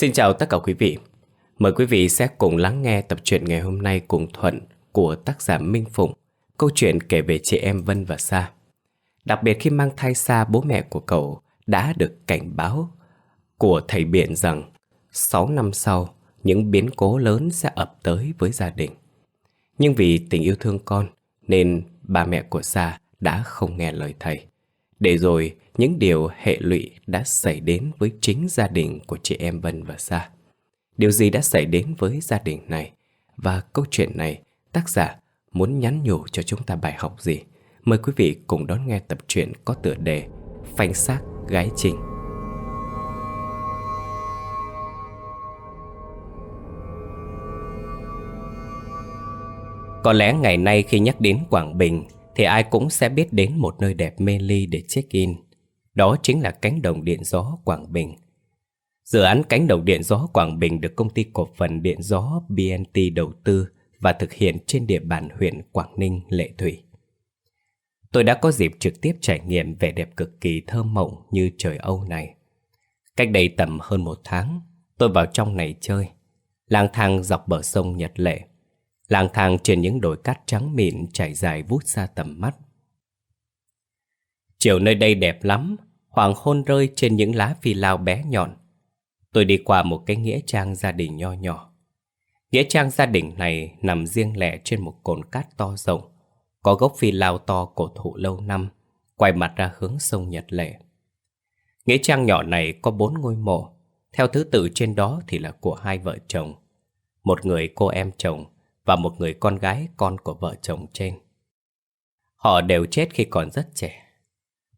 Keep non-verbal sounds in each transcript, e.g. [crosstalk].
Xin chào tất cả quý vị. Mời quý vị sẽ cùng lắng nghe tập truyện ngày hôm nay cùng Thuận của tác giả Minh Phụng, câu chuyện kể về chị em Vân và Sa. Đặc biệt khi mang thai Sa, bố mẹ của cậu đã được cảnh báo của thầy biện rằng 6 năm sau, những biến cố lớn sẽ ập tới với gia đình. Nhưng vì tình yêu thương con, nên ba mẹ của Sa đã không nghe lời thầy. Để rồi những điều hệ lụy đã xảy đến với chính gia đình của chị em Vân và Sa. Điều gì đã xảy đến với gia đình này? Và câu chuyện này, tác giả muốn nhắn nhủ cho chúng ta bài học gì? Mời quý vị cùng đón nghe tập truyện có tựa đề Phanh xác gái trình. Có lẽ ngày nay khi nhắc đến Quảng Bình thì ai cũng sẽ biết đến một nơi đẹp mê ly để check-in. Đó chính là cánh đồng điện gió Quảng Bình. Dự án cánh đồng điện gió Quảng Bình được công ty cổ phần điện gió BNT đầu tư và thực hiện trên địa bàn huyện Quảng Ninh, Lệ Thủy. Tôi đã có dịp trực tiếp trải nghiệm vẻ đẹp cực kỳ thơ mộng như trời Âu này. Cách đây tầm hơn một tháng, tôi vào trong này chơi, lang thang dọc bờ sông Nhật Lệ lang thang trên những đồi cát trắng mịn trải dài vút xa tầm mắt. Chiều nơi đây đẹp lắm, hoàng hôn rơi trên những lá phi lao bé nhọn. Tôi đi qua một cái nghĩa trang gia đình nho nhỏ. Nghĩa trang gia đình này nằm riêng lẻ trên một cồn cát to rộng, có gốc phi lao to cổ thụ lâu năm, quay mặt ra hướng sông Nhật Lệ. Nghĩa trang nhỏ này có bốn ngôi mộ, theo thứ tự trên đó thì là của hai vợ chồng. Một người cô em chồng và một người con gái con của vợ chồng trên. Họ đều chết khi còn rất trẻ.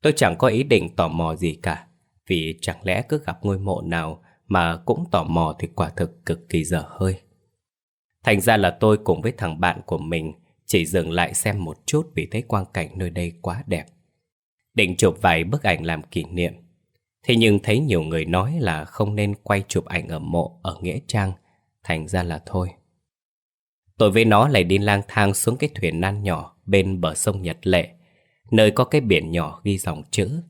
Tôi chẳng có ý định tò mò gì cả, vì chẳng lẽ cứ gặp ngôi mộ nào mà cũng tò mò thì quả thực cực kỳ dở hơi. Thành ra là tôi cùng với thằng bạn của mình chỉ dừng lại xem một chút vì thấy quang cảnh nơi đây quá đẹp. Định chụp vài bức ảnh làm kỷ niệm. Thế nhưng thấy nhiều người nói là không nên quay chụp ảnh ở mộ ở Nghĩa Trang, thành ra là thôi. Tôi với nó lại đi lang thang xuống cái thuyền nan nhỏ bên bờ sông Nhật Lệ, nơi có cái biển nhỏ ghi dòng chữ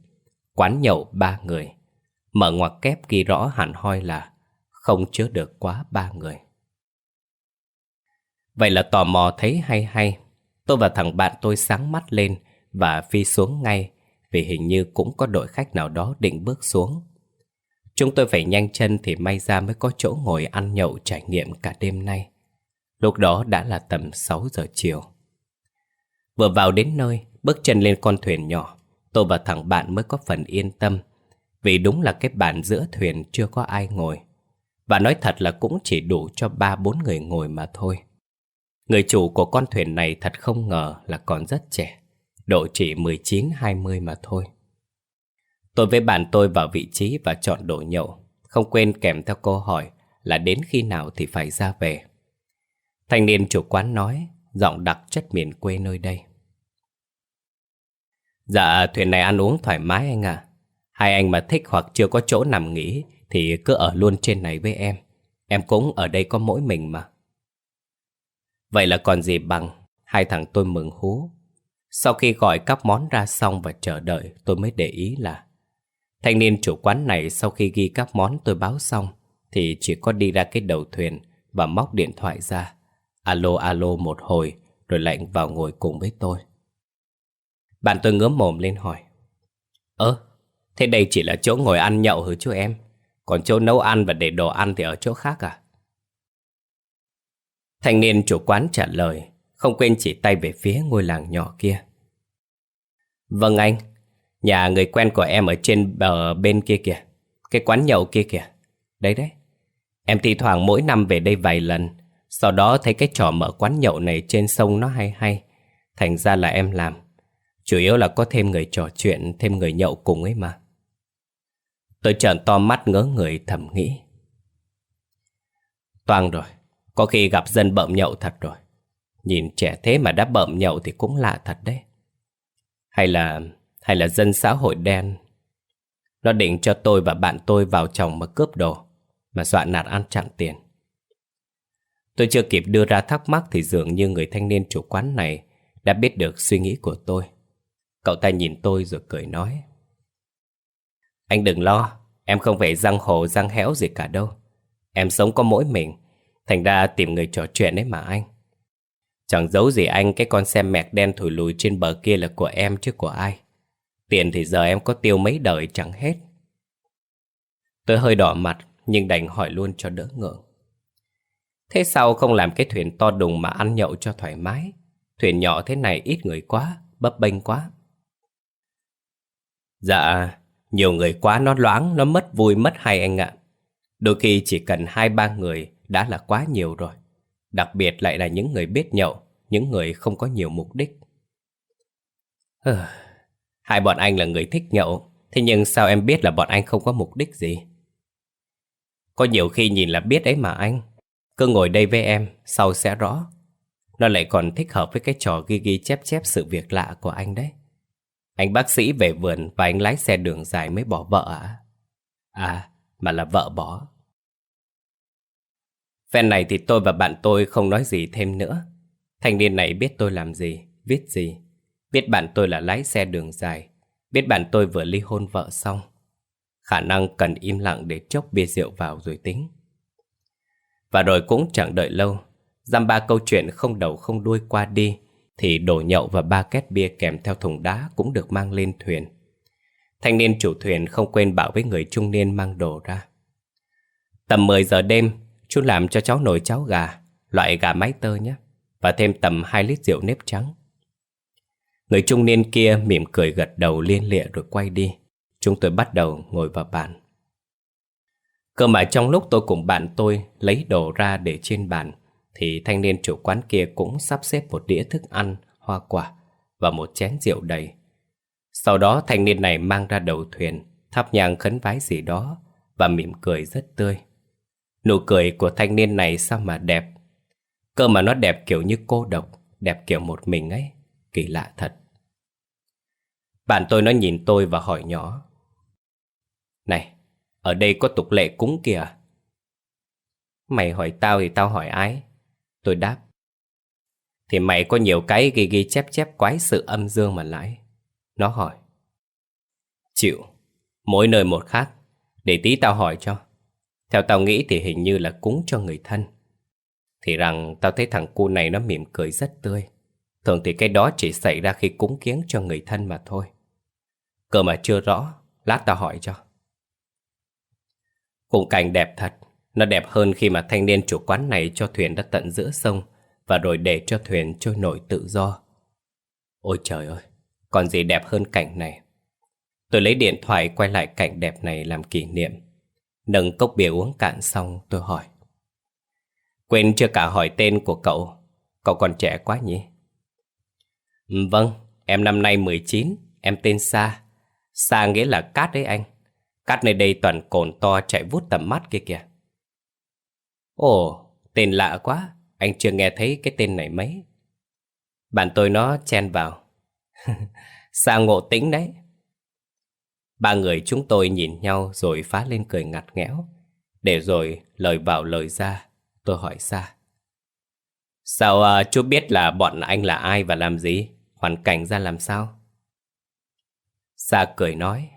Quán nhậu ba người. Mở ngoặc kép ghi rõ hẳn hoi là không chứa được quá ba người. Vậy là tò mò thấy hay hay. Tôi và thằng bạn tôi sáng mắt lên và phi xuống ngay vì hình như cũng có đội khách nào đó định bước xuống. Chúng tôi phải nhanh chân thì may ra mới có chỗ ngồi ăn nhậu trải nghiệm cả đêm nay. Lúc đó đã là tầm 6 giờ chiều. Vừa vào đến nơi, bước chân lên con thuyền nhỏ, tôi và thằng bạn mới có phần yên tâm. Vì đúng là cái bàn giữa thuyền chưa có ai ngồi. Và nói thật là cũng chỉ đủ cho ba bốn người ngồi mà thôi. Người chủ của con thuyền này thật không ngờ là còn rất trẻ. Độ chỉ 19-20 mà thôi. Tôi với bạn tôi vào vị trí và chọn đồ nhậu. Không quên kèm theo câu hỏi là đến khi nào thì phải ra về. Thanh niên chủ quán nói, giọng đặc chất miền quê nơi đây. Dạ, thuyền này ăn uống thoải mái anh à. Hai anh mà thích hoặc chưa có chỗ nằm nghỉ thì cứ ở luôn trên này với em. Em cũng ở đây có mỗi mình mà. Vậy là còn gì bằng, hai thằng tôi mừng hú. Sau khi gọi các món ra xong và chờ đợi, tôi mới để ý là thanh niên chủ quán này sau khi ghi các món tôi báo xong thì chỉ có đi ra cái đầu thuyền và móc điện thoại ra Alo alo một hồi, Rồi lạnh vào ngồi cùng với tôi. Bạn tôi ngớm mồm lên hỏi. Ơ, Thế đây chỉ là chỗ ngồi ăn nhậu hứ chú em? Còn chỗ nấu ăn và để đồ ăn thì ở chỗ khác à? Thanh niên chủ quán trả lời, Không quên chỉ tay về phía ngôi làng nhỏ kia. Vâng anh, Nhà người quen của em ở trên bờ bên kia kìa, Cái quán nhậu kia kìa. Đấy đấy, Em thi thoảng mỗi năm về đây vài lần sau đó thấy cái trò mở quán nhậu này trên sông nó hay hay. Thành ra là em làm. Chủ yếu là có thêm người trò chuyện, Thêm người nhậu cùng ấy mà. Tôi trợn to mắt ngớ người thầm nghĩ. Toang rồi, Có khi gặp dân bợm nhậu thật rồi. Nhìn trẻ thế mà đã bợm nhậu thì cũng lạ thật đấy. Hay là Hay là dân xã hội đen. Nó định cho tôi và bạn tôi vào chồng mà cướp đồ, Mà dọa nạt ăn chặn tiền. Tôi chưa kịp đưa ra thắc mắc thì dường như người thanh niên chủ quán này đã biết được suy nghĩ của tôi. Cậu ta nhìn tôi rồi cười nói. Anh đừng lo, em không phải răng hồ răng héo gì cả đâu. Em sống có mỗi mình Thành ra tìm người trò chuyện ấy mà anh Chẳng giấu gì anh Cái con xe mẹt đen thủi lùi trên bờ kia là của em chứ của ai Tiền thì giờ em có tiêu mấy đời chẳng hết Tôi hơi đỏ mặt Nhưng đành hỏi luôn cho đỡ ngượng Thế sao không làm cái thuyền to đùng mà ăn nhậu cho thoải mái? Thuyền nhỏ thế này ít người quá, Bấp bênh quá. Dạ Nhiều người quá nó loãng Nó mất vui, mất hay anh ạ. Đôi khi chỉ cần hai ba người Đã là quá nhiều rồi. Đặc biệt lại là những người biết nhậu, Những người không có nhiều mục đích. Hai bọn anh là người thích nhậu, Thế nhưng sao em biết là bọn anh không có mục đích gì? Có nhiều khi nhìn là biết đấy mà anh. Cứ ngồi đây với em Sau sẽ rõ. Nó lại còn thích hợp với cái trò ghi ghi chép chép sự việc lạ của anh đấy. Anh bác sĩ về vườn Và anh lái xe đường dài mới bỏ vợ à À mà là vợ bỏ. Phen này thì tôi và bạn tôi không nói gì thêm nữa. Thanh niên này biết tôi làm gì, viết gì. Biết bạn tôi là lái xe đường dài. Biết bạn tôi vừa ly hôn vợ xong. Khả năng cần im lặng để chốc bia rượu vào rồi tính. Và rồi cũng chẳng đợi lâu Dăm ba câu chuyện không đầu không đuôi qua đi, Thì đồ nhậu và ba két bia kèm theo thùng đá cũng được mang lên thuyền Thanh niên chủ thuyền không quên bảo với người trung niên mang đồ ra Tầm 10 giờ đêm, Chú làm cho cháu nồi cháo gà, Loại gà mái tơ nhé, Và thêm tầm 2 lít rượu nếp trắng Người trung niên kia mỉm cười gật đầu liên lịa rồi quay đi. Chúng tôi bắt đầu ngồi vào bàn. Cơ mà trong lúc tôi cùng bạn tôi lấy đồ ra để trên bàn, thì thanh niên chủ quán kia cũng sắp xếp một đĩa thức ăn, hoa quả và một chén rượu đầy. Sau đó thanh niên này mang ra đầu thuyền, thắp nhang khấn vái gì đó và mỉm cười rất tươi. Nụ cười của thanh niên này sao mà đẹp. Cơ mà nó đẹp kiểu như cô độc, đẹp kiểu một mình ấy. Kỳ lạ thật. Bạn tôi nó nhìn tôi và hỏi nhỏ Này, ở đây có tục lệ cúng kìa. Mày hỏi tao thì tao hỏi ai? Tôi đáp. Thì mày có nhiều cái ghi ghi chép chép quái sự âm dương mà lại. Nó hỏi. Chịu, mỗi nơi một khác Để tí tao hỏi cho. Theo tao nghĩ thì hình như là cúng cho người thân. Thì rằng tao thấy thằng cu này nó mỉm cười rất tươi. Thường thì cái đó chỉ xảy ra khi cúng kiến cho người thân mà thôi. Cơ mà chưa rõ, lát tao hỏi cho. Khung cảnh đẹp thật, nó đẹp hơn khi mà thanh niên chủ quán này cho thuyền đã tận giữa sông và rồi để cho thuyền trôi nổi tự do. Ôi trời ơi, còn gì đẹp hơn cảnh này. Tôi lấy điện thoại quay lại cảnh đẹp này làm kỷ niệm. Nâng cốc bia uống cạn xong tôi hỏi. Quên chưa cả hỏi tên của cậu, cậu còn trẻ quá nhỉ? Ừ, vâng, em năm nay 19, em tên Sa, Sa nghĩa là cát đấy anh. Cát nơi đây toàn cồn to chạy vút tầm mắt kia kìa. Ồ, tên lạ quá. Anh chưa nghe thấy cái tên này mấy. Bạn tôi nó chen vào. [laughs] Sa ngộ tĩnh đấy. Ba người chúng tôi nhìn nhau rồi phá lên cười ngặt nghẽo. Để rồi lời vào lời ra, tôi hỏi Sa. Sao uh, chú biết là bọn anh là ai và làm gì? Hoàn cảnh ra làm sao? Sa cười nói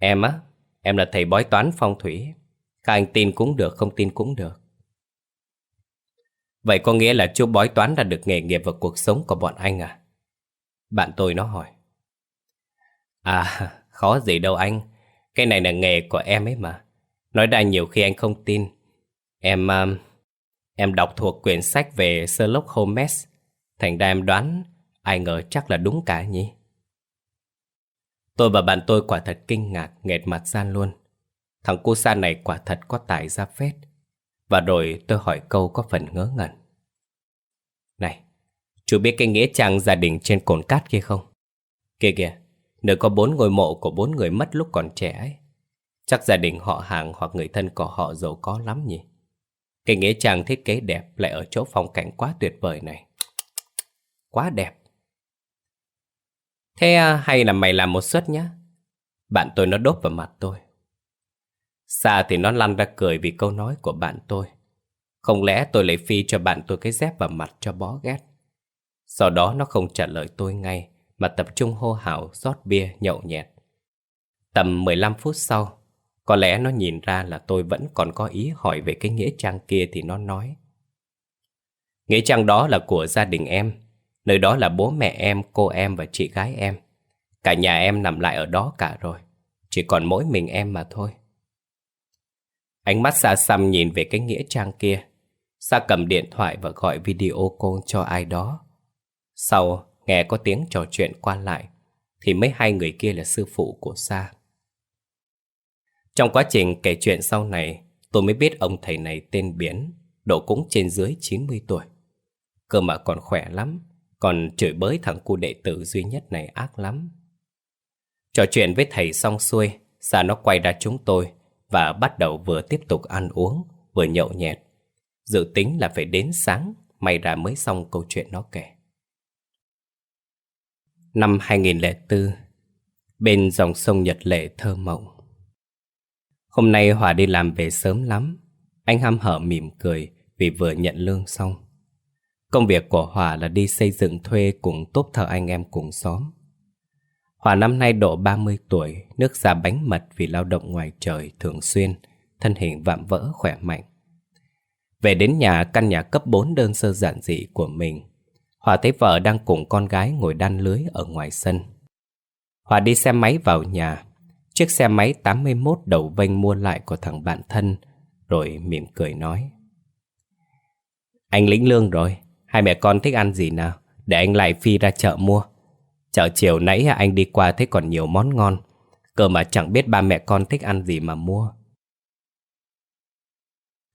Em á, em là thầy bói toán phong thủy. Các anh tin cũng được, không tin cũng được. Vậy có nghĩa là chú bói toán đã được nghề nghiệp và cuộc sống của bọn anh à? Bạn tôi nó hỏi. À, [laughs] khó gì đâu anh. Cái này là nghề của em ấy mà. Nói ra nhiều khi anh không tin. Em... Um, em đọc thuộc quyển sách về Sherlock Holmes. Thành ra em đoán Ai ngờ chắc là đúng cả nhỉ? Tôi và bạn tôi quả thật kinh ngạc, nghẹt mặt gian luôn. Thằng cô sa này quả thật có tài ra phết. Và rồi tôi hỏi câu có phần ngớ ngẩn. Này, chú biết cái nghĩa trang gia đình trên cồn cát kia không? Kìa kìa, nơi có bốn ngôi mộ của bốn người mất lúc còn trẻ ấy. Chắc gia đình họ hàng hoặc người thân của họ giàu có lắm nhỉ? Cái nghĩa trang thiết kế đẹp lại ở chỗ phong cảnh quá tuyệt vời này. Quá đẹp. Thế à, hay là mày làm một suất nhá Bạn tôi nó đốt vào mặt tôi Xa thì nó lăn ra cười vì câu nói của bạn tôi Không lẽ tôi lại phi cho bạn tôi cái dép vào mặt cho bó ghét Sau đó nó không trả lời tôi ngay, Mà tập trung hô hào, rót bia, nhậu nhẹt Tầm 15 phút sau, Có lẽ nó nhìn ra là tôi vẫn còn có ý hỏi về cái nghĩa trang kia thì nó nói. Nghĩa trang đó là của gia đình em. Nơi đó là bố mẹ em, cô em và chị gái em. Cả nhà em nằm lại ở đó cả rồi. Chỉ còn mỗi mình em mà thôi. Ánh mắt xa xăm nhìn về cái nghĩa trang kia. Sa cầm điện thoại và gọi video call cho ai đó. Sau, nghe có tiếng trò chuyện qua lại, thì mấy hai người kia là sư phụ của Sa. Trong quá trình kể chuyện sau này, tôi mới biết ông thầy này tên Biến, độ cũng trên dưới 90 tuổi. Cơ mà còn khỏe lắm, còn chửi bới thằng cu đệ tử duy nhất này ác lắm. Trò chuyện với thầy xong xuôi, Sa nó quay ra chúng tôi và bắt đầu vừa tiếp tục ăn uống, vừa nhậu nhẹt. Dự tính là phải đến sáng, may ra mới xong câu chuyện nó kể. Năm 2004, bên dòng sông Nhật Lệ thơ mộng. Hôm nay Hòa đi làm về sớm lắm. Anh ham hở mỉm cười vì vừa nhận lương xong. Công việc của Hòa là đi xây dựng thuê cùng tốt thợ anh em cùng xóm. Hòa năm nay độ 30 tuổi, nước da bánh mật vì lao động ngoài trời thường xuyên, thân hình vạm vỡ khỏe mạnh. Về đến nhà căn nhà cấp 4 đơn sơ giản dị của mình, Hòa thấy vợ đang cùng con gái ngồi đan lưới ở ngoài sân. Hòa đi xe máy vào nhà, chiếc xe máy 81 đầu vênh mua lại của thằng bạn thân, rồi mỉm cười nói. Anh lĩnh lương rồi, hai mẹ con thích ăn gì nào, để anh lại phi ra chợ mua. Chợ chiều nãy anh đi qua thấy còn nhiều món ngon, cơ mà chẳng biết ba mẹ con thích ăn gì mà mua.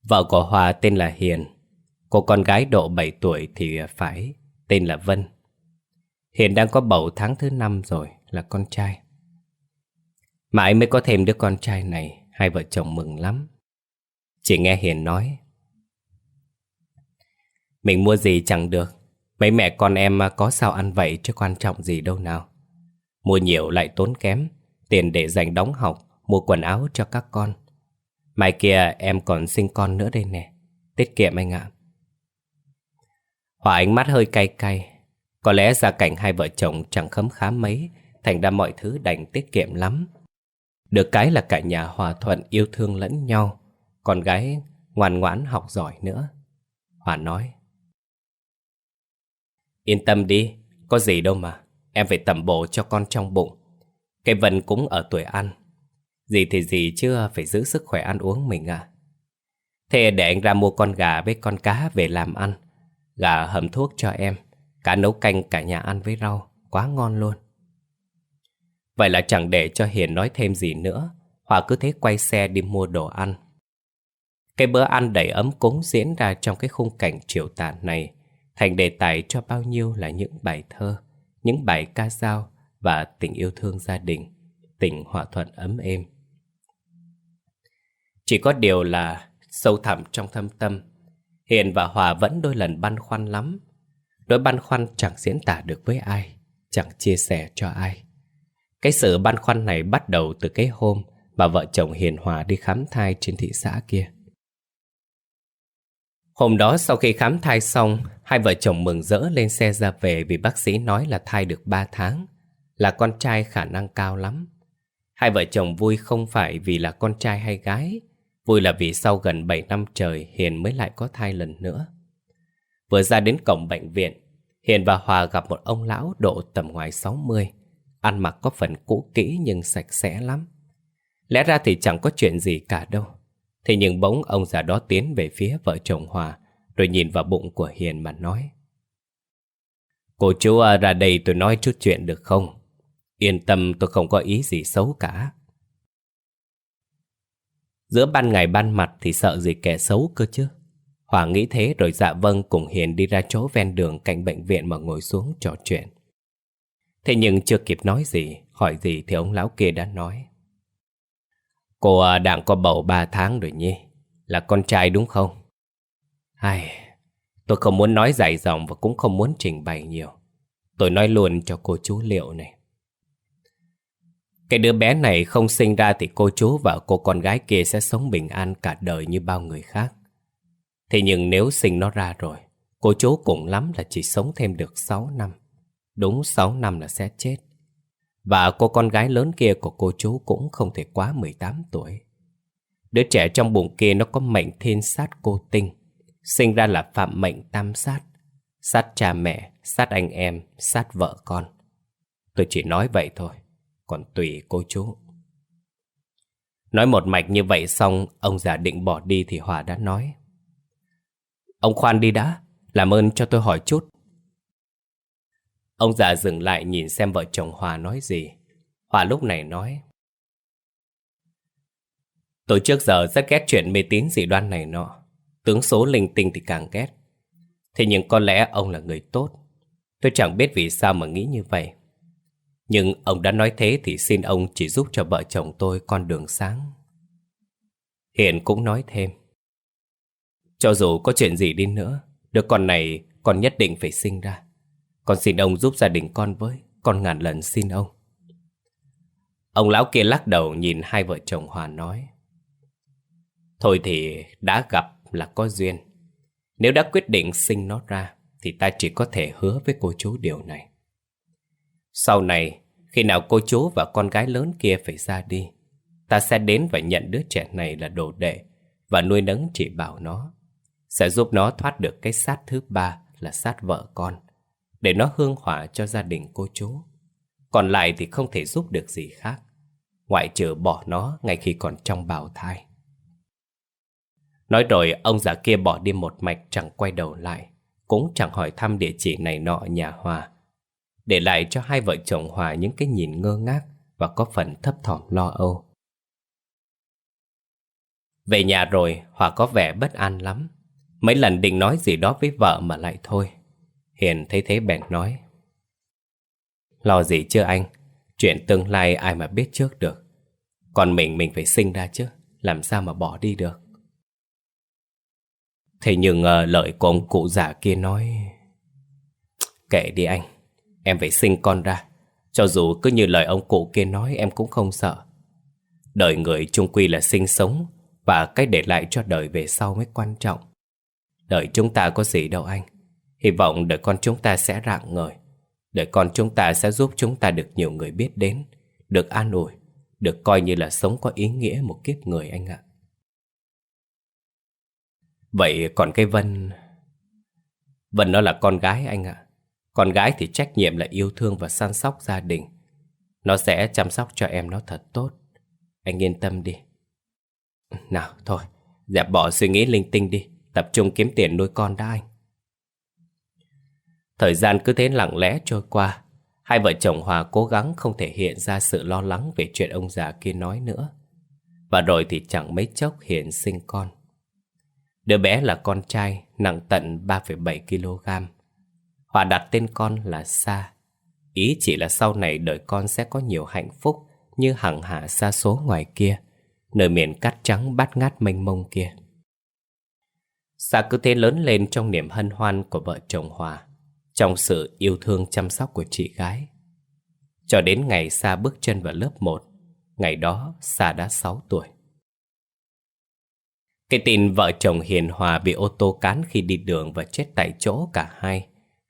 Vợ của Hòa tên là Hiền, cô con gái độ 7 tuổi thì phải, tên là Vân. Hiền đang có bầu tháng thứ năm rồi, là con trai. Mãi mới có thêm đứa con trai này, hai vợ chồng mừng lắm. Chỉ nghe Hiền nói. Mình mua gì chẳng được, mấy mẹ con em có sao ăn vậy chứ quan trọng gì đâu nào. Mua nhiều lại tốn kém, tiền để dành đóng học, mua quần áo cho các con. Mai kia em còn sinh con nữa đây nè, tiết kiệm anh ạ. Hòa ánh mắt hơi cay cay, có lẽ gia cảnh hai vợ chồng chẳng khấm khá mấy, thành ra mọi thứ đành tiết kiệm lắm. Được cái là cả nhà hòa thuận yêu thương lẫn nhau, con gái ngoan ngoãn học giỏi nữa. Hòa nói. Yên tâm đi, có gì đâu mà, em phải tầm bổ cho con trong bụng. Cái Vân cũng ở tuổi ăn. Gì thì gì chưa phải giữ sức khỏe ăn uống mình à. Thế để anh ra mua con gà với con cá về làm ăn. Gà hầm thuốc cho em, cả nấu canh cả nhà ăn với rau, quá ngon luôn. Vậy là chẳng để cho Hiền nói thêm gì nữa Hòa cứ thế quay xe đi mua đồ ăn Cái bữa ăn đầy ấm cúng diễn ra trong cái khung cảnh chiều tàn này Thành đề tài cho bao nhiêu là những bài thơ, Những bài ca dao Và tình yêu thương gia đình, Tình hòa thuận ấm êm. Chỉ có điều là Sâu thẳm trong thâm tâm, Hiền và Hòa vẫn đôi lần băn khoăn lắm. Đôi băn khoăn chẳng diễn tả được với ai, Chẳng chia sẻ cho ai. Cái sự băn khoăn này bắt đầu từ cái hôm mà vợ chồng Hiền Hòa đi khám thai trên thị xã kia. Hôm đó sau khi khám thai xong, hai vợ chồng mừng rỡ lên xe ra về vì bác sĩ nói là thai được 3 tháng, là con trai khả năng cao lắm. Hai vợ chồng vui không phải vì là con trai hay gái, vui là vì sau gần 7 năm trời Hiền mới lại có thai lần nữa. Vừa ra đến cổng bệnh viện, Hiền và Hòa gặp một ông lão độ tầm ngoài 60, Ăn mặc có phần cũ kỹ nhưng sạch sẽ lắm Lẽ ra thì chẳng có chuyện gì cả đâu Thế nhưng bỗng ông già đó tiến về phía vợ chồng Hòa Rồi nhìn vào bụng của Hiền mà nói Cô chú à, ra đây tôi nói chút chuyện được không? Yên tâm tôi không có ý gì xấu cả Giữa ban ngày ban mặt thì sợ gì kẻ xấu cơ chứ Hòa nghĩ thế rồi dạ vâng cùng Hiền đi ra chỗ ven đường cạnh bệnh viện mà ngồi xuống trò chuyện Thế nhưng chưa kịp nói gì, hỏi gì thì ông lão kia đã nói. Cô à, đang có bầu 3 tháng rồi nhỉ? Là con trai đúng không? Ai, tôi không muốn nói dài dòng và cũng không muốn trình bày nhiều. Tôi nói luôn cho cô chú liệu này. Cái đứa bé này không sinh ra thì cô chú và cô con gái kia sẽ sống bình an cả đời như bao người khác. Thế nhưng nếu sinh nó ra rồi, cô chú cũng lắm là chỉ sống thêm được 6 năm. Đúng 6 năm là sẽ chết và cô con gái lớn kia của cô chú cũng không thể quá 18 tuổi. Đứa trẻ trong bụng kia nó có mệnh thiên sát cô tinh Sinh ra là phạm mệnh tam sát Sát cha mẹ, sát anh em, sát vợ con. Tôi chỉ nói vậy thôi Còn tùy cô chú. Nói một mạch như vậy xong Ông già định bỏ đi thì Hòa đã nói. Ông khoan đi đã Làm ơn cho tôi hỏi chút. Ông già dừng lại nhìn xem vợ chồng Hòa nói gì. Hòa lúc này nói, Tôi trước giờ rất ghét chuyện mê tín dị đoan này nọ. Tướng số linh tinh thì càng ghét. Thế nhưng có lẽ ông là người tốt. Tôi chẳng biết vì sao mà nghĩ như vậy. Nhưng ông đã nói thế thì xin ông chỉ giúp cho vợ chồng tôi con đường sáng. Hiền cũng nói thêm, Cho dù có chuyện gì đi nữa, Đứa con này con nhất định phải sinh ra. Con xin ông giúp gia đình con với. Con ngàn lần xin ông. Ông lão kia lắc đầu nhìn hai vợ chồng Hòa nói, Thôi thì đã gặp là có duyên. Nếu đã quyết định sinh nó ra, Thì ta chỉ có thể hứa với cô chú điều này. Sau này, Khi nào cô chú và con gái lớn kia phải ra đi, Ta sẽ đến và nhận đứa trẻ này là đồ đệ Và nuôi nấng chỉ bảo nó. Sẽ giúp nó thoát được cái sát thứ ba Là sát vợ con. Để nó hương hỏa cho gia đình cô chú. Còn lại thì không thể giúp được gì khác. Ngoại trừ bỏ nó ngay khi còn trong bào thai. Nói rồi, ông già kia bỏ đi một mạch chẳng quay đầu lại, Cũng chẳng hỏi thăm địa chỉ này nọ nhà Hòa. Để lại cho hai vợ chồng Hòa những cái nhìn ngơ ngác Và có phần thấp thỏm lo âu. Về nhà rồi, Hòa có vẻ bất an lắm. Mấy lần định nói gì đó với vợ mà lại thôi. Hiền thấy thế bèn nói. Lo gì chưa anh? Chuyện tương lai ai mà biết trước được. Còn mình mình phải sinh ra chứ. Làm sao mà bỏ đi được? Thế nhưng uh, lời của ông cụ già kia nói Kệ đi anh. Em phải sinh con ra. Cho dù cứ như lời ông cụ kia nói em cũng không sợ. Đời người chung quy là sinh sống Và cách để lại cho đời về sau mới quan trọng. Đời chúng ta có gì đâu anh. Hy vọng đời con chúng ta sẽ rạng ngời Đời con chúng ta sẽ giúp chúng ta được nhiều người biết đến Được an ủi Được coi như là sống có ý nghĩa một kiếp người anh ạ Vậy còn cái Vân... Vân nó là con gái anh ạ. Con gái thì trách nhiệm là yêu thương và săn sóc gia đình. Nó sẽ chăm sóc cho em nó thật tốt. Anh yên tâm đi. Nào, thôi, dẹp bỏ suy nghĩ linh tinh đi. Tập trung kiếm tiền nuôi con đã anh. Thời gian cứ thế lặng lẽ trôi qua. Hai vợ chồng Hòa cố gắng không thể hiện ra sự lo lắng về chuyện ông già kia nói nữa. Và rồi thì chẳng mấy chốc hiện sinh con. Đứa bé là con trai, nặng tận 3,7 kg. Hòa đặt tên con là Sa. Ý chỉ là sau này đời con sẽ có nhiều hạnh phúc như hằng hạ xa số ngoài kia, nơi miền cát trắng bát ngát mênh mông kia. Sa cứ thế lớn lên trong niềm hân hoan của vợ chồng Hòa, trong sự yêu thương chăm sóc của chị gái. Cho đến ngày Sa bước chân vào lớp 1, ngày đó Sa đã 6 tuổi. Cái tin vợ chồng Hiền Hòa bị ô tô cán khi đi đường và chết tại chỗ cả hai,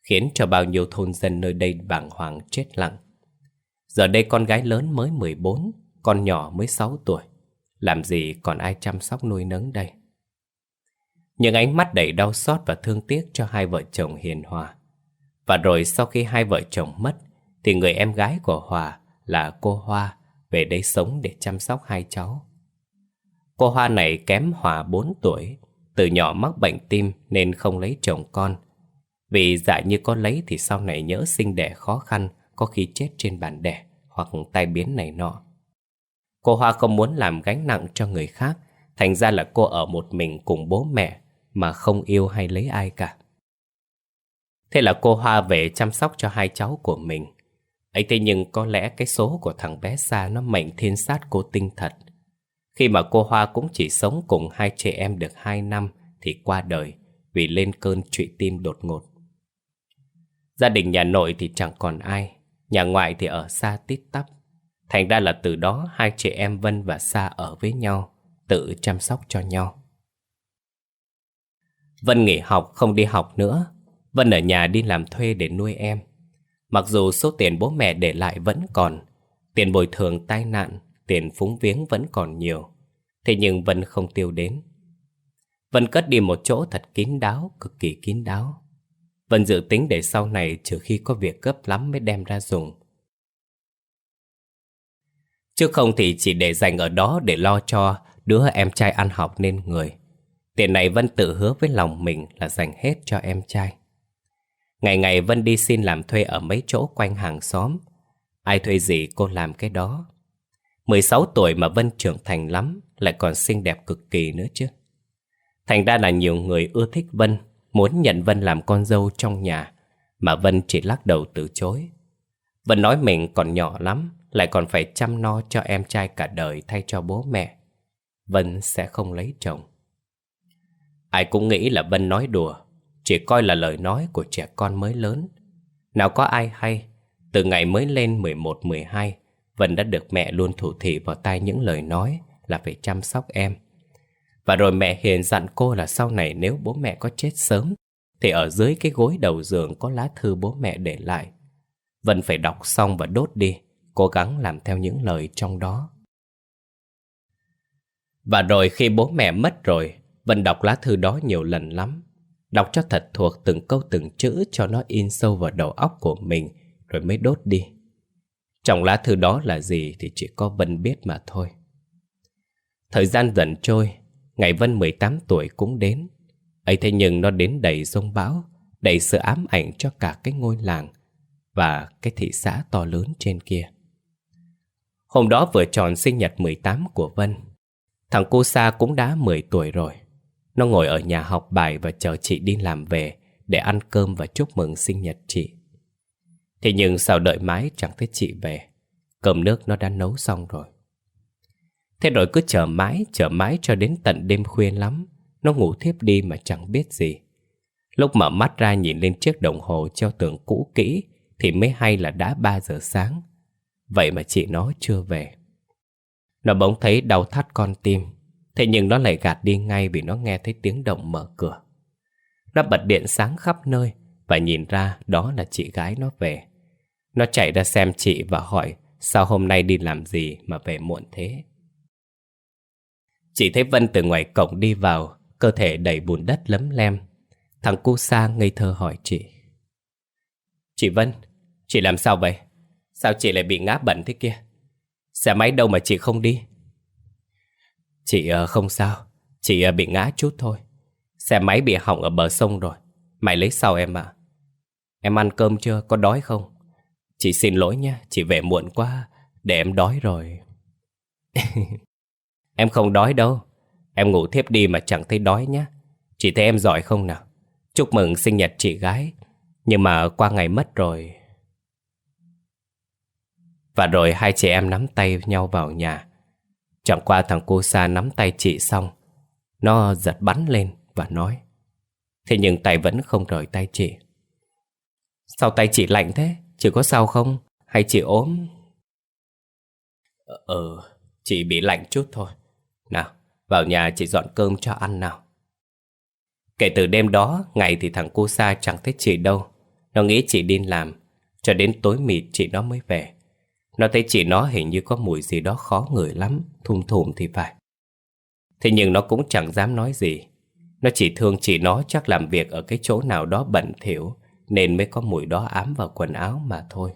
khiến cho bao nhiêu thôn dân nơi đây bàng hoàng chết lặng. Giờ đây con gái lớn mới 14, con nhỏ mới 6 tuổi. Làm gì còn ai chăm sóc nuôi nấng đây? Những ánh mắt đầy đau xót và thương tiếc cho hai vợ chồng Hiền Hòa. Và rồi sau khi hai vợ chồng mất, thì người em gái của Hòa là cô Hoa về đây sống để chăm sóc hai cháu. Cô Hoa này kém Hòa 4 tuổi, từ nhỏ mắc bệnh tim nên không lấy chồng con. Vì dại như có lấy thì sau này nhỡ sinh đẻ khó khăn, có khi chết trên bàn đẻ hoặc tai biến này nọ. Cô Hoa không muốn làm gánh nặng cho người khác, thành ra là cô ở một mình cùng bố mẹ mà không yêu hay lấy ai cả. Thế là cô Hoa về chăm sóc cho hai cháu của mình. ấy thế nhưng có lẽ cái số của thằng bé Sa nó mệnh thiên sát cô tinh thật. Khi mà cô Hoa cũng chỉ sống cùng hai chị em được hai năm thì qua đời vì lên cơn trụy tim đột ngột. Gia đình nhà nội thì chẳng còn ai, nhà ngoại thì ở xa tít tắp. Thành ra là từ đó hai chị em Vân và Sa ở với nhau, tự chăm sóc cho nhau. Vân nghỉ học không đi học nữa, Vân ở nhà đi làm thuê để nuôi em. Mặc dù số tiền bố mẹ để lại vẫn còn, tiền bồi thường tai nạn, tiền phúng viếng vẫn còn nhiều. Thế nhưng Vân không tiêu đến. Vân cất đi một chỗ thật kín đáo Cực kỳ kín đáo. Vân dự tính để sau này Trừ khi có việc gấp lắm mới đem ra dùng. Chứ không thì chỉ để dành ở đó Để lo cho đứa em trai ăn học nên người. Tiền này Vân tự hứa với lòng mình Là dành hết cho em trai. Ngày ngày Vân đi xin làm thuê Ở mấy chỗ quanh hàng xóm. Ai thuê gì cô làm cái đó. 16 tuổi mà Vân trưởng thành lắm, Lại còn xinh đẹp cực kỳ nữa chứ. Thành ra là nhiều người ưa thích Vân, Muốn nhận Vân làm con dâu trong nhà, Mà Vân chỉ lắc đầu từ chối. Vân nói mình còn nhỏ lắm, Lại còn phải chăm no cho em trai cả đời Thay cho bố mẹ. Vân sẽ không lấy chồng. Ai cũng nghĩ là Vân nói đùa chỉ coi là lời nói của trẻ con mới lớn. Nào có ai hay, Từ ngày mới lên 11-12 Vân đã được mẹ luôn thủ thị vào tay những lời nói Là phải chăm sóc em. Và rồi mẹ hiền dặn cô là sau này nếu bố mẹ có chết sớm, Thì ở dưới cái gối đầu giường có lá thư bố mẹ để lại. Vân phải đọc xong và đốt đi, Cố gắng làm theo những lời trong đó. Và rồi khi bố mẹ mất rồi, Vân đọc lá thư đó nhiều lần lắm. Đọc cho thật thuộc từng câu từng chữ cho nó in sâu vào đầu óc của mình, Rồi mới đốt đi. Trong lá thư đó là gì thì chỉ có Vân biết mà thôi. Thời gian dần trôi, Ngày Vân 18 tuổi cũng đến. Ấy thế nhưng nó đến đầy rông bão, Đầy sự ám ảnh cho cả cái ngôi làng Và cái thị xã to lớn trên kia. Hôm đó vừa tròn sinh nhật 18 của Vân. Thằng cô Sa cũng đã 10 tuổi rồi nó ngồi ở nhà học bài và chờ chị đi làm về để ăn cơm và chúc mừng sinh nhật chị. Thế nhưng sao đợi mãi chẳng thấy chị về. Cơm nước nó đã nấu xong rồi. Thế rồi cứ chờ mãi, chờ mãi cho đến tận đêm khuya lắm. Nó ngủ thiếp đi mà chẳng biết gì. Lúc mở mắt ra nhìn lên chiếc đồng hồ treo tường cũ kỹ thì mới hay là đã 3 giờ sáng. Vậy mà chị nó chưa về. Nó bỗng thấy đau thắt con tim Thế nhưng nó lại gạt đi ngay vì nó nghe thấy tiếng động mở cửa. Nó bật điện sáng khắp nơi và nhìn ra đó là chị gái nó về. Nó chạy ra xem chị và hỏi sao hôm nay đi làm gì mà về muộn thế. Chị thấy Vân từ ngoài cổng đi vào, cơ thể đầy bùn đất lấm lem. Thằng cu sa ngây thơ hỏi chị. Chị Vân, chị làm sao vậy? Sao chị lại bị ngã bẩn thế kia? Xe máy đâu mà chị không đi? Chị ờ, không sao. Chị ờ, bị ngã chút thôi. Xe máy bị hỏng ở bờ sông rồi. Mày lấy sau em ạ. Em ăn cơm chưa? Có đói không? Chị xin lỗi nha. Chị về muộn quá. Để em đói rồi. [laughs] Em không đói đâu. Em ngủ thiếp đi mà chẳng thấy đói nhá. Chị thấy em giỏi không nào? Chúc mừng sinh nhật chị gái. Nhưng mà qua ngày mất rồi. Và rồi hai chị em nắm tay nhau vào nhà. Chẳng qua thằng cô sa nắm tay chị xong Nó giật bắn lên và nói Thế nhưng tay vẫn không rời tay chị Sao tay chị lạnh thế? Chị có sao không? Hay chị ốm? Ờ, ờ, chị bị lạnh chút thôi Nào, vào nhà chị dọn cơm cho ăn nào Kể từ đêm đó, ngày thì thằng cô sa chẳng thấy chị đâu Nó nghĩ chị đi làm Cho đến tối mịt chị nó mới về nó thấy chị nó hình như có mùi gì đó khó ngửi lắm Thum thùm thì phải. Thế nhưng nó cũng chẳng dám nói gì. Nó chỉ thương chị nó chắc làm việc ở cái chỗ nào đó bẩn thỉu Nên mới có mùi đó ám vào quần áo mà thôi.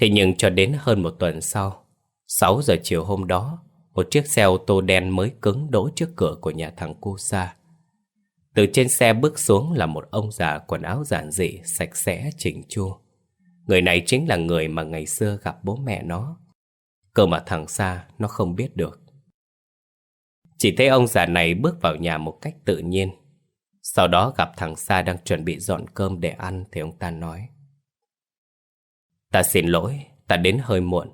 Thế nhưng cho đến hơn một tuần sau 6 giờ chiều hôm đó Một chiếc xe ô tô đen mới cứng đỗ trước cửa của nhà thằng cu sa Từ trên xe bước xuống là một ông già quần áo giản dị, sạch sẽ, chỉnh chu. Người này chính là người mà ngày xưa gặp bố mẹ nó. Cơ mà thằng xa nó không biết được. Chỉ thấy ông già này bước vào nhà một cách tự nhiên. Sau đó gặp thằng Sa đang chuẩn bị dọn cơm để ăn Thì ông ta nói Ta xin lỗi, ta đến hơi muộn.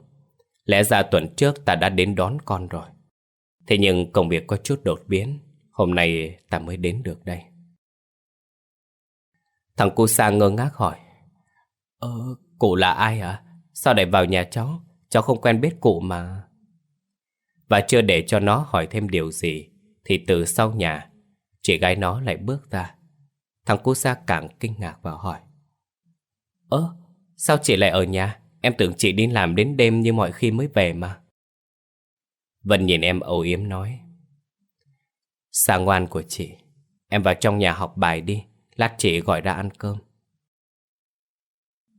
Lẽ ra tuần trước ta đã đến đón con rồi. Thế nhưng công việc có chút đột biến. Hôm nay ta mới đến được đây. Thằng cu sa ngơ ngác hỏi Ờ, Cụ là ai hả? Sao lại vào nhà cháu? Cháu không quen biết cụ mà. Và chưa để cho nó hỏi thêm điều gì, thì từ sau nhà, chị gái nó lại bước ra. Thằng cô sa càng kinh ngạc và hỏi. Ơ, sao chị lại ở nhà? Em tưởng chị đi làm đến đêm như mọi khi mới về mà. Vân nhìn em âu yếm nói. Sa ngoan của chị, em vào trong nhà học bài đi, lát chị gọi ra ăn cơm.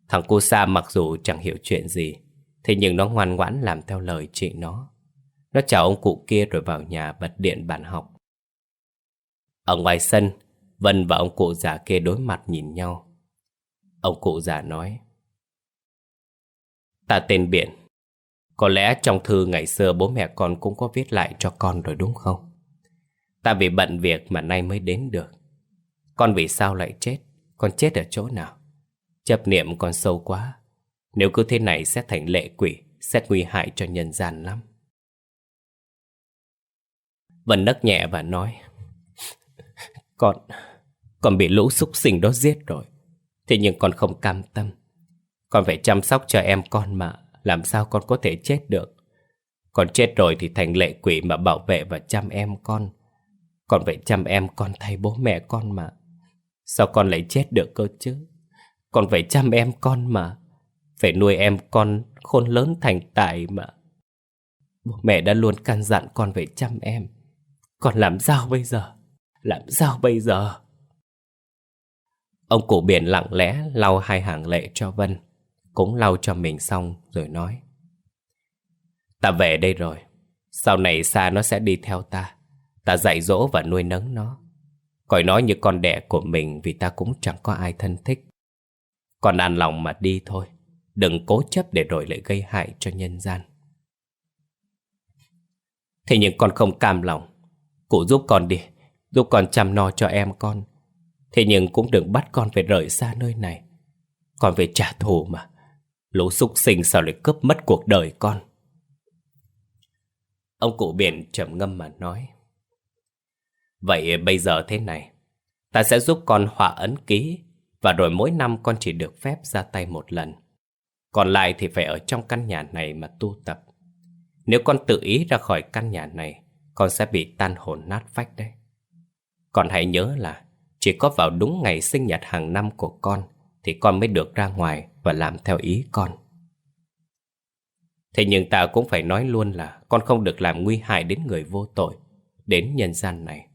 Thằng cô Sa mặc dù chẳng hiểu chuyện gì, thế nhưng nó ngoan ngoãn làm theo lời chị nó. Nó chào ông cụ kia rồi vào nhà bật điện bàn học. Ở ngoài sân, Vân và ông cụ già kia đối mặt nhìn nhau. Ông cụ già nói Ta tên Biển Có lẽ trong thư ngày xưa bố mẹ con cũng có viết lại cho con rồi đúng không? Ta vì bận việc mà nay mới đến được Con vì sao lại chết? Con chết ở chỗ nào? Chấp niệm còn sâu quá. Nếu cứ thế này sẽ thành lệ quỷ, Sẽ nguy hại cho nhân gian lắm. Vân nấc nhẹ và nói, [laughs] Con Con bị lũ súc sinh đó giết rồi. Thế nhưng con không cam tâm. Con phải chăm sóc cho em con mà, Làm sao con có thể chết được? Con chết rồi thì thành lệ quỷ mà bảo vệ và chăm em con. Con phải chăm em con thay bố mẹ con mà. Sao con lại chết được cơ chứ? Con phải chăm em con mà. Phải nuôi em con khôn lớn thành tài mà. Bố mẹ đã luôn căn dặn con phải chăm em. Con làm sao bây giờ? Làm sao bây giờ? Ông cụ biển lặng lẽ lau hai hàng lệ cho Vân, Cũng lau cho mình xong rồi nói. Ta về đây rồi. Sau này xa nó sẽ đi theo ta. Ta dạy dỗ và nuôi nấng nó. Coi nó như con đẻ của mình Vì ta cũng chẳng có ai thân thích còn an lòng mà đi thôi. Đừng cố chấp để rồi lại gây hại cho nhân gian. Thế nhưng con không cam lòng. Cụ giúp con đi, Giúp con chăm no cho em con. Thế nhưng cũng đừng bắt con phải rời xa nơi này. Con phải trả thù mà. Lũ súc sinh sao lại cướp mất cuộc đời con? Ông cụ biển trầm ngâm mà nói, Vậy bây giờ thế này, Ta sẽ giúp con họa ấn ký và rồi mỗi năm con chỉ được phép ra tay một lần. Còn lại thì phải ở trong căn nhà này mà tu tập. Nếu con tự ý ra khỏi căn nhà này, Con sẽ bị tan hồn nát vách đấy. Con hãy nhớ là chỉ có vào đúng ngày sinh nhật hàng năm của con Thì con mới được ra ngoài và làm theo ý con. Thế nhưng ta cũng phải nói luôn là Con không được làm nguy hại đến người vô tội, Đến nhân gian này.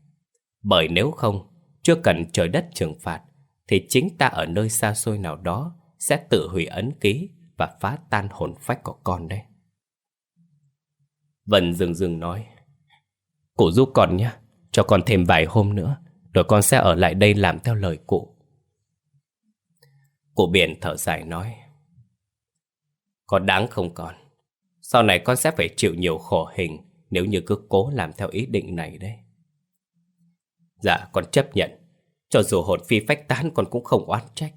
Bởi nếu không, Chưa cần trời đất trừng phạt thì chính ta ở nơi xa xôi nào đó Sẽ tự hủy ấn ký Và phá tan hồn phách của con đấy. Vân dừng dừng nói, Cụ giúp con nhé, Cho con thêm vài hôm nữa, rồi con sẽ ở lại đây làm theo lời cụ. Cụ biển thở dài nói, Có đáng không con? Sau này con sẽ phải chịu nhiều khổ hình Nếu như cứ cố làm theo ý định này đấy. Dạ con chấp nhận. Cho dù hồn phi phách tán còn cũng không oán trách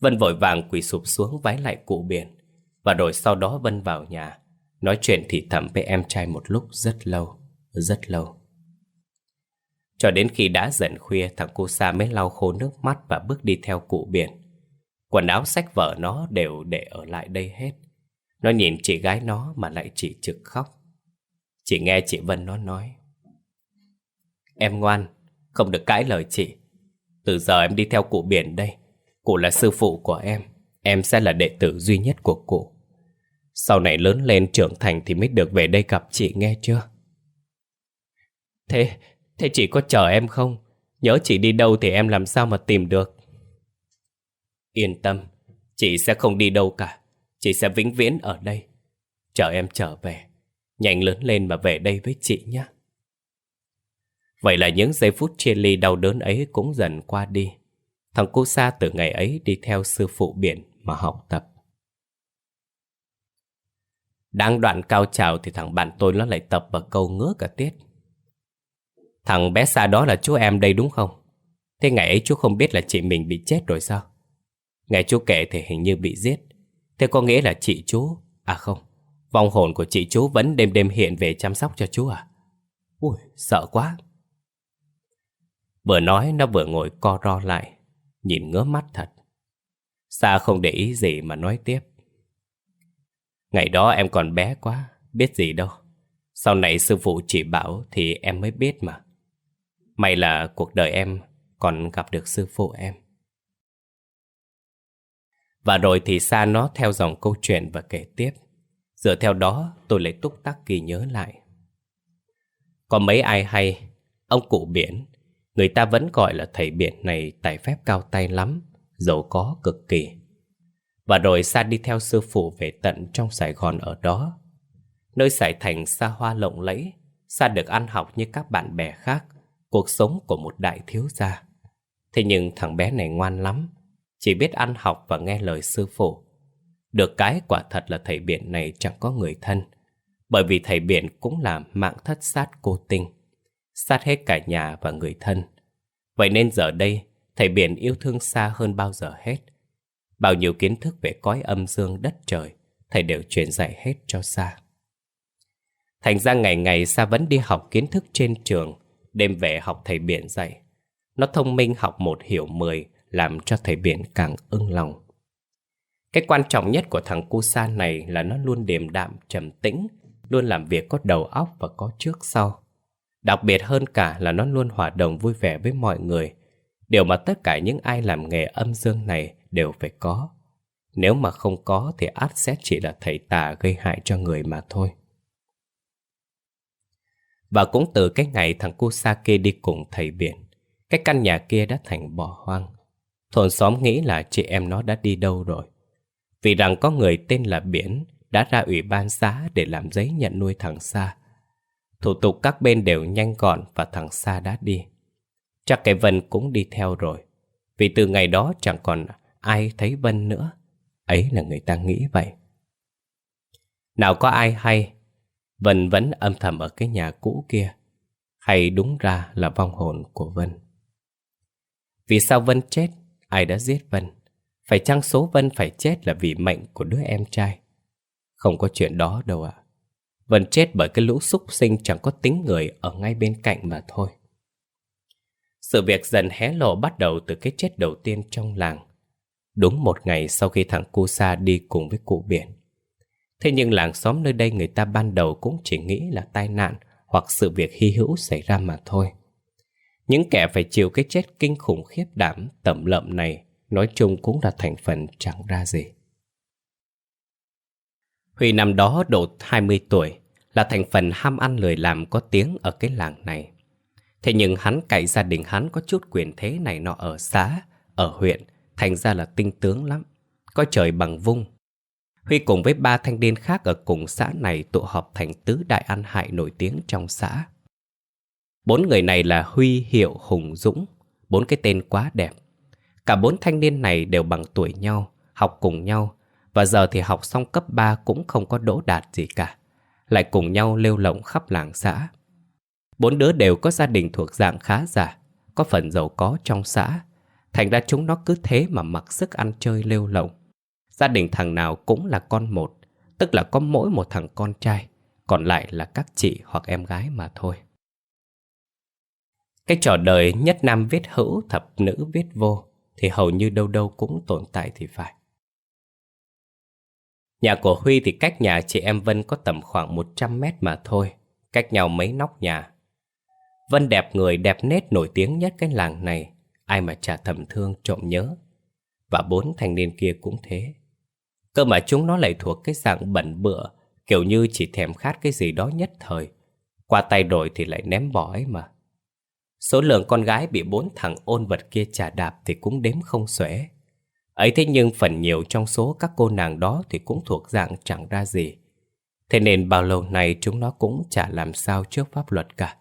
Vân vội vàng quỳ sụp xuống vái lại cụ biển Và rồi sau đó Vân vào nhà Nói chuyện thì thầm với em trai một lúc rất lâu Rất lâu cho đến khi đã dần khuya thằng cô Sa mới lau khô nước mắt và bước đi theo cụ biển. Quần áo sách vở nó đều để ở lại đây hết. Nó nhìn chị gái nó mà lại chỉ trực khóc. Chỉ nghe chị Vân nó nói. Em ngoan, không được cãi lời chị. Từ giờ em đi theo cụ biển đây. Cụ là sư phụ của em. Em sẽ là đệ tử duy nhất của cụ. Sau này lớn lên trưởng thành thì mới được về đây gặp chị nghe chưa? Thế, Thế chị có chờ em không? Nhớ chị đi đâu thì em làm sao mà tìm được? Yên tâm, chị sẽ không đi đâu cả. Chị sẽ vĩnh viễn ở đây. Chờ em trở về. Nhanh lớn lên mà về đây với chị nhé. Vậy là những giây phút chia ly đau đớn ấy cũng dần qua đi. Thằng cô sa từ ngày ấy đi theo sư phụ biển mà học tập. Đang đoạn cao trào thì thằng bạn tôi nó lại tập vào câu ngứa cả tiết. Thằng bé xa đó là chú em đây đúng không? Thế ngày ấy chú không biết là chị mình bị chết rồi sao? Ngày chú kể thì hình như bị giết. Thế có nghĩa là chị chú... À không, vong hồn của chị chú vẫn đêm đêm hiện về chăm sóc cho chú à? Ui, sợ quá. Vừa nói nó vừa ngồi co ro lại, nhìn ngớ mắt thật. Sa không để ý gì mà nói tiếp. Ngày đó em còn bé quá, biết gì đâu. Sau này sư phụ chỉ bảo thì em mới biết mà. May là cuộc đời em còn gặp được sư phụ em. Và rồi thì Sa nó theo dòng câu chuyện và kể tiếp. Dựa theo đó tôi lại túc tắc ghi nhớ lại Có mấy ai hay Ông cụ biển Người ta vẫn gọi là thầy biển này tài phép cao tay lắm, Giàu có cực kỳ. Và rồi Sa đi theo sư phụ về tận trong Sài Gòn ở đó. Nơi Sài Thành xa hoa lộng lẫy, Sa được ăn học như các bạn bè khác, Cuộc sống của một đại thiếu gia. Thế nhưng thằng bé này ngoan lắm, Chỉ biết ăn học và nghe lời sư phụ. Được cái quả thật là thầy biển này chẳng có người thân, Bởi vì thầy biển cũng là mạng thất sát cô tinh. Sát hết cả nhà và người thân. Vậy nên giờ đây Thầy biển yêu thương xa hơn bao giờ hết. Bao nhiêu kiến thức về cõi âm dương đất trời Thầy đều truyền dạy hết cho xa. Thành ra ngày ngày Sa vẫn đi học kiến thức trên trường Đêm về học thầy biển dạy. Nó thông minh học một hiểu mười Làm cho thầy biển càng ưng lòng. Cái quan trọng nhất của thằng cu sa này Là nó luôn điềm đạm, trầm tĩnh Luôn làm việc có đầu óc và có trước sau. Đặc biệt hơn cả là nó luôn hòa đồng vui vẻ với mọi người. Điều mà tất cả những ai làm nghề âm dương này đều phải có. Nếu mà không có thì át sẽ chỉ là thầy tà gây hại cho người mà thôi. Và cũng từ cái ngày thằng Kusake đi cùng thầy biển, Cái căn nhà kia đã thành bỏ hoang. Thôn xóm nghĩ là chị em nó đã đi đâu rồi. Vì rằng có người tên là Biển Đã ra ủy ban xã để làm giấy nhận nuôi thằng Sa. Thủ tục các bên đều nhanh gọn và thằng Sa đã đi Chắc cái Vân cũng đi theo rồi Vì từ ngày đó chẳng còn ai thấy Vân nữa Ấy là người ta nghĩ vậy Nào có ai hay, Vân vẫn âm thầm ở cái nhà cũ kia Hay đúng ra là vong hồn của Vân Vì sao Vân chết? Ai đã giết Vân? Phải chăng số Vân phải chết là vì mệnh của đứa em trai? Không có chuyện đó đâu ạ vẫn chết bởi cái lũ súc sinh chẳng có tính người ở ngay bên cạnh mà thôi Sự việc dần hé lộ bắt đầu từ cái chết đầu tiên trong làng Đúng một ngày sau khi thằng Cu Sa đi cùng với cụ biển Thế nhưng làng xóm nơi đây người ta ban đầu cũng chỉ nghĩ là tai nạn hoặc sự việc hy hữu xảy ra mà thôi. Những kẻ phải chịu cái chết kinh khủng khiếp đảm, tẩm lợm này, nói chung cũng là thành phần chẳng ra gì. Huy năm đó độ 20 tuổi là thành phần ham ăn lười làm có tiếng ở cái làng này. Thế nhưng hắn cậy gia đình hắn có chút quyền thế này nọ ở xã, ở huyện, thành ra là tinh tướng lắm. coi trời bằng vung, Huy cùng với ba thanh niên khác ở cùng xã này tụ họp thành tứ đại ăn hại nổi tiếng trong xã. Bốn người này là Huy, Hiệu, Hùng, Dũng, bốn cái tên quá đẹp. Cả bốn thanh niên này đều bằng tuổi nhau, học cùng nhau, và giờ thì học xong cấp 3 cũng không có đỗ đạt gì cả. Lại cùng nhau lêu lộng khắp làng xã. Bốn đứa đều có gia đình thuộc dạng khá giả, có phần giàu có trong xã. Thành ra chúng nó cứ thế mà mặc sức ăn chơi lêu lộng. Gia đình thằng nào cũng là con một, tức là có mỗi một thằng con trai, còn lại là các chị hoặc em gái mà thôi. Cái trò đời nhất nam viết hữu, thập nữ viết vô, thì hầu như đâu đâu cũng tồn tại thì phải. Nhà của Huy thì cách nhà chị em Vân có tầm khoảng 100 mét mà thôi, cách nhau mấy nóc nhà. Vân đẹp người đẹp nết nổi tiếng nhất cái làng này, ai mà chả thầm thương trộm nhớ. Và bốn thanh niên kia cũng thế. Cơ mà chúng nó lại thuộc cái dạng bẩn bựa Kiểu như chỉ thèm khát cái gì đó nhất thời Qua tay đổi thì lại ném bỏ ấy mà Số lượng con gái bị bốn thằng ôn vật kia trả đạp thì cũng đếm không xuể Ấy thế nhưng phần nhiều trong số các cô nàng đó thì cũng thuộc dạng chẳng ra gì Thế nên bao lâu nay chúng nó cũng chả làm sao trước pháp luật cả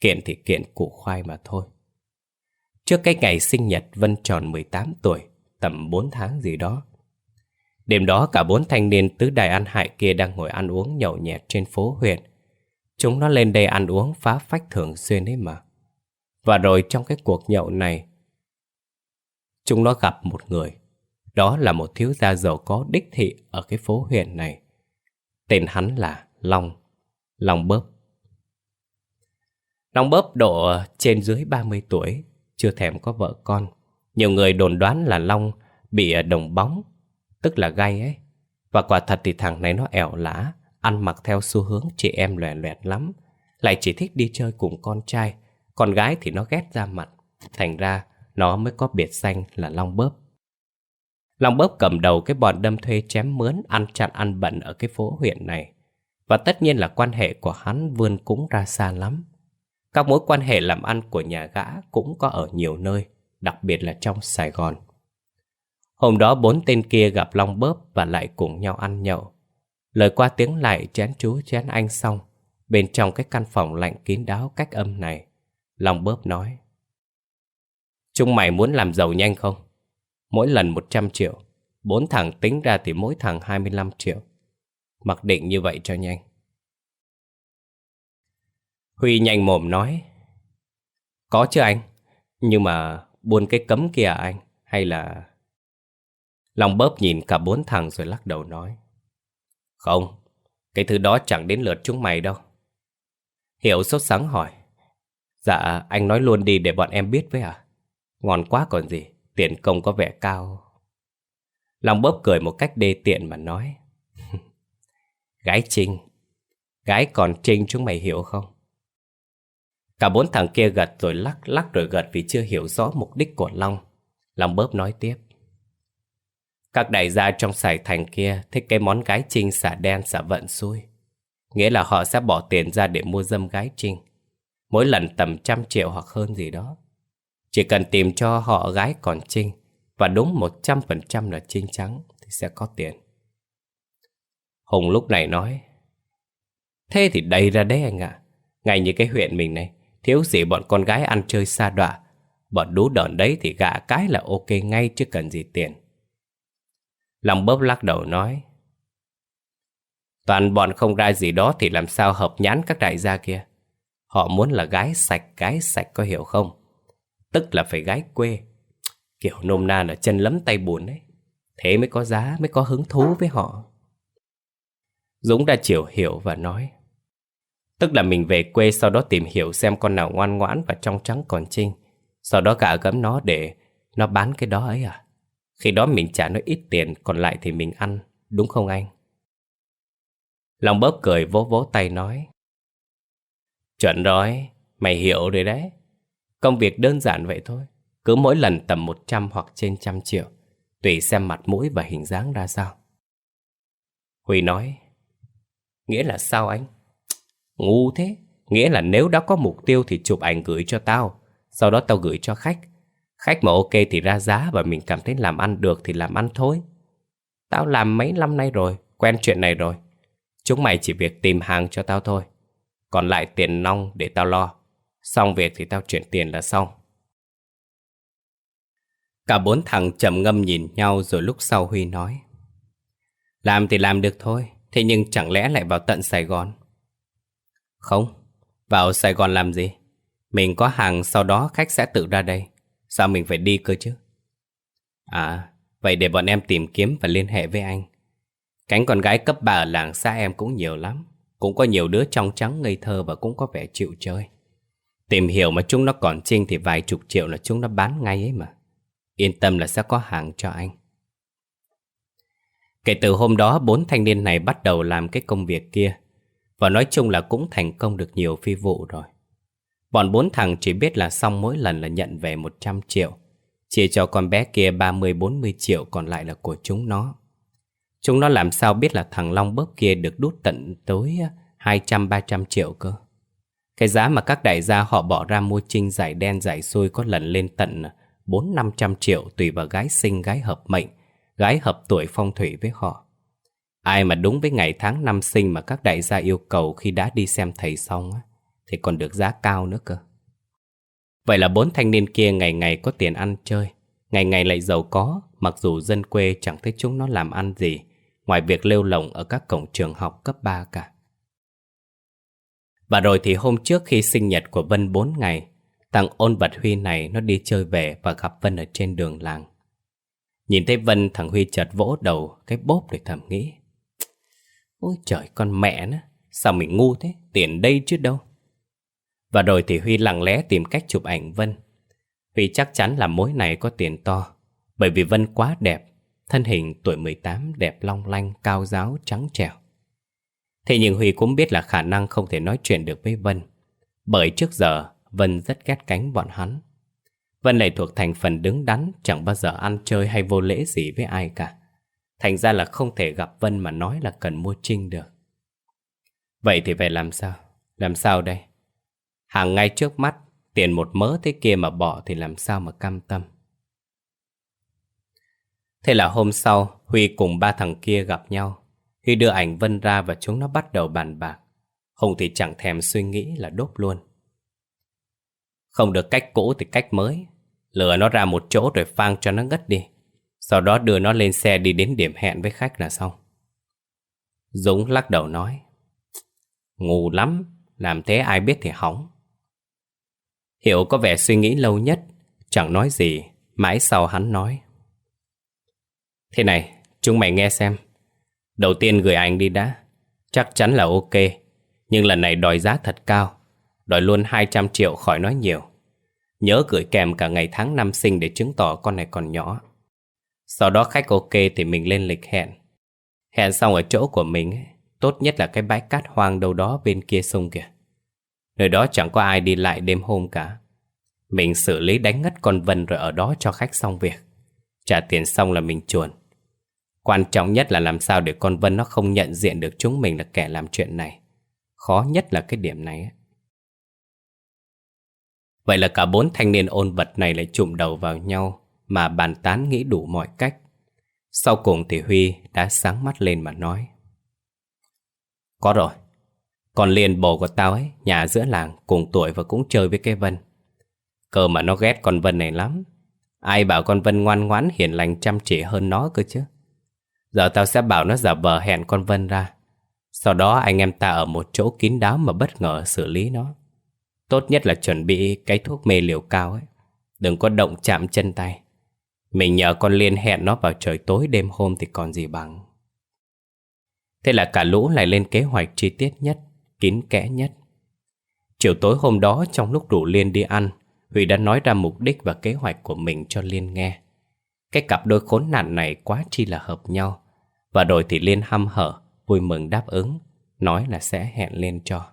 Kiện thì kiện cụ khoai mà thôi Trước cái ngày sinh nhật Vân tròn 18 tuổi Tầm 4 tháng gì đó Đêm đó cả bốn thanh niên tứ đài ăn hại kia đang ngồi ăn uống nhậu nhẹt trên phố huyện. Chúng nó lên đây ăn uống phá phách thường xuyên ấy mà. Và rồi trong cái cuộc nhậu này, chúng nó gặp một người. Đó là một thiếu gia giàu có đích thị ở cái phố huyện này. Tên hắn là Long, Long Bớp. Long Bớp độ trên dưới 30 tuổi, chưa thèm có vợ con. Nhiều người đồn đoán là Long bị đồng bóng tức là gay ấy. Và quả thật thì thằng này nó ẻo lã, ăn mặc theo xu hướng chị em loẹt loẹt lắm. Lại chỉ thích đi chơi cùng con trai, con gái thì nó ghét ra mặt. Thành ra nó mới có biệt danh là Long Bớp. Long bóp cầm đầu cái bọn đâm thuê chém mướn ăn chặn ăn bận ở cái phố huyện này. Và tất nhiên là quan hệ của hắn vươn cũng ra xa lắm. Các mối quan hệ làm ăn của nhà gã cũng có ở nhiều nơi, đặc biệt là trong Sài Gòn. Hôm đó bốn tên kia gặp Long bóp và lại cùng nhau ăn nhậu. Lời qua tiếng lại chén chú chén anh xong, bên trong cái căn phòng lạnh kín đáo cách âm này, Long bóp nói. Chúng mày muốn làm giàu nhanh không? Mỗi lần 100 triệu, Bốn thằng tính ra thì mỗi thằng 25 triệu. Mặc định như vậy cho nhanh. Huy nhanh mồm nói, Có chứ anh, Nhưng mà buôn cái cấm kia à anh? Hay là Long bóp nhìn cả bốn thằng rồi lắc đầu nói, Không, Cái thứ đó chẳng đến lượt chúng mày đâu. Hiểu sốt sáng hỏi Dạ anh nói luôn đi để bọn em biết với à? Ngon quá còn gì. Tiền công có vẻ cao. Long bóp cười một cách đê tiện mà nói, [laughs] Gái Trinh, Gái còn Trinh chúng mày hiểu không? Cả bốn thằng kia gật rồi lắc lắc rồi gật vì chưa hiểu rõ mục đích của Long. Long bóp nói tiếp, Các đại gia trong Sài Thành kia thích cái món gái Trinh xả đen xả vận xui. Nghĩa là họ sẽ bỏ tiền ra để mua dâm gái Trinh. Mỗi lần tầm trăm triệu hoặc hơn gì đó chỉ cần tìm cho họ gái còn Trinh Và đúng 100% là Trinh trắng Thì sẽ có tiền Hùng lúc này nói Thế thì đầy ra đấy anh ạ à. Ngay như cái huyện mình này Thiếu gì bọn con gái ăn chơi xa đọa Bọn đú đòn đấy thì gạ cái là ok ngay chứ cần gì tiền Lòng bóp lắc đầu nói Toàn bọn không ra gì đó thì làm sao hợp nhãn các đại gia kia Họ muốn là gái sạch, gái sạch có hiểu không? Tức là phải gái quê. Kiểu nôm na là chân lấm tay bùn đấy. Thế mới có giá, mới có hứng thú với họ. Dũng đã chịu hiểu và nói Tức là mình về quê sau đó tìm hiểu xem con nào ngoan ngoãn và trong trắng còn trinh Sau đó gạ gẫm nó để nó bán cái đó ấy à? Khi đó mình trả nó ít tiền còn lại thì mình ăn Đúng không anh? Lòng bóp cười vỗ vỗ tay nói Chuẩn rồi, mày hiểu rồi đấy. Công việc đơn giản vậy thôi. Cứ mỗi lần tầm 100 hoặc trên trăm triệu, Tùy xem mặt mũi và hình dáng ra sao. Huy nói, Nghĩa là sao anh? [tsk] Ngu thế. Nghĩa là nếu đã có mục tiêu thì chụp ảnh gửi cho tao. Sau đó tao gửi cho khách. Khách mà ok thì ra giá Và mình cảm thấy làm ăn được thì làm ăn thôi. Tao làm mấy năm nay rồi, Quen chuyện này rồi. Chúng mày chỉ việc tìm hàng cho tao thôi. Còn lại tiền nong để tao lo. Xong việc thì tao chuyển tiền là xong. Cả bốn thằng trầm ngâm nhìn nhau rồi lúc sau Huy nói. Làm thì làm được thôi, thế nhưng chẳng lẽ lại vào tận Sài Gòn? Không, vào Sài Gòn làm gì? Mình có hàng sau đó khách sẽ tự ra đây. Sao mình phải đi cơ chứ? À, vậy để bọn em tìm kiếm và liên hệ với anh. Cánh con gái cấp bà ở làng xa em cũng nhiều lắm. Cũng có nhiều đứa trong trắng ngây thơ và cũng có vẻ chịu chơi. Tìm hiểu mà chúng nó còn trinh thì vài chục triệu là chúng nó bán ngay ấy mà. Yên tâm là sẽ có hàng cho anh. Kể từ hôm đó, bốn thanh niên này bắt đầu làm cái công việc kia. Và nói chung là cũng thành công được nhiều phi vụ rồi. Bọn bốn thằng chỉ biết là xong mỗi lần là nhận về 100 triệu. Chia cho con bé kia 30-40 triệu còn lại là của chúng nó. Chúng nó làm sao biết là thằng Long bóp kia được đút tận tới à, 200-300 triệu cơ. Cái giá mà các đại gia họ bỏ ra mua trinh giải đen giải xôi có lần lên tận 4-500 triệu tùy vào gái sinh gái hợp mệnh, gái hợp tuổi phong thủy với họ. Ai mà đúng với ngày tháng năm sinh mà các đại gia yêu cầu khi đã đi xem thầy xong thì còn được giá cao nữa cơ. Vậy là bốn thanh niên kia ngày ngày có tiền ăn chơi, ngày ngày lại giàu có, mặc dù dân quê chẳng thấy chúng nó làm ăn gì, ngoài việc lêu lồng ở các cổng trường học cấp 3 cả. Và rồi thì hôm trước khi sinh nhật của Vân 4 ngày, thằng ôn vật Huy này nó đi chơi về và gặp Vân ở trên đường làng. Nhìn thấy Vân thằng Huy chợt vỗ đầu cái bốp để thầm nghĩ. Ôi trời con mẹ nó, sao mình ngu thế, tiền đây chứ đâu. Và rồi thì Huy lặng lẽ tìm cách chụp ảnh Vân. Huy chắc chắn là mối này có tiền to, bởi vì Vân quá đẹp, thân hình tuổi 18 đẹp long lanh, cao giáo, trắng trẻo. Thế nhưng Huy cũng biết là khả năng không thể nói chuyện được với Vân. Bởi trước giờ, Vân rất ghét cánh bọn hắn. Vân này thuộc thành phần đứng đắn, Chẳng bao giờ ăn chơi hay vô lễ gì với ai cả. Thành ra là không thể gặp Vân mà nói là cần mua trinh được. Vậy thì phải làm sao? Làm sao đây? Hàng ngay trước mắt, Tiền một mớ thế kia mà bỏ thì làm sao mà cam tâm? Thế là hôm sau, Huy cùng ba thằng kia gặp nhau. Huy đưa ảnh Vân ra và chúng nó bắt đầu bàn bạc, Hùng thì chẳng thèm suy nghĩ là đốt luôn. Không được cách cũ thì cách mới. Lừa nó ra một chỗ rồi phang cho nó ngất đi. Sau đó đưa nó lên xe đi đến điểm hẹn với khách là xong. Dũng lắc đầu nói, Ngu lắm, Làm thế ai biết thì hỏng. Hiểu có vẻ suy nghĩ lâu nhất, Chẳng nói gì, Mãi sau hắn nói, Thế này, Chúng mày nghe xem. Đầu tiên gửi anh đi đã. Chắc chắn là ok. Nhưng lần này đòi giá thật cao. Đòi luôn 200 triệu khỏi nói nhiều. Nhớ gửi kèm cả ngày tháng năm sinh Để chứng tỏ con này còn nhỏ. Sau đó khách ok thì mình lên lịch hẹn. Hẹn xong ở chỗ của mình Tốt nhất là cái bãi cát hoang đâu đó bên kia sông kìa. Nơi đó chẳng có ai đi lại đêm hôm cả. Mình xử lý đánh ngất con Vân rồi ở đó cho khách xong việc. Trả tiền xong là mình chuồn. Quan trọng nhất là làm sao để con Vân nó không nhận diện được chúng mình là kẻ làm chuyện này. Khó nhất là cái điểm này. Vậy là cả bốn thanh niên ôn vật này lại chụm đầu vào nhau mà bàn tán nghĩ đủ mọi cách. Sau cùng thì Huy đã sáng mắt lên mà nói. Có rồi. Còn liền bồ của tao ấy, nhà giữa làng, cùng tuổi và cũng chơi với cái Vân. Cơ mà nó ghét con Vân này lắm. Ai bảo con Vân ngoan ngoãn hiền lành chăm chỉ hơn nó cơ chứ. Giờ tao sẽ bảo nó giả vờ hẹn con Vân ra. Sau đó anh em ta ở một chỗ kín đáo mà bất ngờ xử lý nó. Tốt nhất là chuẩn bị cái thuốc mê liều cao ấy. Đừng có động chạm chân tay. Mình nhờ con Liên hẹn nó vào trời tối đêm hôm thì còn gì bằng. Thế là cả lũ lại lên kế hoạch chi tiết nhất, kín kẽ nhất. Chiều tối hôm đó trong lúc rủ Liên đi ăn Huy đã nói ra mục đích và kế hoạch của mình cho Liên nghe. Cái cặp đôi khốn nạn này quá chi là hợp nhau. Và rồi thì Liên hăm hở, Vui mừng đáp ứng, Nói là sẽ hẹn lên cho.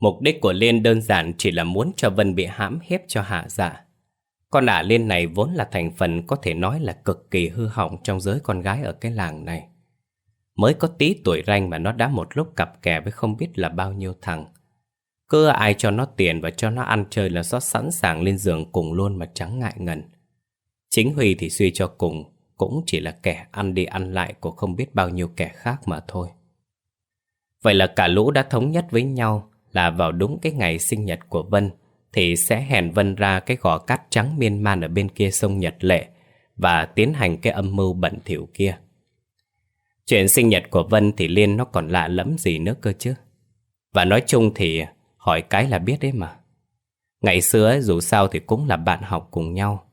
Mục đích của Liên đơn giản chỉ là muốn cho Vân bị hãm hiếp cho hạ dạ. Con ả Liên này vốn là thành phần có thể nói là cực kỳ hư hỏng trong giới con gái ở cái làng này. Mới có tí tuổi ranh mà nó đã một lúc cặp kè với không biết là bao nhiêu thằng. Cứ ai cho nó tiền và cho nó ăn chơi là nó sẵn sàng lên giường cùng luôn mà chẳng ngại ngần. Chính Huy thì suy cho cùng cũng chỉ là kẻ ăn đi ăn lại của không biết bao nhiêu kẻ khác mà thôi. Vậy là cả lũ đã thống nhất với nhau là vào đúng cái ngày sinh nhật của Vân thì sẽ hẹn Vân ra cái gò cát trắng miên man ở bên kia sông Nhật Lệ và tiến hành cái âm mưu bẩn thỉu kia. Chuyện sinh nhật của Vân thì Liên nó còn lạ lẫm gì nữa cơ chứ. Và nói chung thì Hỏi cái là biết đấy mà Ngày xưa ấy, dù sao thì cũng là bạn học cùng nhau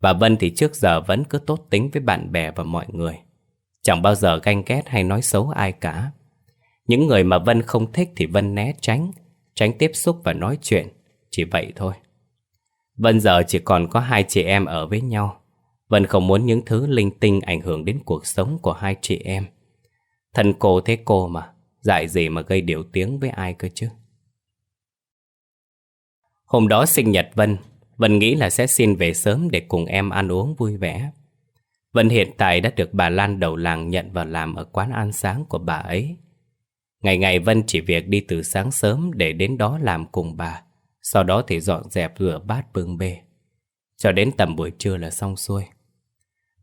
và Vân thì trước giờ vẫn cứ tốt tính với bạn bè và mọi người. Chẳng bao giờ ganh ghét hay nói xấu ai cả. Những người mà Vân không thích thì Vân né tránh Tránh tiếp xúc và nói chuyện. Chỉ vậy thôi. Vân giờ chỉ còn có hai chị em ở với nhau. Vân không muốn những thứ linh tinh ảnh hưởng đến cuộc sống của hai chị em. Thân cô thế cô mà Dại gì mà gây điều tiếng với ai cơ chứ? Hôm đó sinh nhật Vân, Vân nghĩ là sẽ xin về sớm để cùng em ăn uống vui vẻ. Vân hiện tại đã được bà Lan đầu làng nhận vào làm ở quán ăn sáng của bà ấy. Ngày ngày Vân chỉ việc đi từ sáng sớm để đến đó làm cùng bà, sau đó thì dọn dẹp rửa bát bưng bê. Cho đến tầm buổi trưa là xong xuôi.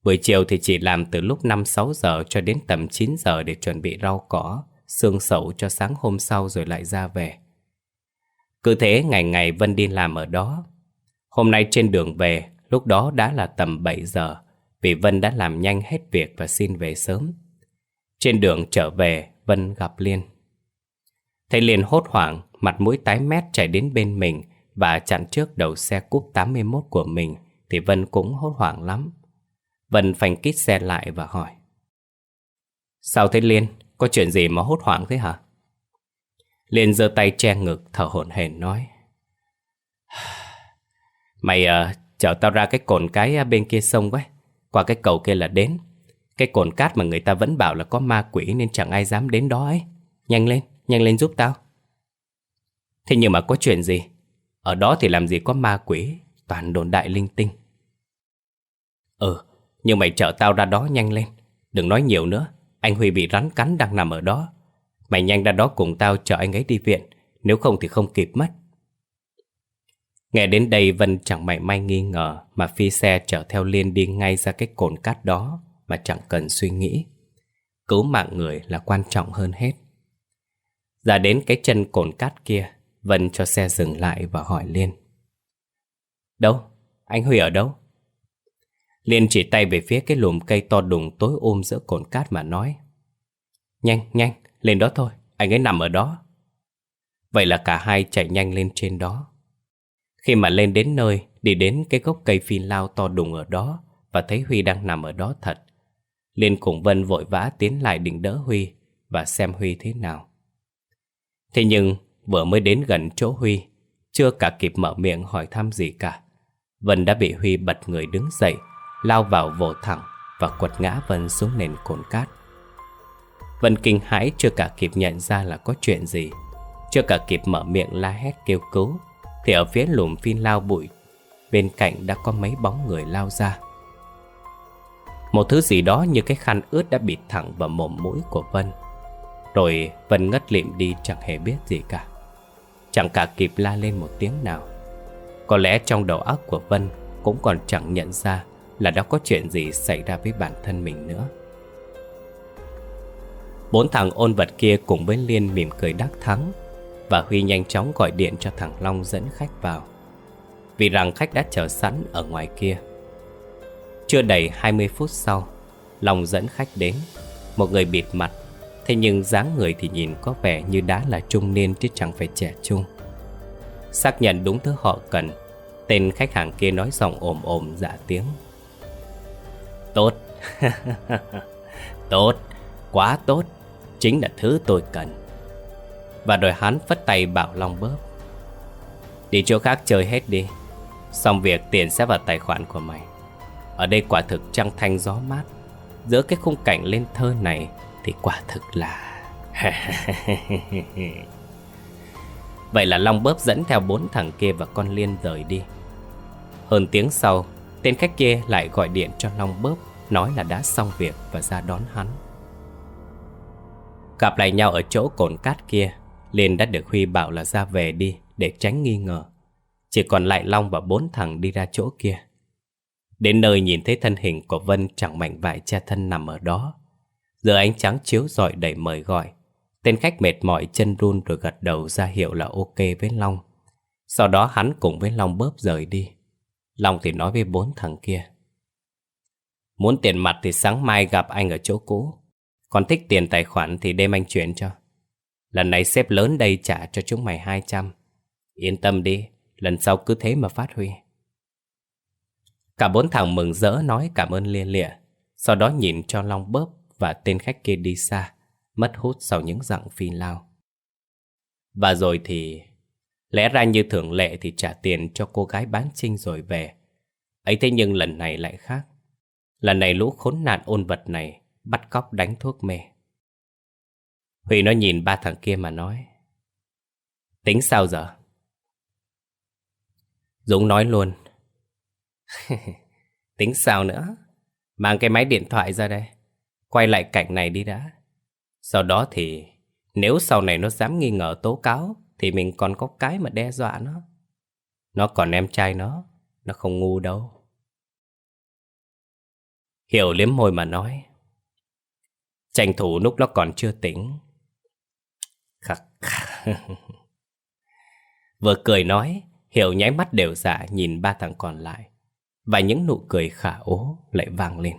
Buổi chiều thì chỉ làm từ lúc 5-6 giờ cho đến tầm 9 giờ để chuẩn bị rau cỏ, xương sậu cho sáng hôm sau rồi lại ra về. Cứ thế ngày ngày Vân đi làm ở đó. Hôm nay trên đường về, lúc đó đã là tầm 7 giờ, vì Vân đã làm nhanh hết việc và xin về sớm. Trên đường trở về, Vân gặp Liên. Thấy Liên hốt hoảng, mặt mũi tái mét chạy đến bên mình và chặn trước đầu xe cúp 81 của mình, thì Vân cũng hốt hoảng lắm. Vân phanh kít xe lại và hỏi. Sao thế Liên? Có chuyện gì mà hốt hoảng thế hả? Liên giơ tay che ngực thở hổn hển nói Mày uh, chở tao ra cái cồn cái ờ, bên kia sông với Qua cái cầu kia là đến. Cái cồn cát mà người ta vẫn bảo là có ma quỷ Nên chẳng ai dám đến đó ấy. Nhanh lên, nhanh lên giúp tao. Thế nhưng mà có chuyện gì? Ở đó thì làm gì có ma quỷ? Toàn đồn đại linh tinh. Ừ Nhưng mày chở tao ra đó nhanh lên. Đừng nói nhiều nữa Anh Huy bị rắn cắn đang nằm ở đó. Mày nhanh ra đó cùng tao chở anh ấy đi viện. Nếu không thì không kịp mất. Nghe đến đây Vân chẳng mảy may nghi ngờ Mà phi xe chở theo Liên đi ngay ra cái cồn cát đó Mà chẳng cần suy nghĩ. Cứu mạng người là quan trọng hơn hết. Ra đến cái chân cồn cát kia Vân cho xe dừng lại và hỏi Liên. Đâu? Anh Huy ở đâu? Liên chỉ tay về phía cái lùm cây to đùng tối ôm giữa cồn cát mà nói. Nhanh, nhanh, lên đó thôi, anh ấy nằm ở đó. Vậy là cả hai chạy nhanh lên trên đó. Khi mà lên đến nơi, đi đến cái gốc cây phi lao to đùng ở đó Và thấy Huy đang nằm ở đó thật. Liên cùng Vân vội vã tiến lại định đỡ Huy Và xem Huy thế nào. Thế nhưng vừa mới đến gần chỗ Huy Chưa cả kịp mở miệng hỏi thăm gì cả. Vân đã bị Huy bật người đứng dậy Lao vào vồ thẳng Và quật ngã Vân xuống nền cồn cát. Vân kinh hãi chưa cả kịp nhận ra là có chuyện gì Chưa cả kịp mở miệng la hét kêu cứu. Thì ở phía lùm phin lao bụi, Bên cạnh đã có mấy bóng người lao ra. Một thứ gì đó như cái khăn ướt đã bịt thẳng vào mồm mũi của Vân. Rồi Vân ngất lịm đi chẳng hề biết gì cả. Chẳng cả kịp la lên một tiếng nào. Có lẽ trong đầu óc của Vân Cũng còn chẳng nhận ra Là đã có chuyện gì xảy ra với bản thân mình nữa. Bốn thằng ôn vật kia cùng với Liên mỉm cười đắc thắng. Và Huy nhanh chóng gọi điện cho thằng Long dẫn khách vào. Vì rằng khách đã chờ sẵn ở ngoài kia. Chưa đầy 20 phút sau, Long dẫn khách đến. Một người bịt mặt, Thế nhưng dáng người thì nhìn có vẻ như đã là trung niên chứ chẳng phải trẻ trung. Xác nhận đúng thứ họ cần, Tên khách hàng kia nói giọng ồm ồm dạ tiếng. Tốt [laughs] Tốt, Quá tốt, Chính là thứ tôi cần. Và rồi hắn phất tay bảo Long bớp, Đi chỗ khác chơi hết đi. Xong việc tiền sẽ vào tài khoản của mày. Ở đây quả thực trăng thanh gió mát. Giữa cái khung cảnh lên thơ này Thì quả thực là [laughs] Vậy là Long bớp dẫn theo bốn thằng kia và con Liên rời đi. Hơn tiếng sau, Tên khách kia lại gọi điện cho Long bớp, Nói là đã xong việc và ra đón hắn. Gặp lại nhau ở chỗ cồn cát kia Liên đã được Huy bảo là ra về đi Để tránh nghi ngờ. Chỉ còn lại Long và bốn thằng đi ra chỗ kia. Đến nơi nhìn thấy thân hình của Vân chẳng mảnh vải che thân nằm ở đó. Giờ ánh trắng chiếu rọi đầy mời gọi. Tên khách mệt mỏi chân run rồi gật đầu ra hiệu là ok với Long. Sau đó hắn cùng với Long bớp rời đi. Long thì nói với bốn thằng kia. Muốn tiền mặt thì sáng mai gặp anh ở chỗ cũ. Còn thích tiền tài khoản thì đêm anh chuyển cho. Lần này xếp lớn đây trả cho chúng mày 200 Yên tâm đi, Lần sau cứ thế mà phát huy. Cả bốn thằng mừng rỡ nói cảm ơn lia lịa, Sau đó nhìn cho Long bóp Và tên khách kia đi xa, Mất hút sau những dặn phi lao. Và rồi thì, Lẽ ra như thường lệ thì trả tiền cho cô gái bán trinh rồi về. Ấy thế nhưng lần này lại khác. Lần này lũ khốn nạn ôn vật này bắt cóc đánh thuốc mê. Huy nó nhìn ba thằng kia mà nói. Tính sao giờ? Dũng nói luôn. [laughs] Tính sao nữa? Mang cái máy điện thoại ra đây. Quay lại cảnh này đi đã. Sau đó thì nếu sau này nó dám nghi ngờ tố cáo thì mình còn có cái mà đe dọa nó. Nó còn em trai nó, nó không ngu đâu. Hiểu liếm môi mà nói. Tranh thủ lúc nó còn chưa tỉnh. Vừa cười nói, Hiểu nháy mắt đều dạ nhìn ba thằng còn lại. Và những nụ cười khả ố lại vang lên.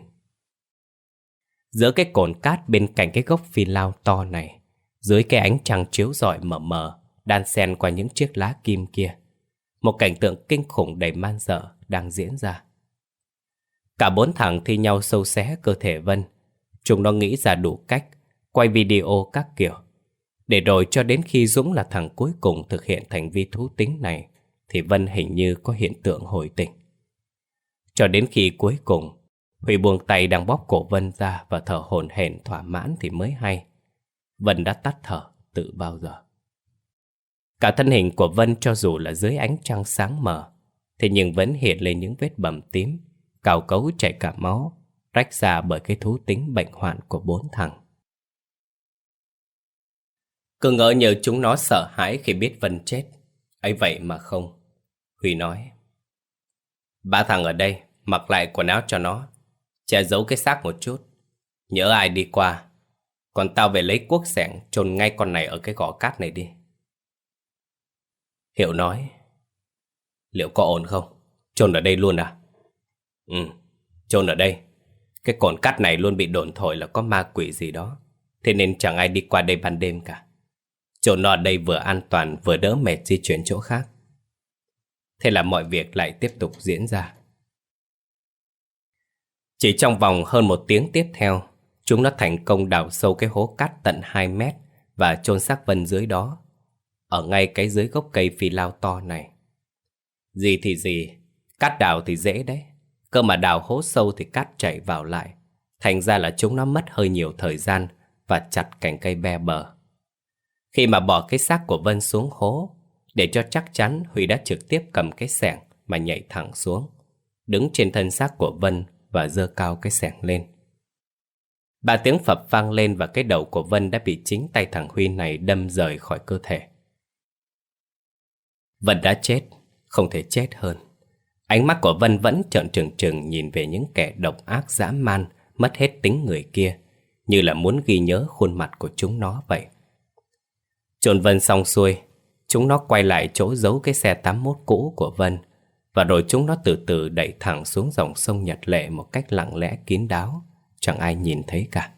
Giữa cái cồn cát bên cạnh cái gốc phi lao to này, dưới cái ánh trăng chiếu rọi mờ mờ, đan xen qua những chiếc lá kim kia. Một cảnh tượng kinh khủng đầy man dở đang diễn ra. Cả bốn thằng thi nhau sâu xé cơ thể Vân, Chúng nó nghĩ ra đủ cách Quay video các kiểu để rồi cho đến khi Dũng là thằng cuối cùng Thực hiện thành vi thú tính này Thì Vân hình như có hiện tượng hồi tỉnh. Cho đến khi cuối cùng Huy buông tay đang bóp cổ Vân ra Và thở hổn hển thỏa mãn thì mới hay. Vân đã tắt thở từ bao giờ? Cả thân hình của Vân cho dù là dưới ánh trăng sáng mờ, thế nhưng vẫn hiện lên những vết bầm tím, cào cấu chảy cả máu, rách ra bởi cái thú tính bệnh hoạn của bốn thằng. Cứ ngỡ nhờ chúng nó sợ hãi khi biết Vân chết, ấy vậy mà không. Huy nói, ba thằng ở đây, mặc lại quần áo cho nó, che giấu cái xác một chút. Nhớ ai đi qua, còn tao về lấy cuốc sẻng chôn ngay con này ở cái gò cát này đi. Hiệu nói, liệu có ổn không? Chôn ở đây luôn à? Ừ, chôn ở đây. Cái cồn cát này luôn bị đồn thổi là có ma quỷ gì đó. Thế nên chẳng ai đi qua đây ban đêm cả chỗ nọ đây vừa an toàn vừa đỡ mệt di chuyển chỗ khác. Thế là mọi việc lại tiếp tục diễn ra. Chỉ trong vòng hơn một tiếng tiếp theo, chúng nó thành công đào sâu cái hố cát tận 2 mét và chôn xác Vân dưới đó, ở ngay cái dưới gốc cây phi lao to này. Gì thì gì, cát đào thì dễ đấy, cơ mà đào hố sâu thì cát chảy vào lại. Thành ra là chúng nó mất hơi nhiều thời gian và chặt cành cây be bờ. Khi mà bỏ cái xác của Vân xuống hố, để cho chắc chắn Huy đã trực tiếp cầm cái sẻng mà nhảy thẳng xuống, đứng trên thân xác của Vân và dơ cao cái sẻng lên. Ba tiếng phập vang lên và cái đầu của Vân đã bị chính tay thằng Huy này đâm rời khỏi cơ thể. Vân đã chết, không thể chết hơn. Ánh mắt của Vân vẫn trợn trừng trừng nhìn về những kẻ độc ác dã man, mất hết tính người kia, như là muốn ghi nhớ khuôn mặt của chúng nó vậy. Trồn Vân xong xuôi, chúng nó quay lại chỗ giấu cái xe 81 cũ của Vân, và rồi chúng nó từ từ đẩy thẳng xuống dòng sông Nhật Lệ một cách lặng lẽ kín đáo, chẳng ai nhìn thấy cả.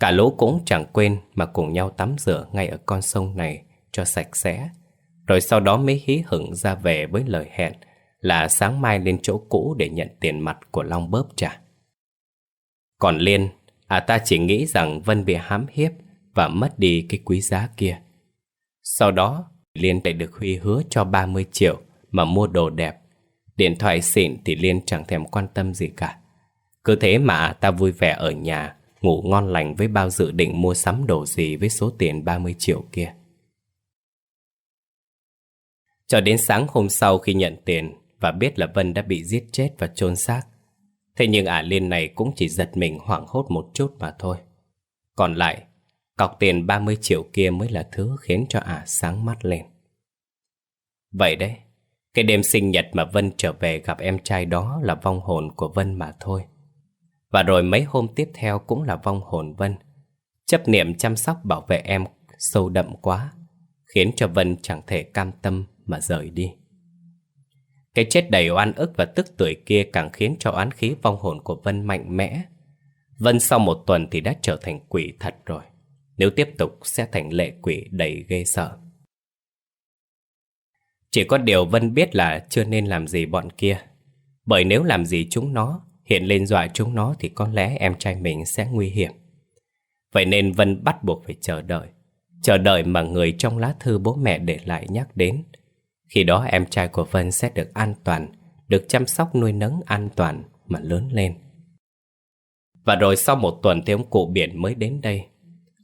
Cả lũ cũng chẳng quên mà cùng nhau tắm rửa ngay ở con sông này cho sạch sẽ, rồi sau đó mới hí hửng ra về với lời hẹn là sáng mai lên chỗ cũ để nhận tiền mặt của Long bớp trả. Còn Liên, à ta chỉ nghĩ rằng Vân bị hãm hiếp và mất đi cái quý giá kia. Sau đó, Liên lại được Huy hứa cho 30 triệu mà mua đồ đẹp. Điện thoại xịn thì Liên chẳng thèm quan tâm gì cả. Cứ thế mà ta vui vẻ ở nhà, ngủ ngon lành với bao dự định mua sắm đồ gì với số tiền 30 triệu kia. Cho đến sáng hôm sau khi nhận tiền và biết là Vân đã bị giết chết và chôn xác. Thế nhưng ả Liên này cũng chỉ giật mình hoảng hốt một chút mà thôi. Còn lại, cọc tiền 30 triệu kia mới là thứ khiến cho ả sáng mắt lên. Vậy đấy, cái đêm sinh nhật mà Vân trở về gặp em trai đó là vong hồn của Vân mà thôi. Và rồi mấy hôm tiếp theo cũng là vong hồn Vân. Chấp niệm chăm sóc bảo vệ em sâu đậm quá, khiến cho Vân chẳng thể cam tâm mà rời đi. Cái chết đầy oan ức và tức tuổi kia càng khiến cho oán khí vong hồn của Vân mạnh mẽ. Vân sau một tuần thì đã trở thành quỷ thật rồi. Nếu tiếp tục sẽ thành lệ quỷ đầy ghê sợ. Chỉ có điều Vân biết là chưa nên làm gì bọn kia. Bởi nếu làm gì chúng nó, hiện lên dọa chúng nó thì có lẽ em trai mình sẽ nguy hiểm. Vậy nên Vân bắt buộc phải chờ đợi. Chờ đợi mà người trong lá thư bố mẹ để lại nhắc đến. Khi đó em trai của Vân sẽ được an toàn, được chăm sóc nuôi nấng an toàn mà lớn lên. Và rồi sau một tuần thì ông cụ biển mới đến đây.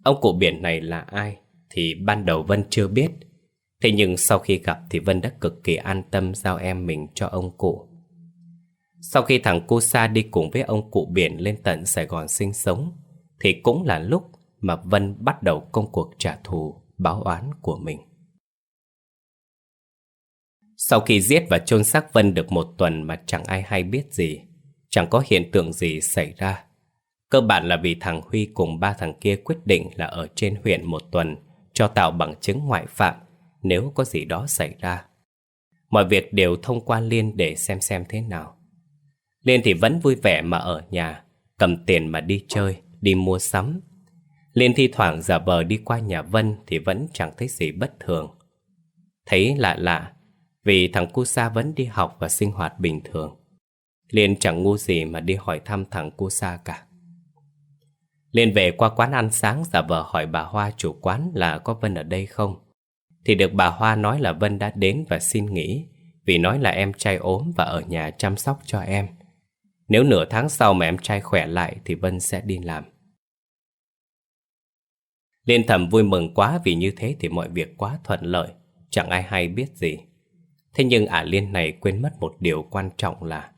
Ông cụ biển này là ai thì ban đầu Vân chưa biết. Thế nhưng sau khi gặp thì Vân đã cực kỳ an tâm giao em mình cho ông cụ. Sau khi thằng cô Sa đi cùng với ông cụ biển lên tận Sài Gòn sinh sống, thì cũng là lúc mà Vân bắt đầu công cuộc trả thù, báo oán của mình. Sau khi giết và chôn xác Vân được một tuần mà chẳng ai hay biết gì, chẳng có hiện tượng gì xảy ra. Cơ bản là vì thằng Huy cùng ba thằng kia quyết định là ở trên huyện một tuần cho tạo bằng chứng ngoại phạm nếu có gì đó xảy ra. Mọi việc đều thông qua Liên để xem xem thế nào. Liên thì vẫn vui vẻ mà ở nhà, cầm tiền mà đi chơi, đi mua sắm. Liên thi thoảng giả vờ đi qua nhà Vân thì vẫn chẳng thấy gì bất thường. Thấy lạ lạ, vì thằng cu sa vẫn đi học và sinh hoạt bình thường. Liên chẳng ngu gì mà đi hỏi thăm thằng cu sa cả. Liên về qua quán ăn sáng giả vờ hỏi bà Hoa chủ quán là có Vân ở đây không. Thì được bà Hoa nói là Vân đã đến và xin nghỉ vì nói là em trai ốm và ở nhà chăm sóc cho em. Nếu nửa tháng sau mà em trai khỏe lại thì Vân sẽ đi làm. Liên thầm vui mừng quá vì như thế thì mọi việc quá thuận lợi, chẳng ai hay biết gì. Thế nhưng ả Liên này quên mất một điều quan trọng là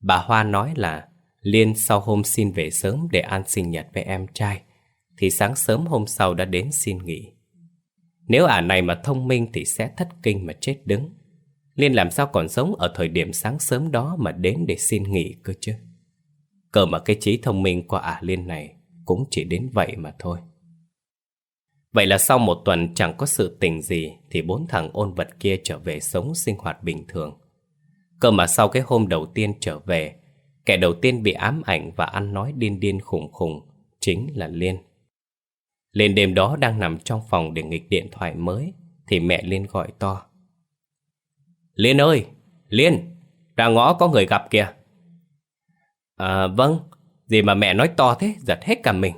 Bà Hoa nói là Liên sau hôm xin về sớm để ăn sinh nhật với em trai, Thì sáng sớm hôm sau đã đến xin nghỉ. Nếu ả này mà thông minh thì sẽ thất kinh mà chết đứng. Liên làm sao còn sống ở thời điểm sáng sớm đó mà đến để xin nghỉ cơ chứ? Cờ mà cái trí thông minh của ả Liên này cũng chỉ đến vậy mà thôi. Vậy là sau một tuần chẳng có sự tình gì Thì bốn thằng ôn vật kia trở về sống sinh hoạt bình thường. Cơ mà sau cái hôm đầu tiên trở về Kẻ đầu tiên bị ám ảnh và ăn nói điên điên khủng khủng Chính là Liên Liên đêm đó đang nằm trong phòng để nghịch điện thoại mới Thì mẹ Liên gọi to Liên ơi! Liên! Ra ngõ có người gặp kìa À vâng Gì mà mẹ nói to thế Giật hết cả mình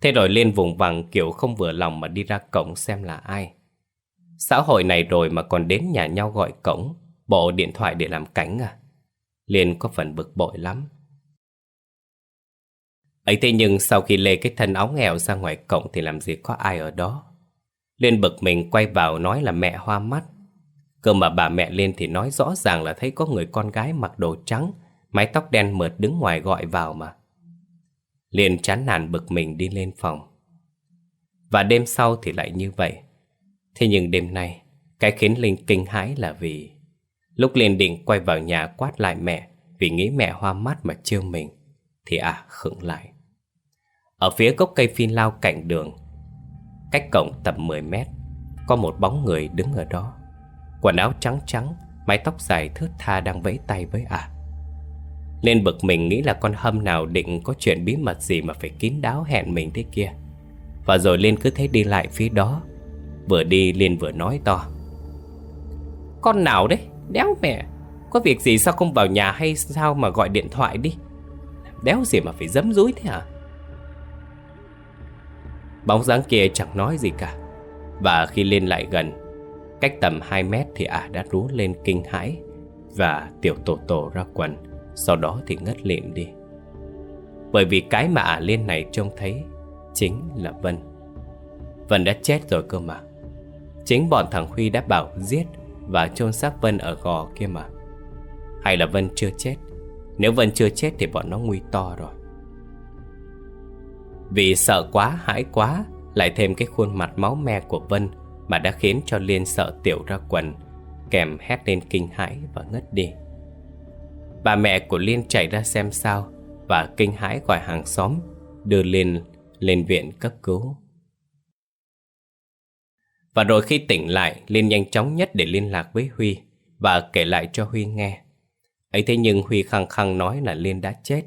Thế rồi Liên vùng vằng kiểu không vừa lòng mà đi ra cổng xem là ai. Xã hội này rồi mà còn đến nhà nhau gọi cổng, bộ điện thoại để làm cánh à? Liên có phần bực bội lắm. ấy thế nhưng sau khi lê cái thân áo nghèo ra ngoài cổng thì làm gì có ai ở đó. Liên bực mình quay vào nói là mẹ hoa mắt. Cơ mà bà mẹ liên thì nói rõ ràng là thấy có người con gái mặc đồ trắng, mái tóc đen mượt đứng ngoài gọi vào mà liền chán nản bực mình đi lên phòng. Và đêm sau thì lại như vậy. Thế nhưng đêm nay, cái khiến Linh kinh hãi là vì lúc lên định quay vào nhà quát lại mẹ vì nghĩ mẹ hoa mắt mà trêu mình, thì à khựng lại. Ở phía gốc cây phi lao cạnh đường, cách cổng tầm 10 mét, có một bóng người đứng ở đó. Quần áo trắng trắng, mái tóc dài thướt tha đang vẫy tay với à. lên bực mình nghĩ là con hâm nào định có chuyện bí mật gì mà phải kín đáo hẹn mình thế kia Và rồi Liên cứ thế đi lại phía đó Vừa đi Liên vừa nói to Con nào đấy, đéo mẹ, Có việc gì sao không vào nhà hay sao mà gọi điện thoại đi? Đéo gì mà phải dấm dúi thế hả? Bóng dáng kia chẳng nói gì cả. Và khi lên lại gần, Cách tầm 2 mét thì ả đã rú lên kinh hãi Và tiểu tổ tổ ra quần, sau đó thì ngất lịm đi. Bởi vì cái mà ả lên này trông thấy Chính là Vân. Vân đã chết rồi cơ mà. Chính bọn thằng Huy đã bảo giết và chôn xác Vân ở gò kia mà. Hay là Vân chưa chết? Nếu Vân chưa chết thì bọn nó nguy to rồi. Vì sợ quá, hãi quá Lại thêm cái khuôn mặt máu me của Vân Mà đã khiến cho Liên sợ tiểu ra quần Kèm hét lên kinh hãi và ngất đi. Bà mẹ của Liên chạy ra xem sao Và kinh hãi gọi hàng xóm Đưa Liên lên viện cấp cứu. Và rồi khi tỉnh lại, Liên nhanh chóng nhất để liên lạc với Huy Và kể lại cho Huy nghe ấy thế nhưng Huy khăng khăng nói là Liên đã chết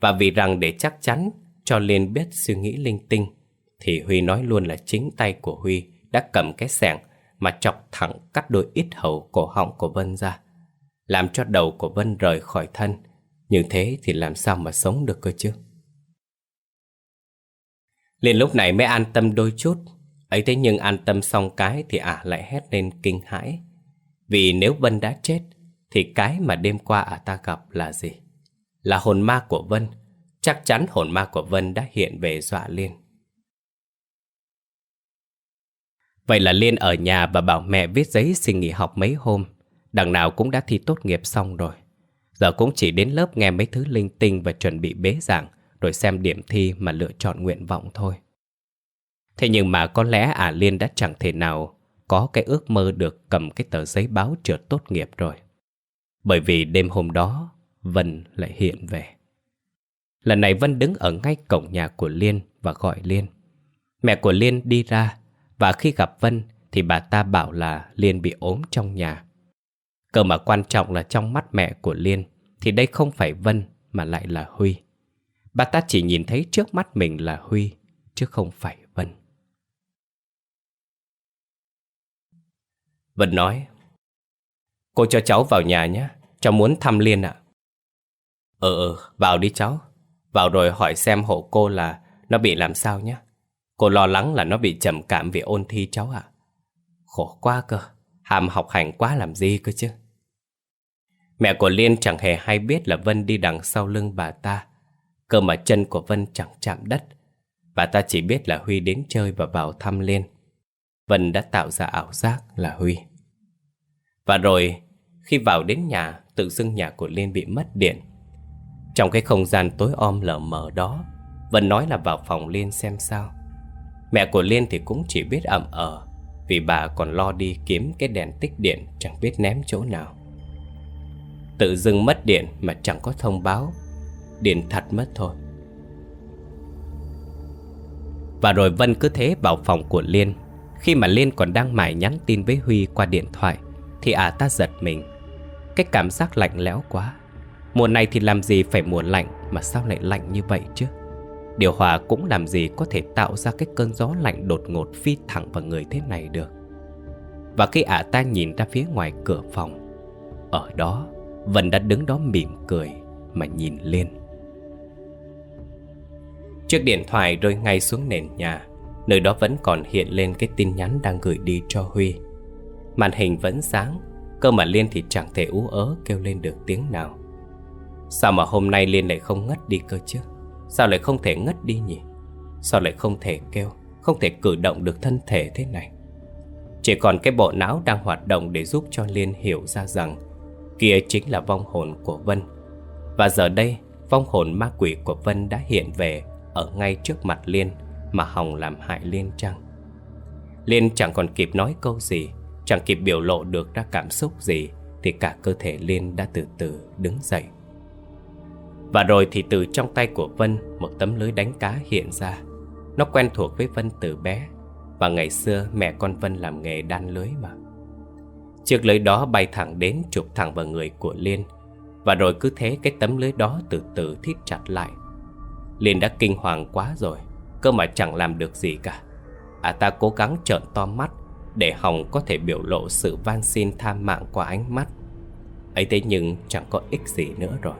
Và vì rằng để chắc chắn Cho Liên biết suy nghĩ linh tinh, Thì Huy nói luôn là chính tay của Huy Đã cầm cái sẻng Mà chọc thẳng cắt đôi ít hầu cổ họng của Vân ra, làm cho đầu của Vân rời khỏi thân. Như thế thì làm sao mà sống được cơ chứ? liên lúc này mới an tâm đôi chút ấy thế nhưng an tâm xong cái thì ả lại hét lên kinh hãi. Vì nếu Vân đã chết, thì cái mà đêm qua ả ta gặp là gì? Là hồn ma của Vân. Chắc chắn hồn ma của Vân đã hiện về dọa Liên. Vậy là Liên ở nhà và bảo mẹ viết giấy xin nghỉ học mấy hôm Đằng nào cũng đã thi tốt nghiệp xong rồi Giờ cũng chỉ đến lớp nghe mấy thứ linh tinh Và chuẩn bị bế giảng Rồi xem điểm thi mà lựa chọn nguyện vọng thôi Thế nhưng mà có lẽ ả Liên đã chẳng thể nào Có cái ước mơ được cầm cái tờ giấy báo trượt tốt nghiệp rồi. Bởi vì đêm hôm đó, Vân lại hiện về. Lần này Vân đứng ở ngay cổng nhà của Liên và gọi Liên. Mẹ của Liên đi ra, Và khi gặp Vân thì bà ta bảo là Liên bị ốm trong nhà. Cơ mà quan trọng là trong mắt mẹ của Liên Thì đây không phải Vân mà lại là Huy. Bà ta chỉ nhìn thấy trước mắt mình là Huy, Chứ không phải Vân nói, Cô cho cháu vào nhà nhé, Cháu muốn thăm Liên ạ. Ờ ờ vào đi cháu. Vào rồi hỏi xem hộ cô là Nó bị làm sao nhé. Cô lo lắng là nó bị trầm cảm vì ôn thi cháu ạ. Khổ quá cơ, Hàm học hành quá làm gì cơ chứ? Mẹ của Liên chẳng hề hay biết là Vân đi đằng sau lưng bà ta. Cơ mà chân của Vân chẳng chạm đất. Bà ta chỉ biết là Huy đến chơi và vào thăm Liên. Vân đã tạo ra ảo giác là Huy. Và rồi, khi vào đến nhà, Tự dưng nhà của Liên bị mất điện. Trong cái không gian tối om lờ mờ đó Vân nói là vào phòng Liên xem sao. Mẹ của Liên thì cũng chỉ biết ẩm ờ Vì bà còn lo đi kiếm cái đèn tích điện, Chẳng biết ném chỗ nào. Tự dưng mất điện mà chẳng có thông báo, Điện thật mất thôi. Và rồi Vân cứ thế vào phòng của Liên. Khi mà Liên còn đang mải nhắn tin với Huy qua điện thoại thì à ta giật mình. Cái cảm giác lạnh lẽo quá. Mùa này thì làm gì phải mùa lạnh Mà sao lại lạnh như vậy chứ? Điều hòa cũng làm gì có thể tạo ra cái cơn gió lạnh đột ngột phi thẳng vào người thế này được. Và khi ả ta nhìn ra phía ngoài cửa phòng, Ở đó Vân đã đứng đó mỉm cười Mà nhìn lên. Chiếc điện thoại rơi ngay xuống nền nhà. Nơi đó vẫn còn hiện lên cái tin nhắn đang gửi đi cho Huy. Màn hình vẫn sáng. Cơ mà Liên thì chẳng thể ú ớ kêu lên được tiếng nào. Sao mà hôm nay Liên lại không ngất đi cơ chứ? Sao lại không thể ngất đi nhỉ? Sao lại không thể kêu, Không thể cử động được thân thể thế này? Chỉ còn cái bộ não đang hoạt động Để giúp cho Liên hiểu ra rằng Kia chính là vong hồn của Vân. Và giờ đây, Vong hồn ma quỷ của Vân đã hiện về Ở ngay trước mặt Liên Mà Hồng làm hại Liên chăng? Liên chẳng còn kịp nói câu gì. Chẳng kịp biểu lộ được ra cảm xúc gì, Thì cả cơ thể Liên đã từ từ đứng dậy. Và rồi thì từ trong tay của Vân, Một tấm lưới đánh cá hiện ra. Nó quen thuộc với Vân từ bé, Và ngày xưa mẹ con Vân làm nghề đan lưới mà. Chiếc lưới đó bay thẳng đến chụp thẳng vào người của Liên, Và rồi cứ thế cái tấm lưới đó từ từ thít chặt lại. Liên đã kinh hoàng quá rồi, Cơ mà chẳng làm được gì cả. À ta cố gắng trợn to mắt để Hồng có thể biểu lộ sự van xin tha mạng qua ánh mắt. Ấy thế nhưng chẳng có ích gì nữa rồi.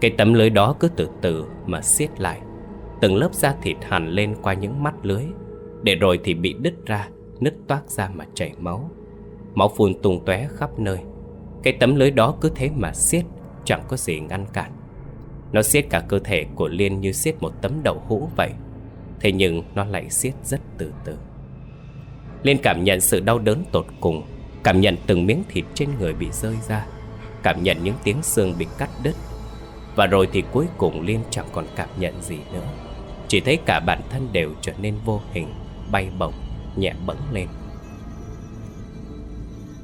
Cái tấm lưới đó cứ từ từ mà siết lại. Từng lớp da thịt hằn lên qua những mắt lưới. Để rồi thì bị đứt ra, Nứt toát ra mà chảy máu. Máu phun tung tóe khắp nơi. Cái tấm lưới đó cứ thế mà siết, Chẳng có gì ngăn cản. Nó siết cả cơ thể của Liên như siết một tấm đậu hũ vậy. Thế nhưng nó lại siết rất từ từ. Liên cảm nhận sự đau đớn tột cùng Cảm nhận từng miếng thịt trên người bị rơi ra Cảm nhận những tiếng xương bị cắt đứt. Và rồi thì cuối cùng Liên chẳng còn cảm nhận gì nữa. Chỉ thấy cả bản thân đều trở nên vô hình Bay bổng, nhẹ bẫng lên.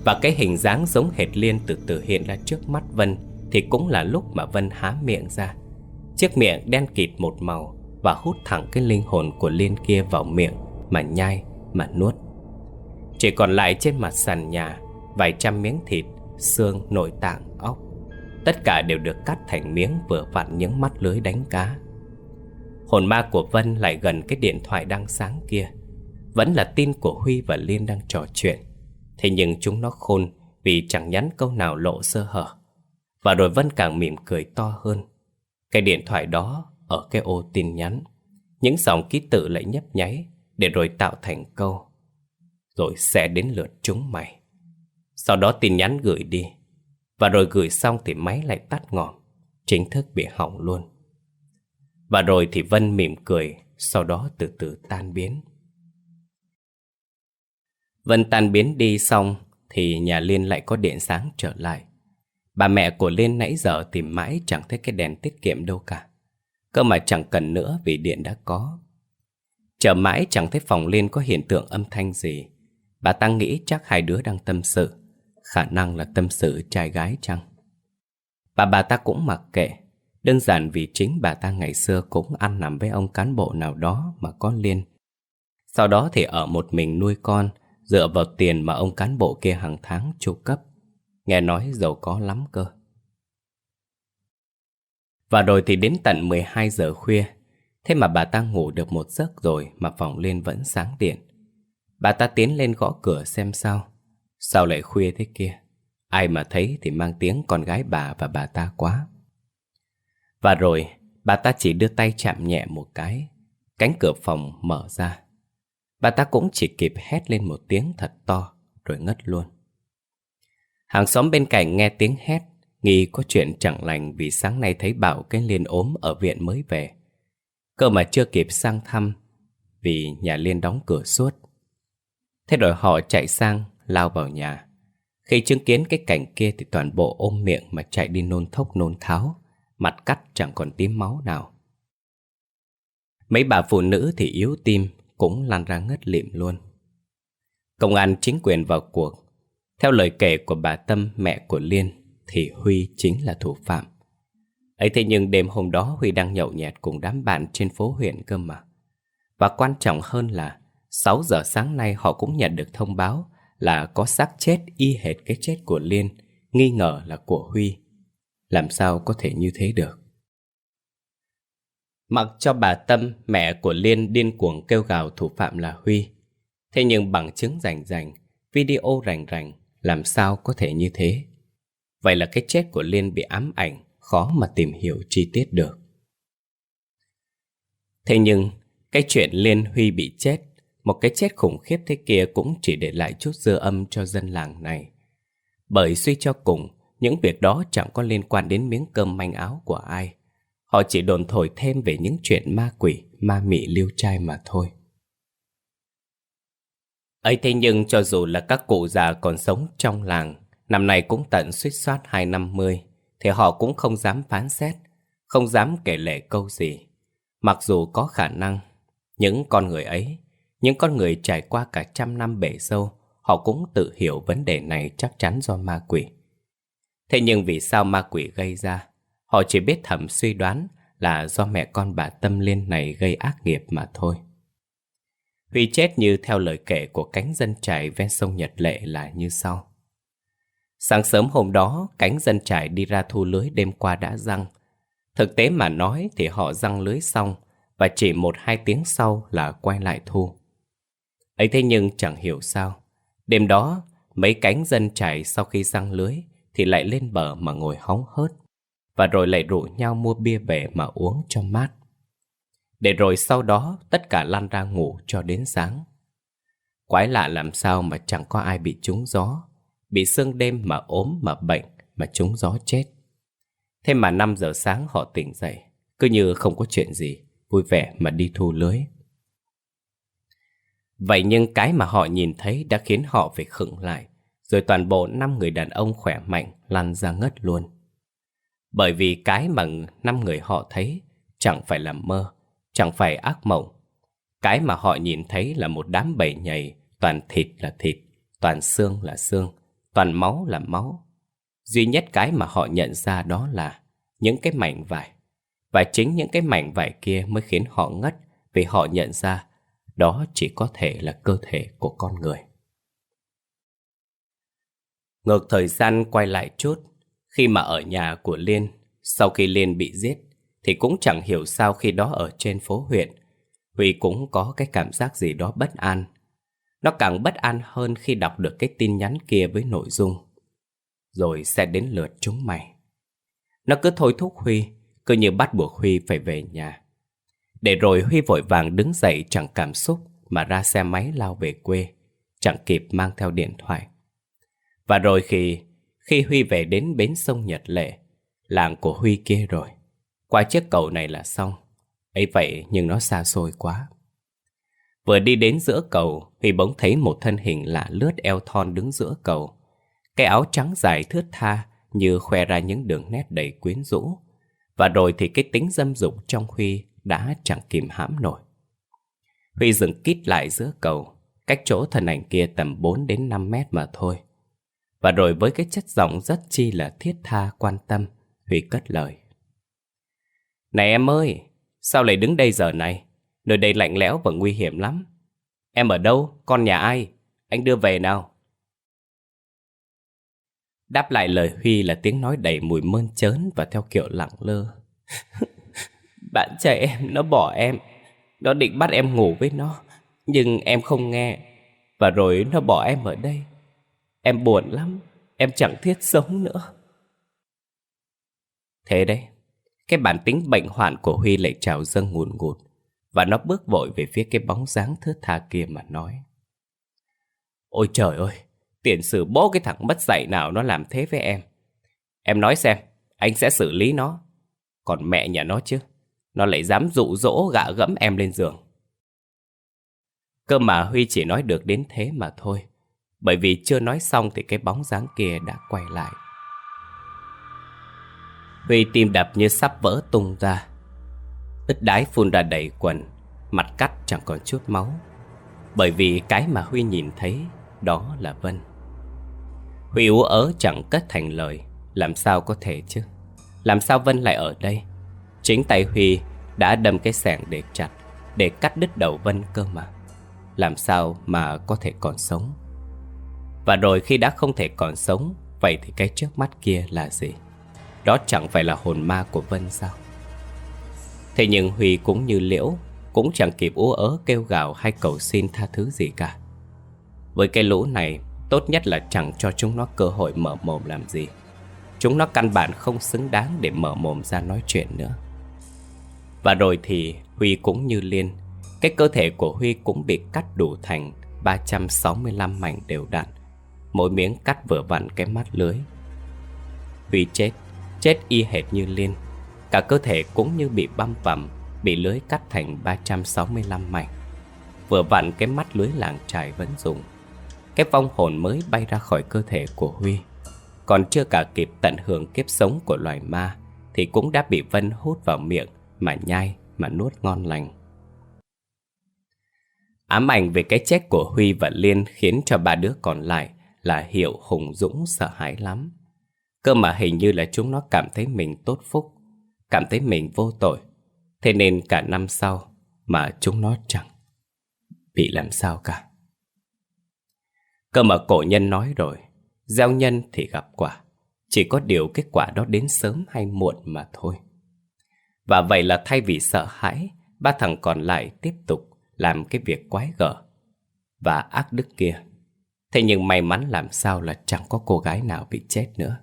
Và cái hình dáng giống hệt Liên từ từ hiện ra trước mắt Vân Thì cũng là lúc mà Vân há miệng ra. Chiếc miệng đen kịt một màu Và hút thẳng cái linh hồn của Liên kia vào miệng Mà nhai, mà nuốt. Chỉ còn lại trên mặt sàn nhà Vài trăm miếng thịt, xương, nội tạng, óc Tất cả đều được cắt thành miếng vừa vặn những mắt lưới đánh cá. Hồn ma của Vân lại gần cái điện thoại đang sáng kia. Vẫn là tin của Huy và Liên đang trò chuyện. Thế nhưng chúng nó khôn vì chẳng nhắn câu nào lộ sơ hở. Và rồi Vân càng mỉm cười to hơn. Cái điện thoại đó ở cái ô tin nhắn. Những dòng ký tự lại nhấp nháy Để rồi tạo thành câu. Rồi sẽ đến lượt chúng mày. Sau đó tin nhắn gửi đi. Và rồi gửi xong thì máy lại tắt ngọn. Chính thức bị hỏng luôn. Và rồi thì Vân mỉm cười, Sau đó từ từ tan biến. Vân tan biến đi xong Thì nhà Liên lại có điện sáng trở lại. Bà mẹ của Liên nãy giờ tìm mãi chẳng thấy cái đèn tiết kiệm đâu cả. Cơ mà chẳng cần nữa vì điện đã có. Chờ mãi chẳng thấy phòng Liên có hiện tượng âm thanh gì. Bà ta nghĩ chắc hai đứa đang tâm sự. Khả năng là tâm sự trai gái chăng? Bà bà ta cũng mặc kệ. Đơn giản vì chính bà ta ngày xưa cũng ăn nằm với ông cán bộ nào đó mà có liên. Sau đó thì ở một mình nuôi con, Dựa vào tiền mà ông cán bộ kia hàng tháng chu cấp. Nghe nói giàu có lắm cơ. Và rồi thì đến tận 12 giờ khuya. Thế mà bà ta ngủ được một giấc rồi mà phòng lên vẫn sáng điện. Bà ta tiến lên gõ cửa xem sao. Sao lại khuya thế kia? Ai mà thấy thì mang tiếng con gái bà và bà ta quá. Và rồi, bà ta chỉ đưa tay chạm nhẹ một cái. Cánh cửa phòng mở ra. Bà ta cũng chỉ kịp hét lên một tiếng thật to, Rồi ngất luôn. Hàng xóm bên cạnh nghe tiếng hét, Nghi có chuyện chẳng lành Vì sáng nay thấy Bảo cái liên ốm ở viện mới về. Cơ mà chưa kịp sang thăm, Vì nhà Liên đóng cửa suốt. Thế rồi họ chạy sang, Lao vào nhà. Khi chứng kiến cái cảnh kia Thì toàn bộ ôm miệng mà chạy đi nôn thốc, nôn tháo. Mặt cắt chẳng còn tím máu nào. Mấy bà phụ nữ thì yếu tim, Cũng lan ra ngất lịm luôn. Công an chính quyền vào cuộc. Theo lời kể của bà Tâm, mẹ của Liên, Thì Huy chính là thủ phạm. Ấy thế nhưng đêm hôm đó Huy đang nhậu nhẹt cùng đám bạn trên phố huyện cơ mà. Và quan trọng hơn là 6 giờ sáng nay họ cũng nhận được thông báo Là có xác chết y hệt cái chết của Liên Nghi ngờ là của Huy Làm sao có thể như thế được Mặc cho bà Tâm, mẹ của Liên điên cuồng kêu gào thủ phạm là Huy Thế nhưng bằng chứng rành rành, video rành rành, làm sao có thể như thế? Vậy là cái chết của Liên bị ám ảnh, khó mà tìm hiểu chi tiết được. Thế nhưng, cái chuyện Liên Huy bị chết, một cái chết khủng khiếp thế kia cũng chỉ để lại chút dư âm cho dân làng này. Bởi suy cho cùng, những việc đó chẳng có liên quan đến miếng cơm manh áo của ai. Họ chỉ đồn thổi thêm về những chuyện ma quỷ, ma mị liêu trai mà thôi ấy thế nhưng cho dù là các cụ già còn sống trong làng, năm nay cũng tận suýt soát hai năm mươi, thì họ cũng không dám phán xét, không dám kể lệ câu gì. Mặc dù có khả năng, những con người ấy, những con người trải qua cả trăm năm bể sâu, họ cũng tự hiểu vấn đề này chắc chắn do ma quỷ. Thế nhưng vì sao ma quỷ gây ra? Họ chỉ biết thầm suy đoán là do mẹ con bà Tâm Liên này gây ác nghiệp mà thôi. Huy chết như theo lời kể của cánh dân trải ven sông Nhật Lệ là như sau. Sáng sớm hôm đó, cánh dân trải đi ra thu lưới đêm qua đã răng. Thực tế mà nói thì họ răng lưới xong và chỉ một hai tiếng sau là quay lại thu ấy thế nhưng chẳng hiểu sao. Đêm đó, mấy cánh dân trải sau khi răng lưới thì lại lên bờ mà ngồi hóng hớt và rồi lại rủ nhau mua bia về mà uống cho mát. Để rồi sau đó tất cả lăn ra ngủ cho đến sáng Quái lạ làm sao mà chẳng có ai bị trúng gió Bị sương đêm mà ốm mà bệnh mà trúng gió chết Thế mà 5 giờ sáng họ tỉnh dậy Cứ như không có chuyện gì Vui vẻ mà đi thu lưới Vậy nhưng cái mà họ nhìn thấy đã khiến họ phải khựng lại Rồi toàn bộ năm người đàn ông khỏe mạnh lăn ra ngất luôn Bởi vì cái mà năm người họ thấy chẳng phải là mơ chẳng phải ác mộng. Cái mà họ nhìn thấy là một đám bầy nhầy, toàn thịt là thịt, toàn xương là xương, toàn máu là máu. Duy nhất cái mà họ nhận ra đó là những cái mảnh vải. Và chính những cái mảnh vải kia mới khiến họ ngất vì họ nhận ra đó chỉ có thể là cơ thể của con người. Ngược thời gian quay lại chút, khi mà ở nhà của Liên, sau khi Liên bị giết, thì cũng chẳng hiểu sao khi đó ở trên phố huyện Huy cũng có cái cảm giác gì đó bất an. Nó càng bất an hơn khi đọc được cái tin nhắn kia với nội dung. Rồi sẽ đến lượt chúng mày. Nó cứ thôi thúc Huy Cứ như bắt buộc Huy phải về nhà. Để rồi Huy vội vàng đứng dậy chẳng cảm xúc Mà ra xe máy lao về quê, Chẳng kịp mang theo điện thoại. Và rồi khi Khi Huy về đến bến sông Nhật Lệ, Làng của Huy kia rồi. Qua chiếc cầu này là xong. Ấy vậy nhưng nó xa xôi quá. Vừa đi đến giữa cầu, Huy bỗng thấy một thân hình lạ lướt eo thon đứng giữa cầu. Cái áo trắng dài thướt tha Như khoe ra những đường nét đầy quyến rũ. Và rồi thì cái tính dâm dục trong Huy đã chẳng kìm hãm nổi Huy dừng kít lại giữa cầu Cách chỗ thần ảnh kia tầm 4 đến 5 mét mà thôi Và rồi với cái chất giọng rất chi là thiết tha quan tâm Huy cất lời này em ơi, sao lại đứng đây giờ này? Nơi đây lạnh lẽo và nguy hiểm lắm. Em ở đâu? Con nhà ai? Anh đưa về nào. Đáp lại lời Huy là tiếng nói đầy mùi mơn trớn và theo kiểu lặng lơ. [laughs] Bạn trai em, nó bỏ em. Nó định bắt em ngủ với nó. Nhưng em không nghe. Và rồi nó bỏ em ở đây. Em buồn lắm. Em chẳng thiết sống nữa. Thế đấy, cái bản tính bệnh hoạn của Huy lại trào dâng ngùn ngụt Và nó bước vội về phía cái bóng dáng thướt tha kia mà nói Ôi trời ơi Tiền sử bố cái thằng mất dạy nào nó làm thế với em Em nói xem Anh sẽ xử lý nó Còn mẹ nhà nó chứ nó lại dám dụ dỗ gạ gẫm em lên giường. Cơ mà Huy chỉ nói được đến thế mà thôi. Bởi vì chưa nói xong thì cái bóng dáng kia đã quay lại. Huy tim đập như sắp vỡ tung ra. Ít đái phun ra đầy quần, Mặt cắt chẳng còn chút máu. Bởi vì cái mà Huy nhìn thấy, Đó là Vân. Huy ú ớ chẳng cất thành lời, Làm sao có thể chứ? Làm sao Vân lại ở đây? Chính tay Huy đã đâm cái sẻng để chặt, Để cắt đứt đầu Vân cơ mà. Làm sao mà có thể còn sống? Và rồi khi đã không thể còn sống, Vậy thì cái trước mắt kia là gì? Đó chẳng phải là hồn ma của Vân sao? Thế nhưng Huy cũng như Liễu Cũng chẳng kịp ú ớ kêu gào hay cầu xin tha thứ gì cả. Với cái lũ này, Tốt nhất là chẳng cho chúng nó cơ hội mở mồm làm gì. Chúng nó căn bản không xứng đáng để mở mồm ra nói chuyện nữa. Và rồi thì Huy cũng như Liên, Cái cơ thể của Huy cũng bị cắt đủ thành 365 mảnh đều đặn. Mỗi miếng cắt vừa vặn cái mắt lưới. Huy chết Chết y hệt như Liên. Cả cơ thể cũng như bị băm vằm Bị lưới cắt thành 365 mảnh. Vừa vặn cái mắt lưới làng trải vẫn dùng Cái vong hồn mới bay ra khỏi cơ thể của Huy. Còn chưa cả kịp tận hưởng kiếp sống của loài ma, Thì cũng đã bị Vân hút vào miệng mà nhai, mà nuốt ngon lành. Ám ảnh về cái chết của Huy và Liên Khiến cho ba đứa còn lại Là Hiệu Hùng, Dũng sợ hãi lắm. Cơ mà hình như là chúng nó cảm thấy mình tốt phúc, Cảm thấy mình vô tội. Thế nên cả năm sau Mà chúng nó chẳng Bị làm sao cả. Cơ mà cổ nhân nói rồi, Gieo nhân thì gặp quả, Chỉ có điều kết quả đó đến sớm hay muộn mà thôi. Và vậy là thay vì sợ hãi Ba thằng còn lại tiếp tục Làm cái việc quái gở Và ác đức kia Thế nhưng may mắn làm sao là chẳng có cô gái nào bị chết nữa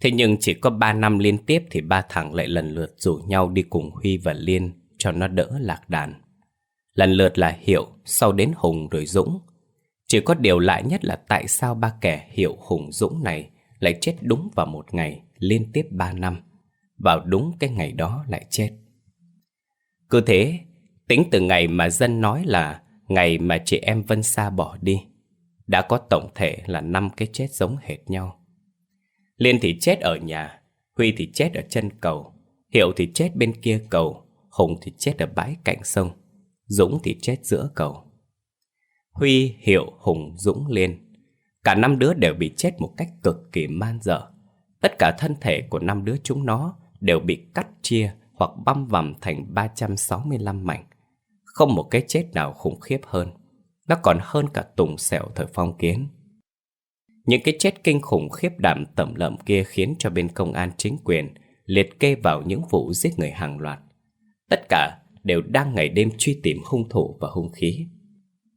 Thế nhưng chỉ có 3 năm liên tiếp thì ba thằng lại lần lượt rủ nhau đi cùng Huy và Liên cho nó đỡ lạc đàn. Lần lượt là Hiệu, sau đến Hùng rồi Dũng. Chỉ có điều lạ nhất là tại sao ba kẻ Hiệu, Hùng, Dũng này lại chết đúng vào một ngày liên tiếp 3 năm. Vào đúng cái ngày đó lại chết. Cứ thế, tính từ ngày mà dân nói là ngày mà chị em Vân Sa bỏ đi, đã có tổng thể là năm cái chết giống hệt nhau. Liên thì chết ở nhà, Huy thì chết ở chân cầu, Hiệu thì chết bên kia cầu, Hùng thì chết ở bãi cạnh sông, Dũng thì chết giữa cầu. Huy, Hiệu, Hùng, Dũng, Liên Cả năm đứa đều bị chết một cách cực kỳ man dở Tất cả thân thể của năm đứa chúng nó đều bị cắt chia hoặc băm vằm thành 365 mảnh Không một cái chết nào khủng khiếp hơn Nó còn hơn cả tùng sẹo thời phong kiến những cái chết kinh khủng khiếp đảm tẩm lợm kia khiến cho bên công an chính quyền liệt kê vào những vụ giết người hàng loạt. Tất cả đều đang ngày đêm truy tìm hung thủ và hung khí.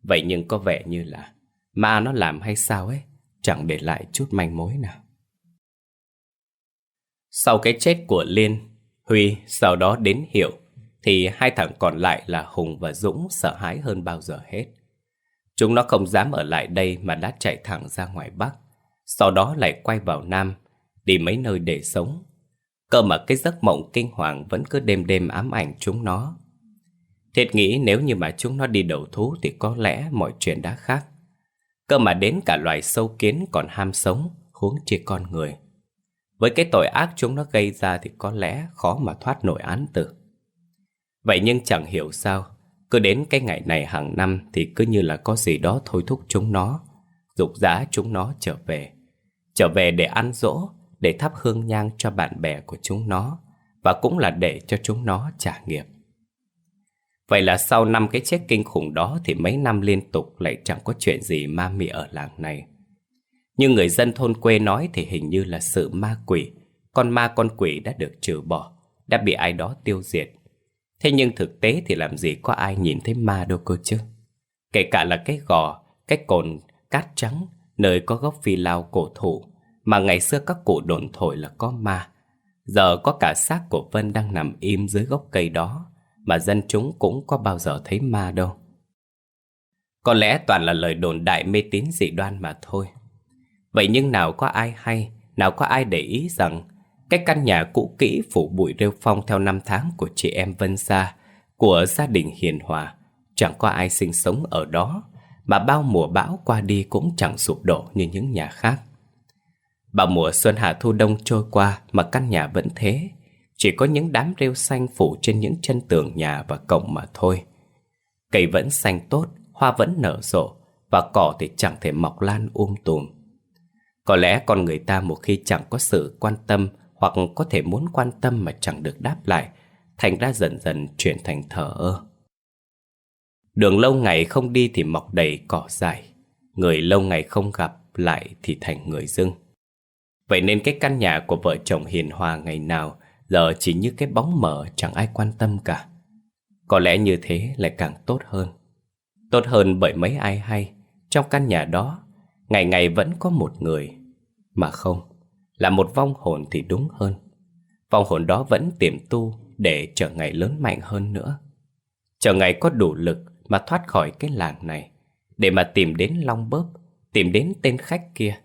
Vậy nhưng có vẻ như là ma nó làm hay sao ấy, chẳng để lại chút manh mối nào. Sau cái chết của Liên, Huy sau đó đến Hiệu, thì hai thằng còn lại là Hùng và Dũng sợ hãi hơn bao giờ hết. Chúng nó không dám ở lại đây mà đã chạy thẳng ra ngoài Bắc. Sau đó lại quay vào Nam, đi mấy nơi để sống. Cơ mà cái giấc mộng kinh hoàng vẫn cứ đêm đêm ám ảnh chúng nó. Thiệt nghĩ nếu như mà chúng nó đi đầu thú thì có lẽ mọi chuyện đã khác. Cơ mà đến cả loài sâu kiến còn ham sống, huống chi con người. Với cái tội ác chúng nó gây ra thì có lẽ khó mà thoát nổi án tử. Vậy nhưng chẳng hiểu sao, cứ đến cái ngày này hàng năm thì cứ như là có gì đó thôi thúc chúng nó, dục dã chúng nó trở về. Trở về để ăn dỗ, để thắp hương nhang cho bạn bè của chúng nó, và cũng là để cho chúng nó trả nghiệp. Vậy là sau năm cái chết kinh khủng đó thì mấy năm liên tục lại chẳng có chuyện gì ma mị ở làng này. Nhưng người dân thôn quê nói thì hình như là sự ma quỷ, con ma con quỷ đã được trừ bỏ, đã bị ai đó tiêu diệt. Thế nhưng thực tế thì làm gì có ai nhìn thấy ma đâu cơ chứ. Kể cả là cái gò, cái cồn, cát trắng Nơi có gốc phi lao cổ thụ Mà ngày xưa các cụ đồn thổi là có ma. Giờ có cả xác của Vân đang nằm im dưới gốc cây đó Mà dân chúng cũng có bao giờ thấy ma đâu. Có lẽ toàn là lời đồn đại mê tín dị đoan mà thôi. Vậy nhưng nào có ai hay Nào có ai để ý rằng Cái căn nhà cũ kỹ phủ bụi rêu phong theo năm tháng của chị em Vân Sa, của gia đình hiền hòa, chẳng có ai sinh sống ở đó, mà bao mùa bão qua đi cũng chẳng sụp đổ như những nhà khác. Bao mùa xuân hạ thu đông trôi qua mà căn nhà vẫn thế, chỉ có những đám rêu xanh phủ trên những chân tường nhà và cổng mà thôi. Cây vẫn xanh tốt, hoa vẫn nở rộ, và cỏ thì chẳng thể mọc lan um tùm. Có lẽ con người ta một khi chẳng có sự quan tâm hoặc có thể muốn quan tâm mà chẳng được đáp lại, thành ra dần dần chuyển thành thờ ơ. Đường lâu ngày không đi thì mọc đầy cỏ dài, người lâu ngày không gặp lại thì thành người dưng. Vậy nên cái căn nhà của vợ chồng hiền hòa ngày nào giờ chỉ như cái bóng mờ chẳng ai quan tâm cả. Có lẽ như thế lại càng tốt hơn. Tốt hơn bởi mấy ai hay, trong căn nhà đó, ngày ngày vẫn có một người. Mà không, là một vong hồn thì đúng hơn. Vong hồn đó vẫn tiềm tu để chờ ngày lớn mạnh hơn nữa. Chờ ngày có đủ lực mà thoát khỏi cái làng này, để mà tìm đến Long Bớp, tìm đến tên khách kia.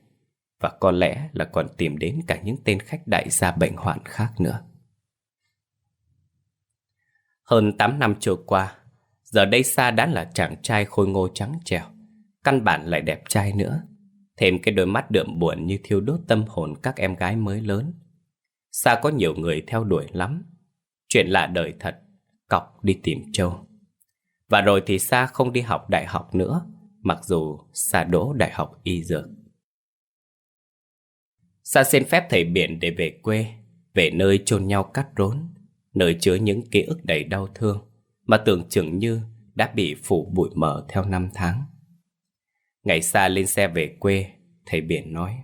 Và có lẽ là còn tìm đến cả những tên khách đại gia bệnh hoạn khác nữa. Hơn 8 năm trôi qua, giờ đây Sa đã là chàng trai khôi ngô trắng trẻo, căn bản lại đẹp trai nữa. Thêm cái đôi mắt đượm buồn như thiêu đốt tâm hồn các em gái mới lớn. Sa có nhiều người theo đuổi lắm. Chuyện lạ đời thật, cọc đi tìm châu. Và rồi thì Sa không đi học đại học nữa, mặc dù Sa đỗ đại học y dược. Sa xin phép thầy biển để về quê, về nơi chôn nhau cắt rốn, nơi chứa những ký ức đầy đau thương mà tưởng chừng như đã bị phủ bụi mờ theo năm tháng. Ngày xa lên xe về quê, thầy biển nói.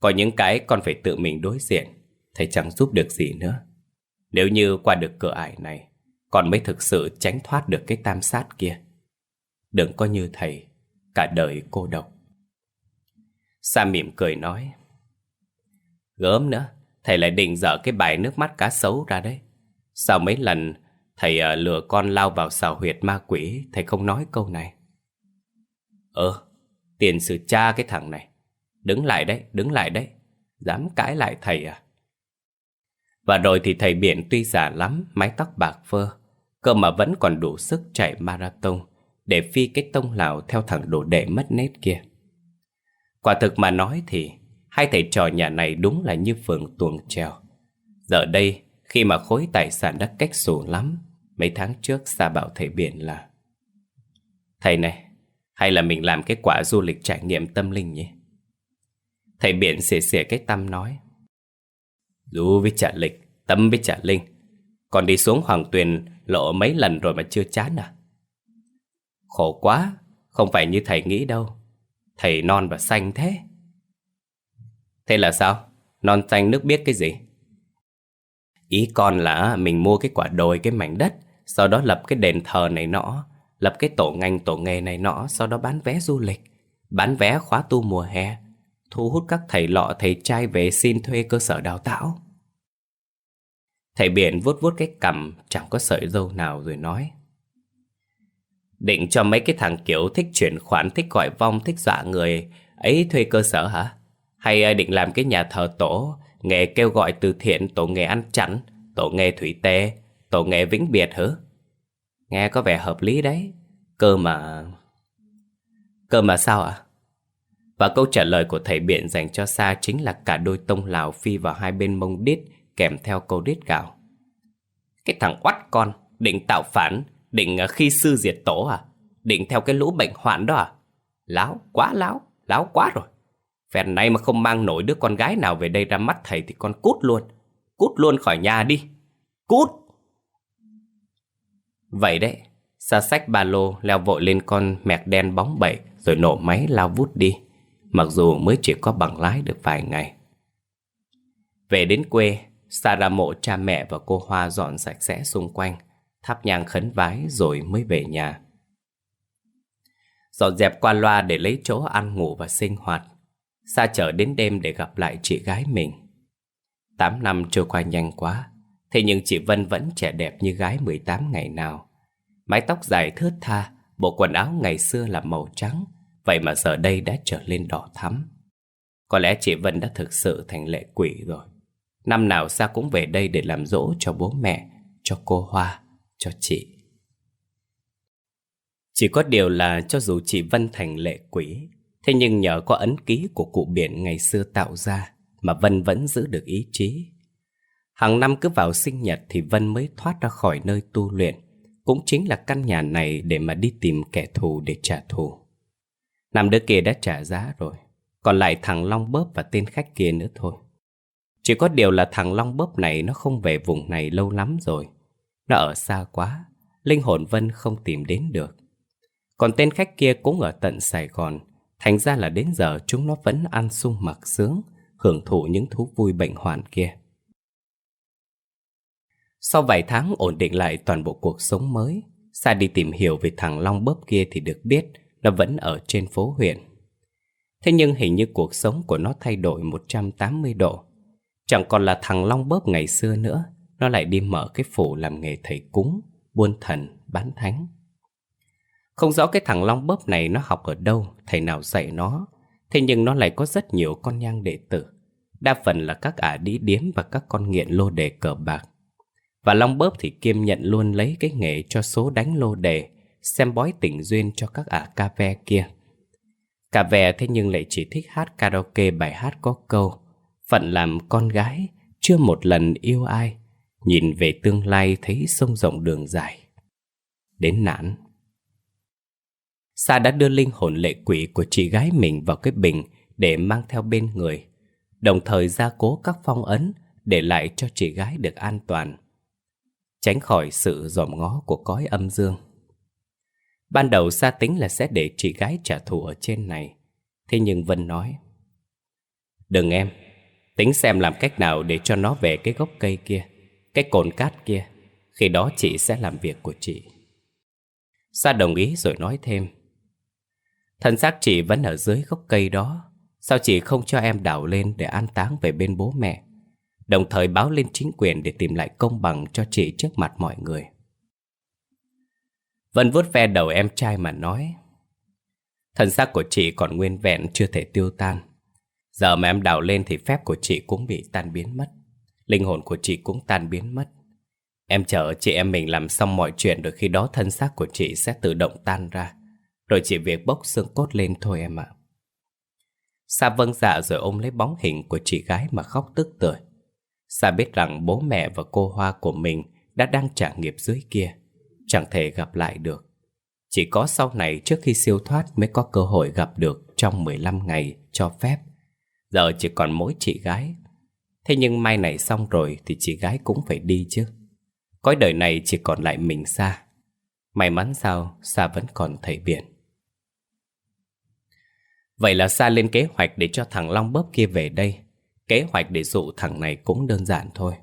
Có những cái con phải tự mình đối diện, thầy chẳng giúp được gì nữa. Nếu như qua được cửa ải này, con mới thực sự tránh thoát được cái tam sát kia. Đừng có như thầy, cả đời cô độc. Sa mỉm cười nói. Gớm nữa, thầy lại định dở cái bài nước mắt cá sấu ra đấy. Sao mấy lần thầy uh, lừa con lao vào xào huyệt ma quỷ, thầy không nói câu này. Ờ, tiền sử cha cái thằng này. Đứng lại đấy, đứng lại đấy. Dám cãi lại thầy à? Và rồi thì thầy biển tuy già lắm, mái tóc bạc phơ, cơ mà vẫn còn đủ sức chạy marathon để phi cái tông lào theo thằng đồ đệ mất nét kia. Quả thực mà nói thì hai thầy trò nhà này đúng là như phường tuồng trèo. Giờ đây, khi mà khối tài sản đã cách xù lắm, mấy tháng trước xa bảo thầy biển là Thầy này, hay là mình làm cái quả du lịch trải nghiệm tâm linh nhỉ? Thầy biển xỉa xỉa cái tâm nói Du với trả lịch, tâm với trả linh Còn đi xuống Hoàng Tuyền lộ mấy lần rồi mà chưa chán à? Khổ quá, không phải như thầy nghĩ đâu Thầy non và xanh thế Thế là sao? Non xanh nước biết cái gì? Ý con là mình mua cái quả đồi cái mảnh đất Sau đó lập cái đền thờ này nọ Lập cái tổ ngành tổ nghề này nọ Sau đó bán vé du lịch Bán vé khóa tu mùa hè Thu hút các thầy lọ thầy trai về xin thuê cơ sở đào tạo Thầy biển vuốt vuốt cái cằm Chẳng có sợi dâu nào rồi nói Định cho mấy cái thằng kiểu thích chuyển khoản, thích gọi vong, thích dọa người ấy thuê cơ sở hả? Hay à, định làm cái nhà thờ tổ, nghề kêu gọi từ thiện, tổ nghề ăn chặn, tổ nghề thủy tê, tổ nghề vĩnh biệt hứ? Nghe có vẻ hợp lý đấy. Cơ mà... Cơ mà sao ạ? Và câu trả lời của thầy biện dành cho Sa chính là cả đôi tông lào phi vào hai bên mông đít kèm theo câu đít gạo. Cái thằng oắt con, định tạo phản, Định à, khi sư diệt tổ à? Định theo cái lũ bệnh hoạn đó à? Láo, quá láo, láo quá rồi. Phèn này mà không mang nổi đứa con gái nào về đây ra mắt thầy thì con cút luôn. Cút luôn khỏi nhà đi. Cút! Vậy đấy, xa sách ba lô leo vội lên con mẹt đen bóng bẩy rồi nổ máy lao vút đi. Mặc dù mới chỉ có bằng lái được vài ngày. Về đến quê, Sa ra mộ cha mẹ và cô Hoa dọn sạch sẽ xung quanh thắp nhang khấn vái rồi mới về nhà. Dọn dẹp qua loa để lấy chỗ ăn ngủ và sinh hoạt. Xa chở đến đêm để gặp lại chị gái mình. Tám năm trôi qua nhanh quá, thế nhưng chị Vân vẫn trẻ đẹp như gái 18 ngày nào. Mái tóc dài thướt tha, bộ quần áo ngày xưa là màu trắng, vậy mà giờ đây đã trở lên đỏ thắm. Có lẽ chị Vân đã thực sự thành lệ quỷ rồi. Năm nào xa cũng về đây để làm dỗ cho bố mẹ, cho cô Hoa, cho chị. Chỉ có điều là cho dù chị Vân thành lệ quỷ, thế nhưng nhờ có ấn ký của cụ biển ngày xưa tạo ra mà Vân vẫn giữ được ý chí. Hàng năm cứ vào sinh nhật thì Vân mới thoát ra khỏi nơi tu luyện, cũng chính là căn nhà này để mà đi tìm kẻ thù để trả thù. Năm đứa kia đã trả giá rồi, còn lại thằng Long Bớp và tên khách kia nữa thôi. Chỉ có điều là thằng Long Bớp này nó không về vùng này lâu lắm rồi. Nó ở xa quá, linh hồn Vân không tìm đến được. Còn tên khách kia cũng ở tận Sài Gòn, thành ra là đến giờ chúng nó vẫn ăn sung mặc sướng, hưởng thụ những thú vui bệnh hoạn kia. Sau vài tháng ổn định lại toàn bộ cuộc sống mới, Sa đi tìm hiểu về thằng Long Bớp kia thì được biết nó vẫn ở trên phố huyện. Thế nhưng hình như cuộc sống của nó thay đổi 180 độ. Chẳng còn là thằng Long Bớp ngày xưa nữa, nó lại đi mở cái phủ làm nghề thầy cúng, buôn thần, bán thánh. Không rõ cái thằng Long Bớp này nó học ở đâu, thầy nào dạy nó, thế nhưng nó lại có rất nhiều con nhang đệ tử. Đa phần là các ả đi điếm và các con nghiện lô đề cờ bạc. Và Long Bớp thì kiêm nhận luôn lấy cái nghề cho số đánh lô đề, xem bói tình duyên cho các ả ca ve kia. Cả vẻ thế nhưng lại chỉ thích hát karaoke bài hát có câu Phận làm con gái, chưa một lần yêu ai, nhìn về tương lai thấy sông rộng đường dài. Đến nản. Sa đã đưa linh hồn lệ quỷ của chị gái mình vào cái bình để mang theo bên người, đồng thời gia cố các phong ấn để lại cho chị gái được an toàn, tránh khỏi sự dòm ngó của cõi âm dương. Ban đầu Sa tính là sẽ để chị gái trả thù ở trên này, thế nhưng Vân nói Đừng em, tính xem làm cách nào để cho nó về cái gốc cây kia, cái cồn cát kia, khi đó chị sẽ làm việc của chị. Sa đồng ý rồi nói thêm Thân xác chị vẫn ở dưới gốc cây đó Sao chị không cho em đào lên để an táng về bên bố mẹ Đồng thời báo lên chính quyền để tìm lại công bằng cho chị trước mặt mọi người. Vân vuốt ve đầu em trai mà nói, Thân xác của chị còn nguyên vẹn, chưa thể tiêu tan. Giờ mà em đào lên thì phép của chị cũng bị tan biến mất, Linh hồn của chị cũng tan biến mất. Em chờ chị em mình làm xong mọi chuyện Rồi khi đó thân xác của chị sẽ tự động tan ra, rồi chỉ việc bốc xương cốt lên thôi em ạ. Sa vâng dạ rồi ôm lấy bóng hình của chị gái mà khóc tức tưởi. Sa biết rằng bố mẹ và cô Hoa của mình đã đang trả nghiệp dưới kia, Chẳng thể gặp lại được. Chỉ có sau này trước khi siêu thoát mới có cơ hội gặp được trong 15 ngày cho phép. Giờ chỉ còn mỗi chị gái. Thế nhưng mai này xong rồi thì chị gái cũng phải đi chứ. Cõi đời này chỉ còn lại mình Sa. May mắn sao Sa vẫn còn thầy biển Vậy là Sa lên kế hoạch để cho thằng Long bóp kia về đây. Kế hoạch để dụ thằng này cũng đơn giản thôi.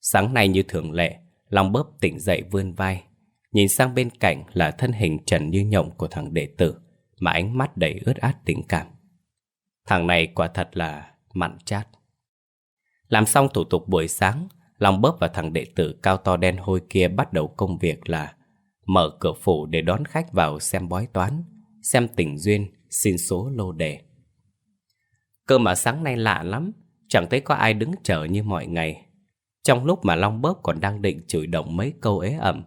Sáng nay như thường lệ, Long bóp tỉnh dậy vươn vai. Nhìn sang bên cạnh là thân hình trần như nhộng của thằng đệ tử, mà ánh mắt đầy ướt át tình cảm. Thằng này quả thật là mặn chát. Làm xong thủ tục buổi sáng, Long bóp và thằng đệ tử cao to đen hôi kia bắt đầu công việc là mở cửa phủ để đón khách vào xem bói toán, xem tình duyên, xin số lô đề. Cơ mà sáng nay lạ lắm, chẳng thấy có ai đứng chờ như mọi ngày. Trong lúc mà Long Bớp còn đang định chửi động mấy câu ế ẩm,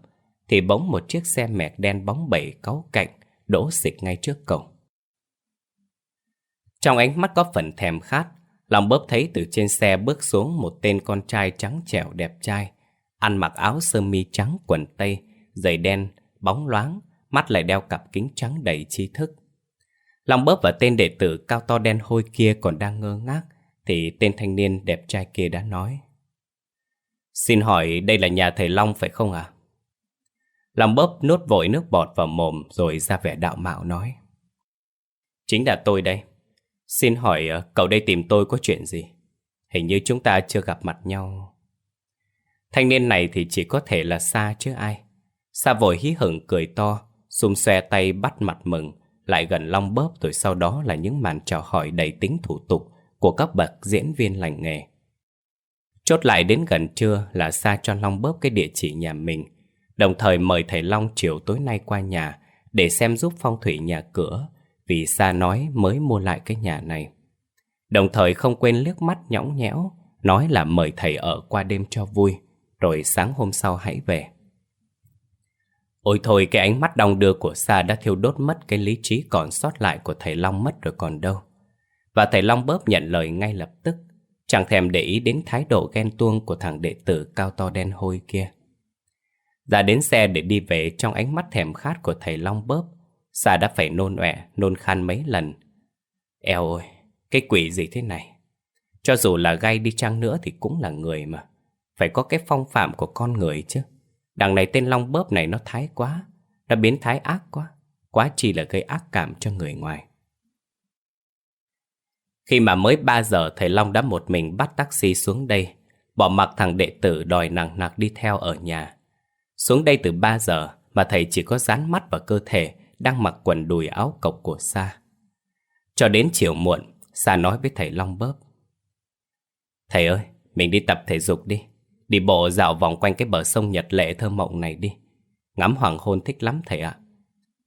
thì bỗng một chiếc xe mẹt đen bóng bẩy cáu cạnh, đổ xịch ngay trước cổng. Trong ánh mắt có phần thèm khát, Long Bớp thấy từ trên xe bước xuống một tên con trai trắng trẻo đẹp trai, ăn mặc áo sơ mi trắng quần tây, giày đen, bóng loáng, mắt lại đeo cặp kính trắng đầy tri thức. Long bóp và tên đệ tử cao to đen hôi kia còn đang ngơ ngác, Thì tên thanh niên đẹp trai kia đã nói Xin hỏi đây là nhà thầy Long phải không ạ? À? Long bóp nuốt vội nước bọt vào mồm rồi ra vẻ đạo mạo nói Chính là tôi đây Xin hỏi ờ, cậu đây tìm tôi có chuyện gì? Hình như chúng ta chưa gặp mặt nhau Thanh niên này thì chỉ có thể là xa chứ ai Sa vội hí hửng cười to, Xung xoe tay bắt mặt mừng lại gần long bóp rồi sau đó là những màn chào hỏi đầy tính thủ tục của các bậc diễn viên lành nghề. Chốt lại đến gần trưa là xa cho Long bóp cái địa chỉ nhà mình, đồng thời mời thầy Long chiều tối nay qua nhà để xem giúp phong thủy nhà cửa, vì Sa nói mới mua lại cái nhà này. Đồng thời không quên liếc mắt nhõng nhẽo Nói là mời thầy ở qua đêm cho vui Rồi sáng hôm sau hãy về Ôi thôi cái ánh mắt đong đưa của Sa đã thiêu đốt mất cái lý trí còn sót lại của thầy Long mất rồi còn đâu. Và thầy Long bóp nhận lời ngay lập tức, chẳng thèm để ý đến thái độ ghen tuông của thằng đệ tử cao to đen hôi kia. Ra đến xe để đi về trong ánh mắt thèm khát của thầy Long bóp, Sa đã phải nôn ọe, nôn khan mấy lần. Eo ơi, cái quỷ gì thế này? Cho dù là gay đi chăng nữa thì cũng là người mà. Phải có cái phong phạm của con người chứ. Đằng này tên Long bóp này nó thái quá Nó biến thái ác quá Quá chỉ là gây ác cảm cho người ngoài. Khi mà mới 3 giờ Thầy Long đã một mình bắt taxi xuống đây Bỏ mặc thằng đệ tử đòi nặng nặc đi theo ở nhà. Xuống đây từ 3 giờ Mà thầy chỉ có dán mắt vào cơ thể Đang mặc quần đùi áo cộc của Sa. Cho đến chiều muộn Sa nói với thầy Long bóp Thầy ơi, mình đi tập thể dục đi. Đi bộ dạo vòng quanh cái bờ sông Nhật Lệ thơ mộng này đi. Ngắm hoàng hôn thích lắm thầy ạ.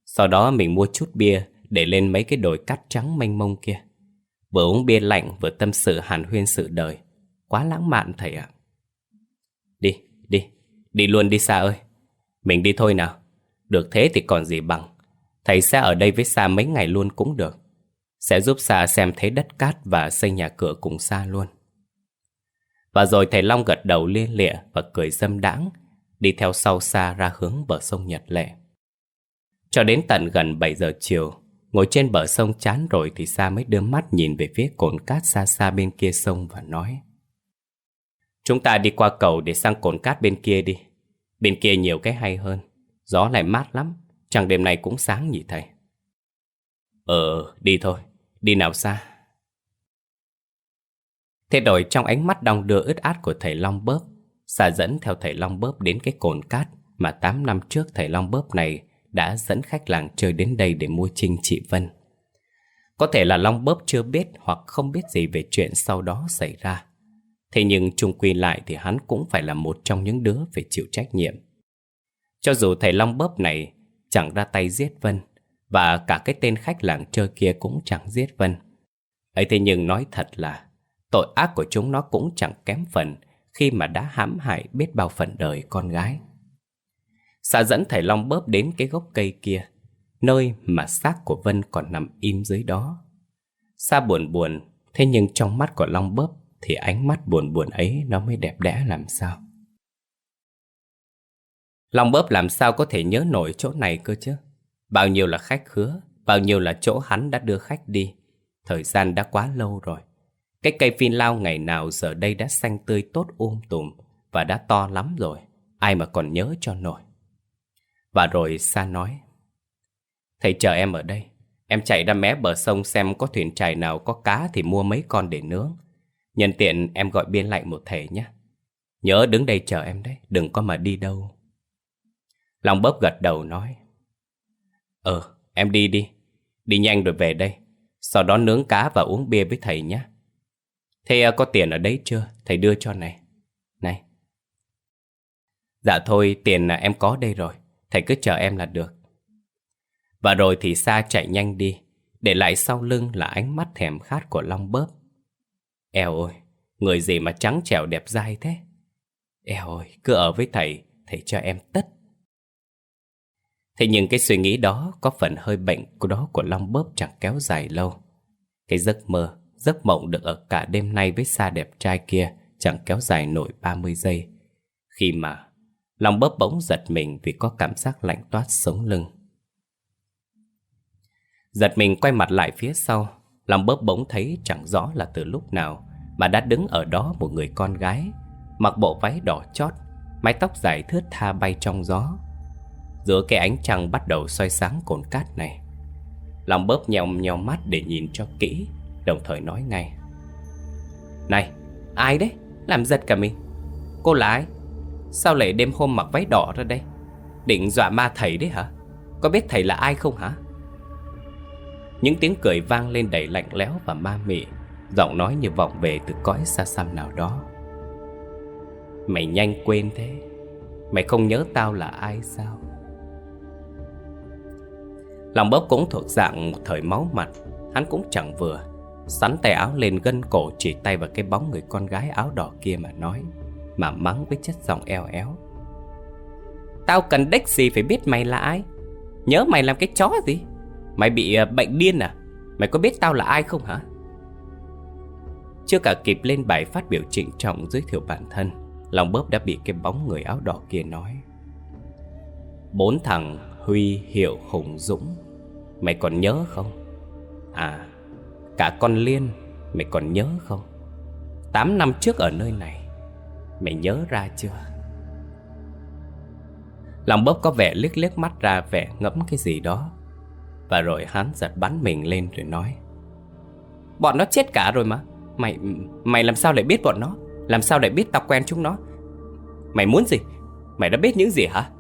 Sau đó mình mua chút bia Để lên mấy cái đồi cát trắng mênh mông kia. Vừa uống bia lạnh Vừa tâm sự hàn huyên sự đời. Quá lãng mạn thầy ạ. Đi, đi Đi luôn đi xa ơi. Mình đi thôi nào. Được thế thì còn gì bằng. Thầy sẽ ở đây với xa mấy ngày luôn cũng được. Sẽ giúp xa xem thấy đất cát Và xây nhà cửa cùng xa luôn và rồi thầy Long gật đầu lia lịa và cười dâm đãng, đi theo sau xa ra hướng bờ sông Nhật Lệ. Cho đến tận gần 7 giờ chiều, ngồi trên bờ sông chán rồi thì Sa mới đưa mắt nhìn về phía cồn cát xa xa bên kia sông và nói Chúng ta đi qua cầu để sang cồn cát bên kia đi. Bên kia nhiều cái hay hơn. Gió lại mát lắm, chẳng đêm nay cũng sáng nhỉ thầy. Ờ, đi thôi, đi nào xa. Thế đổi trong ánh mắt đong đưa ướt át của thầy Long Bớp, xả dẫn theo thầy Long Bớp đến cái cồn cát mà 8 năm trước thầy Long Bớp này đã dẫn khách làng chơi đến đây để mua trinh chị Vân. Có thể là Long Bớp chưa biết hoặc không biết gì về chuyện sau đó xảy ra. Thế nhưng chung quy lại thì hắn cũng phải là một trong những đứa phải chịu trách nhiệm. Cho dù thầy Long Bớp này chẳng ra tay giết Vân, và cả cái tên khách làng chơi kia cũng chẳng giết Vân. ấy thế nhưng nói thật là Tội ác của chúng nó cũng chẳng kém phần khi mà đã hãm hại biết bao phần đời con gái. Xã dẫn thầy Long bóp đến cái gốc cây kia, nơi mà xác của Vân còn nằm im dưới đó. Sa buồn buồn, thế nhưng trong mắt của Long bóp thì ánh mắt buồn buồn ấy nó mới đẹp đẽ làm sao. Long bóp làm sao có thể nhớ nổi chỗ này cơ chứ? Bao nhiêu là khách khứa, bao nhiêu là chỗ hắn đã đưa khách đi. Thời gian đã quá lâu rồi. Cái cây phi lao ngày nào giờ đây đã xanh tươi tốt um tùm và đã to lắm rồi. Ai mà còn nhớ cho nổi. Và rồi Sa nói Thầy chờ em ở đây. Em chạy ra mé bờ sông xem có thuyền trài nào có cá thì mua mấy con để nướng. Nhân tiện em gọi biên lại một thể nhé. Nhớ đứng đây chờ em đấy, đừng có mà đi đâu. Long bóp gật đầu nói Ờ, em đi đi. Đi nhanh rồi về đây. Sau đó nướng cá và uống bia với thầy nhé. Thế à, có tiền ở đấy chưa? Thầy đưa cho này. Này. Dạ thôi, tiền à, em có đây rồi. Thầy cứ chờ em là được. Và rồi thì Sa chạy nhanh đi, để lại sau lưng là ánh mắt thèm khát của Long bớp. Eo ơi, người gì mà trắng trẻo đẹp dai thế? Eo ơi, cứ ở với thầy, thầy cho em tất. Thế nhưng cái suy nghĩ đó có phần hơi bệnh của đó của Long bớp chẳng kéo dài lâu. Cái giấc mơ Giấc mộng được ở cả đêm nay với xa đẹp trai kia chẳng kéo dài nổi 30 giây. Khi mà lòng bấp bỗng giật mình vì có cảm giác lạnh toát sống lưng. Giật mình quay mặt lại phía sau, lòng bấp bỗng thấy chẳng rõ là từ lúc nào mà đã đứng ở đó một người con gái, mặc bộ váy đỏ chót, mái tóc dài thướt tha bay trong gió. Giữa cái ánh trăng bắt đầu soi sáng cồn cát này. Lòng bớp nhòm nhòm mắt để nhìn cho kỹ Đồng thời nói ngay. Này, ai đấy? Làm giật cả mình. Cô là ai? Sao lại đêm hôm mặc váy đỏ ra đây? Định dọa ma thầy đấy hả? Có biết thầy là ai không hả? Những tiếng cười vang lên đầy lạnh lẽo và ma mị. Giọng nói như vọng về từ cõi xa xăm nào đó. Mày nhanh quên thế. Mày không nhớ tao là ai sao? Lòng bóp cũng thuộc dạng một thời máu mặt. Hắn cũng chẳng vừa. Sắn tay áo lên gân cổ chỉ tay vào cái bóng người con gái áo đỏ kia mà nói Mà mắng với chất giọng eo éo. Tao cần đếch gì phải biết mày là ai? Nhớ mày làm cái chó gì? Mày bị ờ, bệnh điên à? Mày có biết tao là ai không hả? Chưa cả kịp lên bài phát biểu trịnh trọng giới thiệu bản thân Lòng bóp đã bị cái bóng người áo đỏ kia nói. Bốn thằng Huy, Hiệu, Hùng, Dũng Mày còn nhớ không? À, cả con Liên, Mày còn nhớ không? Tám năm trước ở nơi này, Mày nhớ ra chưa? Lòng bốc có vẻ liếc liếc mắt ra vẻ ngẫm cái gì đó. Và rồi hắn giật bắn mình lên rồi nói, Bọn nó chết cả rồi mà. Mày mày làm sao lại biết bọn nó? Làm sao lại biết tao quen chúng nó? Mày muốn gì? Mày đã biết những gì hả?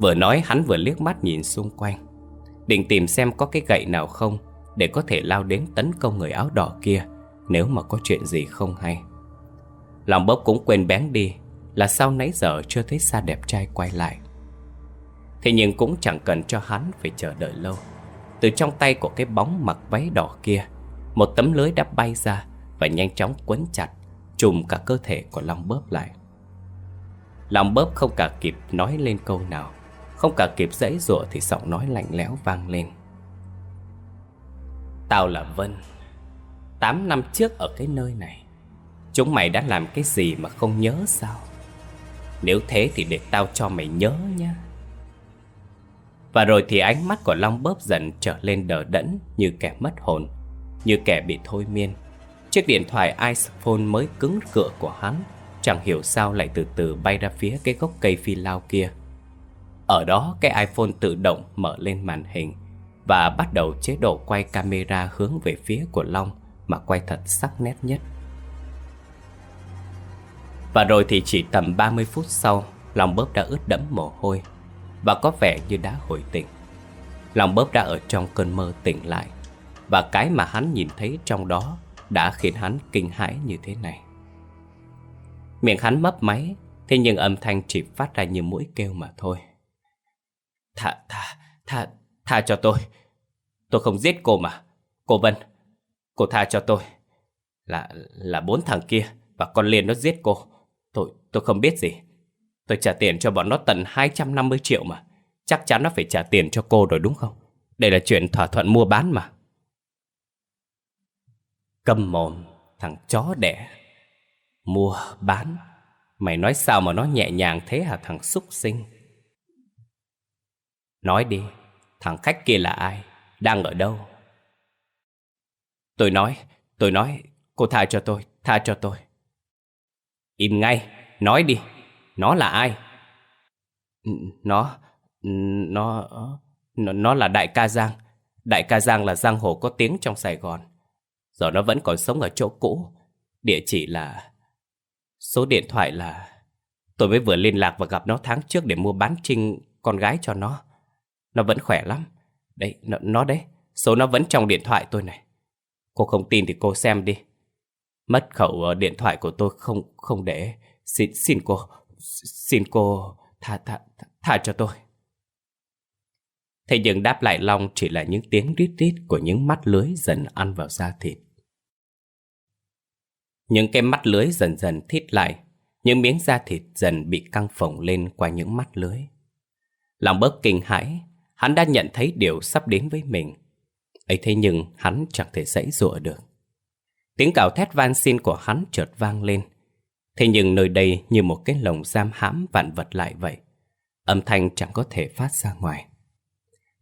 Vừa nói hắn vừa liếc mắt nhìn xung quanh, Định tìm xem có cái gậy nào không để có thể lao đến tấn công người áo đỏ kia, Nếu mà có chuyện gì không hay. Lòng bốc cũng quên bén đi, Là sau nãy giờ chưa thấy xa đẹp trai quay lại. Thế nhưng cũng chẳng cần cho hắn phải chờ đợi lâu. Từ trong tay của cái bóng mặc váy đỏ kia, Một tấm lưới đã bay ra Và nhanh chóng quấn chặt Trùm cả cơ thể của Long bớp lại. Long bớp không cả kịp nói lên câu nào, không cả kịp dãy rủa thì giọng nói lạnh lẽo vang lên. Tao là Vân. Tám năm trước ở cái nơi này, Chúng mày đã làm cái gì mà không nhớ sao? Nếu thế thì để tao cho mày nhớ nha Và rồi thì ánh mắt của Long bớp dần trở lên đờ đẫn Như kẻ mất hồn, Như kẻ bị thôi miên. Chiếc điện thoại iPhone mới cứng cựa của hắn, Chẳng hiểu sao lại từ từ bay ra phía cái gốc cây phi lao kia. Ở đó cái iPhone tự động mở lên màn hình. Và bắt đầu chế độ quay camera hướng về phía của Long Mà quay thật sắc nét nhất. Và rồi thì chỉ tầm 30 phút sau Long bóp đã ướt đẫm mồ hôi Và có vẻ như đã hồi tỉnh. Long bóp đã ở trong cơn mơ tỉnh lại Và cái mà hắn nhìn thấy trong đó Đã khiến hắn kinh hãi như thế này. Miệng hắn mấp máy Thế nhưng âm thanh chỉ phát ra như mũi kêu mà thôi. Tha, tha, tha, tha cho tôi. Tôi không giết cô mà. Cô Vân, cô tha cho tôi. Là, là bốn thằng kia và con Liên nó giết cô. Tôi, tôi không biết gì. Tôi trả tiền cho bọn nó tận 250 triệu mà. Chắc chắn nó phải trả tiền cho cô rồi đúng không? Đây là chuyện thỏa thuận mua bán mà. Cầm mồm, thằng chó đẻ. Mua, bán. Mày nói sao mà nó nhẹ nhàng thế hả thằng súc sinh? Nói đi, thằng khách kia là ai? Đang ở đâu? Tôi nói, tôi nói, cô tha cho tôi, tha cho tôi. Im ngay, nói đi, nó là ai? Nó, nó, nó, nó là Đại ca Giang. Đại ca Giang là giang hồ có tiếng trong Sài Gòn. Giờ nó vẫn còn sống ở chỗ cũ. Địa chỉ là... Số điện thoại là... Tôi mới vừa liên lạc và gặp nó tháng trước để mua bán trinh con gái cho nó. Nó vẫn khỏe lắm. Đấy, nó, nó đấy. Số nó vẫn trong điện thoại tôi này. Cô không tin thì cô xem đi. Mất khẩu ờ, điện thoại của tôi không không để. Xin xin cô, xin cô tha tha tha cho tôi. Thế nhưng đáp lại Long chỉ là những tiếng rít rít của những mắt lưới dần ăn vào da thịt. Những cái mắt lưới dần dần thít lại, những miếng da thịt dần bị căng phồng lên qua những mắt lưới. Lòng bớt kinh hãi, Hắn đã nhận thấy điều sắp đến với mình. Ấy thế nhưng hắn chẳng thể dãy dụa được. Tiếng cào thét van xin của hắn chợt vang lên. Thế nhưng nơi đây như một cái lồng giam hãm vạn vật lại vậy. Âm thanh chẳng có thể phát ra ngoài.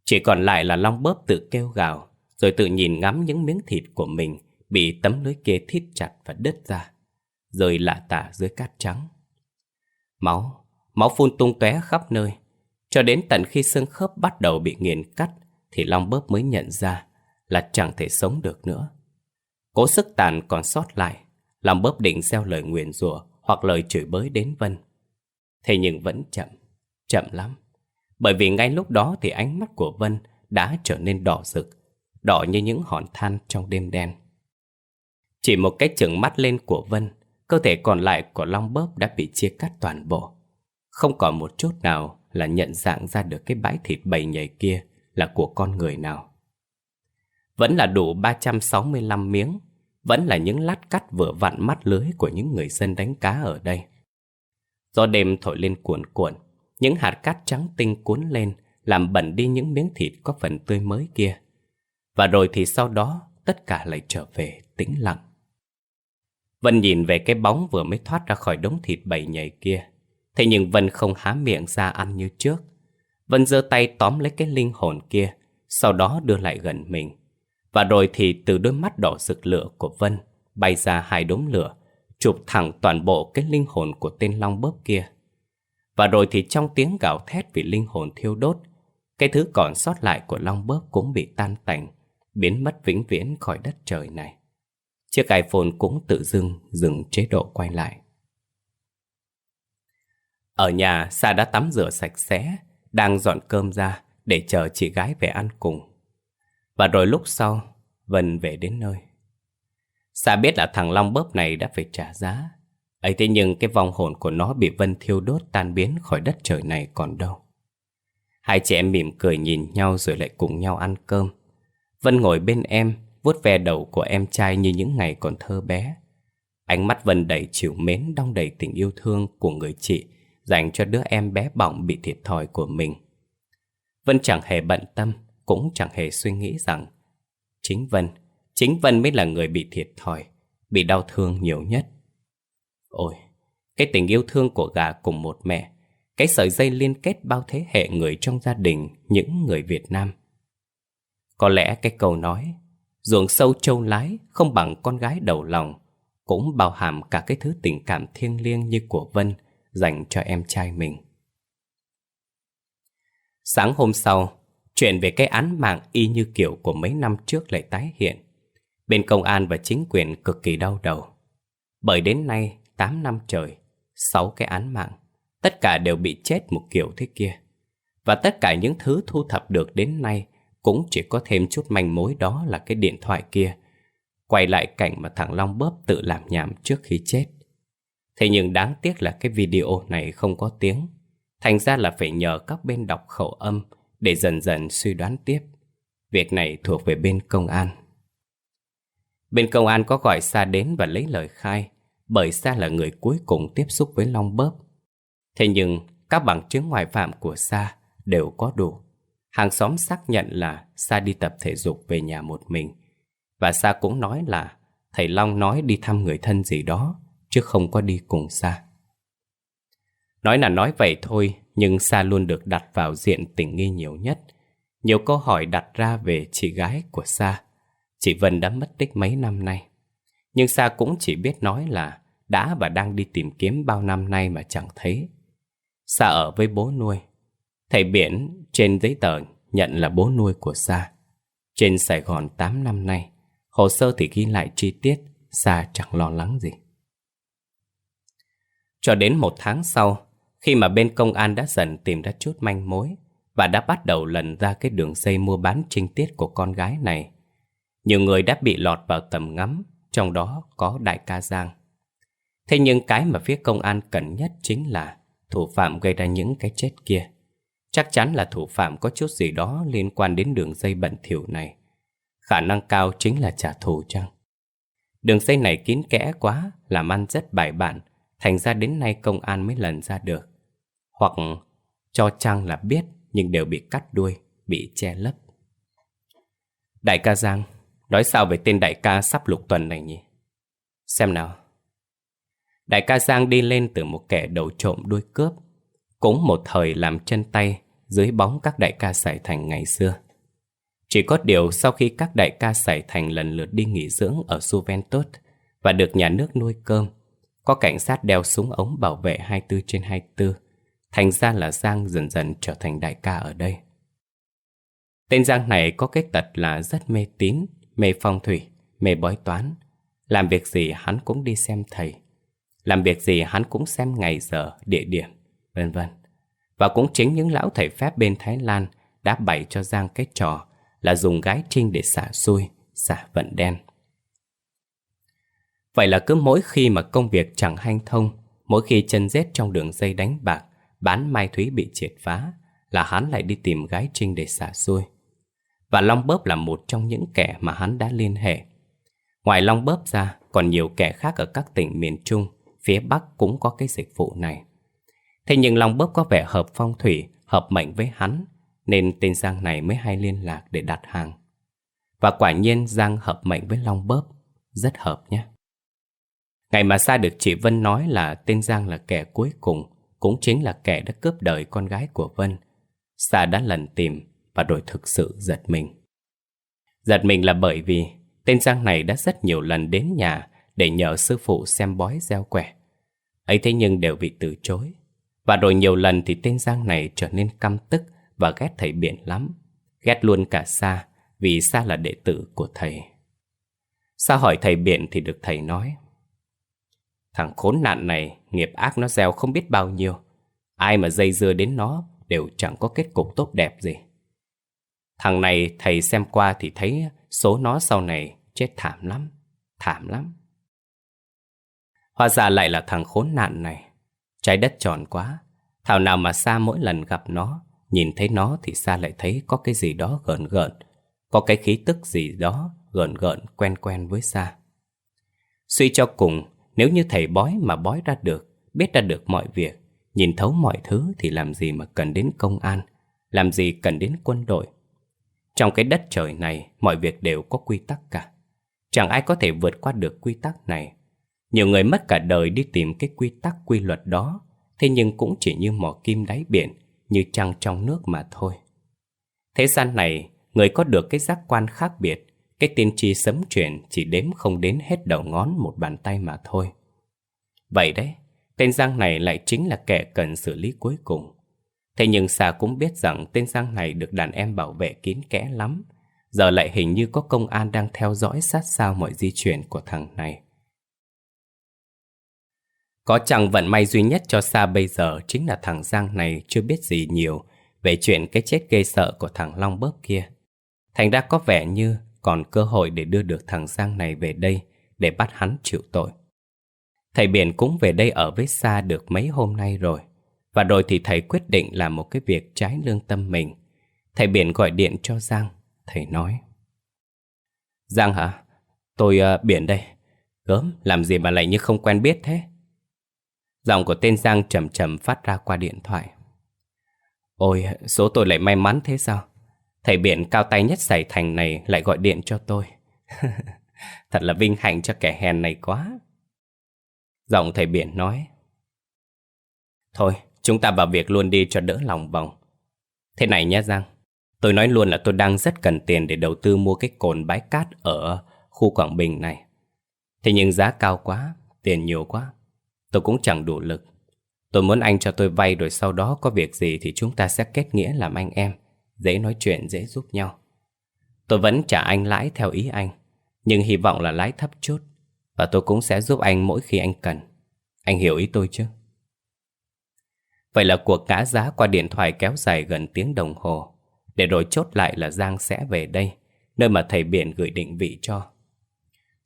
Chỉ còn lại là long bớp tự kêu gào Rồi tự nhìn ngắm những miếng thịt của mình Bị tấm lưới kia thít chặt và đứt ra Rơi lạ tả dưới cát trắng. Máu, máu phun tung tóe khắp nơi cho đến tận khi xương khớp bắt đầu bị nghiền cắt, Thì Long bớp mới nhận ra Là chẳng thể sống được nữa. Cố sức tàn còn sót lại, Long bớp định gieo lời nguyền rủa Hoặc lời chửi bới đến Vân. Thế nhưng vẫn chậm Chậm lắm. Bởi vì ngay lúc đó thì ánh mắt của Vân Đã trở nên đỏ rực, Đỏ như những hòn than trong đêm đen. Chỉ một cái chừng mắt lên của Vân, Cơ thể còn lại của Long bớp đã bị chia cắt toàn bộ. Không còn một chút nào là nhận dạng ra được cái bãi thịt bầy nhảy kia là của con người nào. Vẫn là đủ 365 miếng, Vẫn là những lát cắt vừa vặn mắt lưới của những người dân đánh cá ở đây. Do đêm thổi lên cuộn cuộn, Những hạt cát trắng tinh cuốn lên Làm bẩn đi những miếng thịt có phần tươi mới kia. Và rồi thì sau đó, Tất cả lại trở về tĩnh lặng. Vân nhìn về cái bóng vừa mới thoát ra khỏi đống thịt bầy nhảy kia. Thế nhưng Vân không há miệng ra ăn như trước. Vân giơ tay tóm lấy cái linh hồn kia, Sau đó đưa lại gần mình. Và rồi thì từ đôi mắt đỏ rực lửa của Vân Bay ra hai đống lửa, Chụp thẳng toàn bộ cái linh hồn của tên long bớp kia. Và rồi thì trong tiếng gào thét vì linh hồn thiêu đốt, Cái thứ còn sót lại của long bớp cũng bị tan tành, Biến mất vĩnh viễn khỏi đất trời này. Chiếc iPhone cũng tự dưng dừng chế độ quay lại. Ở nhà Sa đã tắm rửa sạch sẽ đang dọn cơm ra để chờ chị gái về ăn cùng. Và rồi lúc sau, Vân về đến nơi. Sa biết là thằng Long bóp này đã phải trả giá. ấy thế nhưng cái vong hồn của nó bị Vân thiêu đốt tan biến khỏi đất trời này còn đâu. Hai chị em mỉm cười nhìn nhau rồi lại cùng nhau ăn cơm. Vân ngồi bên em, vuốt ve đầu của em trai như những ngày còn thơ bé. Ánh mắt Vân đầy chiều mến, đong đầy tình yêu thương của người chị dành cho đứa em bé bỏng bị thiệt thòi của mình. Vân chẳng hề bận tâm, cũng chẳng hề suy nghĩ rằng chính Vân, chính Vân mới là người bị thiệt thòi, bị đau thương nhiều nhất. Ôi, cái tình yêu thương của gà cùng một mẹ, cái sợi dây liên kết bao thế hệ người trong gia đình, những người Việt Nam. Có lẽ cái câu nói, ruộng sâu châu lái không bằng con gái đầu lòng, cũng bao hàm cả cái thứ tình cảm thiêng liêng như của Vân, dành cho em trai mình. Sáng hôm sau, chuyện về cái án mạng y như kiểu của mấy năm trước lại tái hiện. Bên công an và chính quyền cực kỳ đau đầu. Bởi đến nay, 8 năm trời, 6 cái án mạng, tất cả đều bị chết một kiểu thế kia. Và tất cả những thứ thu thập được đến nay cũng chỉ có thêm chút manh mối đó là cái điện thoại kia. Quay lại cảnh mà thằng Long bóp tự làm nhảm trước khi chết. Thế nhưng đáng tiếc là cái video này không có tiếng. Thành ra là phải nhờ các bên đọc khẩu âm Để dần dần suy đoán tiếp. Việc này thuộc về bên công an. Bên công an có gọi Sa đến và lấy lời khai, Bởi Sa là người cuối cùng tiếp xúc với Long Bớp. Thế nhưng, các bằng chứng ngoại phạm của Sa đều có đủ. Hàng xóm xác nhận là Sa đi tập thể dục về nhà một mình. Và Sa cũng nói là Thầy Long nói đi thăm người thân gì đó chứ không có đi cùng Sa. Nói là nói vậy thôi, nhưng Sa luôn được đặt vào diện tình nghi nhiều nhất. Nhiều câu hỏi đặt ra về chị gái của Sa. Chị Vân đã mất tích mấy năm nay. Nhưng Sa cũng chỉ biết nói là đã và đang đi tìm kiếm bao năm nay mà chẳng thấy. Sa ở với bố nuôi. Thầy Biển trên giấy tờ nhận là bố nuôi của Sa. Trên Sài Gòn 8 năm nay, hồ sơ thì ghi lại chi tiết, Sa chẳng lo lắng gì. Cho đến một tháng sau, khi mà bên công an đã dần tìm ra chút manh mối và đã bắt đầu lần ra cái đường dây mua bán trinh tiết của con gái này, nhiều người đã bị lọt vào tầm ngắm, trong đó có đại ca Giang. Thế nhưng cái mà phía công an cần nhất chính là thủ phạm gây ra những cái chết kia. Chắc chắn là thủ phạm có chút gì đó liên quan đến đường dây bẩn thỉu này. Khả năng cao chính là trả thù chăng? Đường dây này kín kẽ quá, làm ăn rất bài bản, Thành ra đến nay công an mới lần ra được. Hoặc cho chăng là biết, Nhưng đều bị cắt đuôi, Bị che lấp. Đại ca Giang, Nói sao về tên đại ca sắp lục tuần này nhỉ? Xem nào. Đại ca Giang đi lên từ một kẻ đầu trộm đuôi cướp, Cũng một thời làm chân tay Dưới bóng các đại ca Sải Thành ngày xưa. Chỉ có điều sau khi các đại ca Sải Thành lần lượt đi nghỉ dưỡng ở Juventus Và được nhà nước nuôi cơm có cảnh sát đeo súng ống bảo vệ 24 trên 24 Thành ra là Giang dần dần trở thành đại ca ở đây. Tên Giang này có cái tật là rất mê tín, mê phong thủy, mê bói toán. Làm việc gì hắn cũng đi xem thầy. Làm việc gì hắn cũng xem ngày giờ, địa điểm, vân vân. Và cũng chính những lão thầy phép bên Thái Lan đã bày cho Giang cái trò là dùng gái trinh để xả xui, xả vận đen. Vậy là cứ mỗi khi mà công việc chẳng hanh thông, mỗi khi chân rết trong đường dây đánh bạc, bán mai thúy bị triệt phá, là hắn lại đi tìm gái Trinh để xả xuôi. Và Long Bớp là một trong những kẻ mà hắn đã liên hệ. Ngoài Long Bớp ra, còn nhiều kẻ khác ở các tỉnh miền Trung, phía Bắc cũng có cái dịch vụ này. Thế nhưng Long Bớp có vẻ hợp phong thủy, hợp mệnh với hắn, nên tên Giang này mới hay liên lạc để đặt hàng. Và quả nhiên Giang hợp mệnh với Long Bớp, rất hợp nhé. Ngày mà Sa được chị Vân nói là tên Giang là kẻ cuối cùng, cũng chính là kẻ đã cướp đời con gái của Vân. Sa đã lần tìm và rồi thực sự giật mình. Giật mình là bởi vì tên Giang này đã rất nhiều lần đến nhà để nhờ sư phụ xem bói gieo quẻ. ấy thế nhưng đều bị từ chối. Và rồi nhiều lần thì tên Giang này trở nên căm tức và ghét thầy Biển lắm. Ghét luôn cả Sa vì Sa là đệ tử của thầy. Sa hỏi thầy Biển thì được thầy nói. Thằng khốn nạn này, nghiệp ác nó gieo không biết bao nhiêu. Ai mà dây dưa đến nó đều chẳng có kết cục tốt đẹp gì. Thằng này thầy xem qua thì thấy số nó sau này chết thảm lắm, thảm lắm. Hóa ra lại là thằng khốn nạn này. Trái đất tròn quá, thảo nào mà xa mỗi lần gặp nó, nhìn thấy nó thì xa lại thấy có cái gì đó gợn gợn, có cái khí tức gì đó gợn gợn quen quen với xa. Suy cho cùng, nếu như thầy bói mà bói ra được, biết ra được mọi việc, nhìn thấu mọi thứ thì làm gì mà cần đến công an, làm gì cần đến quân đội. Trong cái đất trời này, mọi việc đều có quy tắc cả. Chẳng ai có thể vượt qua được quy tắc này. Nhiều người mất cả đời đi tìm cái quy tắc quy luật đó, thế nhưng cũng chỉ như mỏ kim đáy biển, như trăng trong nước mà thôi. Thế gian này, người có được cái giác quan khác biệt, cái tiên tri sấm chuyển chỉ đếm không đến hết đầu ngón một bàn tay mà thôi. Vậy đấy, tên Giang này lại chính là kẻ cần xử lý cuối cùng. Thế nhưng Sa cũng biết rằng tên Giang này được đàn em bảo vệ kín kẽ lắm. Giờ lại hình như có công an đang theo dõi sát sao mọi di chuyển của thằng này. Có chẳng vận may duy nhất cho Sa bây giờ chính là thằng Giang này chưa biết gì nhiều về chuyện cái chết gây sợ của thằng Long bớp kia. Thành ra có vẻ như còn cơ hội để đưa được thằng Giang này về đây để bắt hắn chịu tội. Thầy Biển cũng về đây ở với Sa được mấy hôm nay rồi. Và rồi thì thầy quyết định làm một cái việc trái lương tâm mình. Thầy Biển gọi điện cho Giang. Thầy nói. Giang hả? Tôi uh, Biển đây. Gớm, làm gì mà lại như không quen biết thế? Giọng của tên Giang trầm trầm phát ra qua điện thoại. Ôi, số tôi lại may mắn thế sao? Thầy Biển cao tay nhất giải thành này lại gọi điện cho tôi. [laughs] Thật là vinh hạnh cho kẻ hèn này quá. Giọng thầy Biển nói. Thôi, chúng ta vào việc luôn đi cho đỡ lòng vòng. Thế này nhé Giang, tôi nói luôn là tôi đang rất cần tiền để đầu tư mua cái cồn bãi cát ở khu Quảng Bình này. Thế nhưng giá cao quá, tiền nhiều quá, tôi cũng chẳng đủ lực. Tôi muốn anh cho tôi vay rồi sau đó có việc gì thì chúng ta sẽ kết nghĩa làm anh em, dễ nói chuyện, dễ giúp nhau. Tôi vẫn trả anh lãi theo ý anh, nhưng hy vọng là lãi thấp chút, và tôi cũng sẽ giúp anh mỗi khi anh cần. Anh hiểu ý tôi chứ? Vậy là cuộc cá giá qua điện thoại kéo dài gần tiếng đồng hồ, để rồi chốt lại là Giang sẽ về đây, nơi mà thầy Biển gửi định vị cho.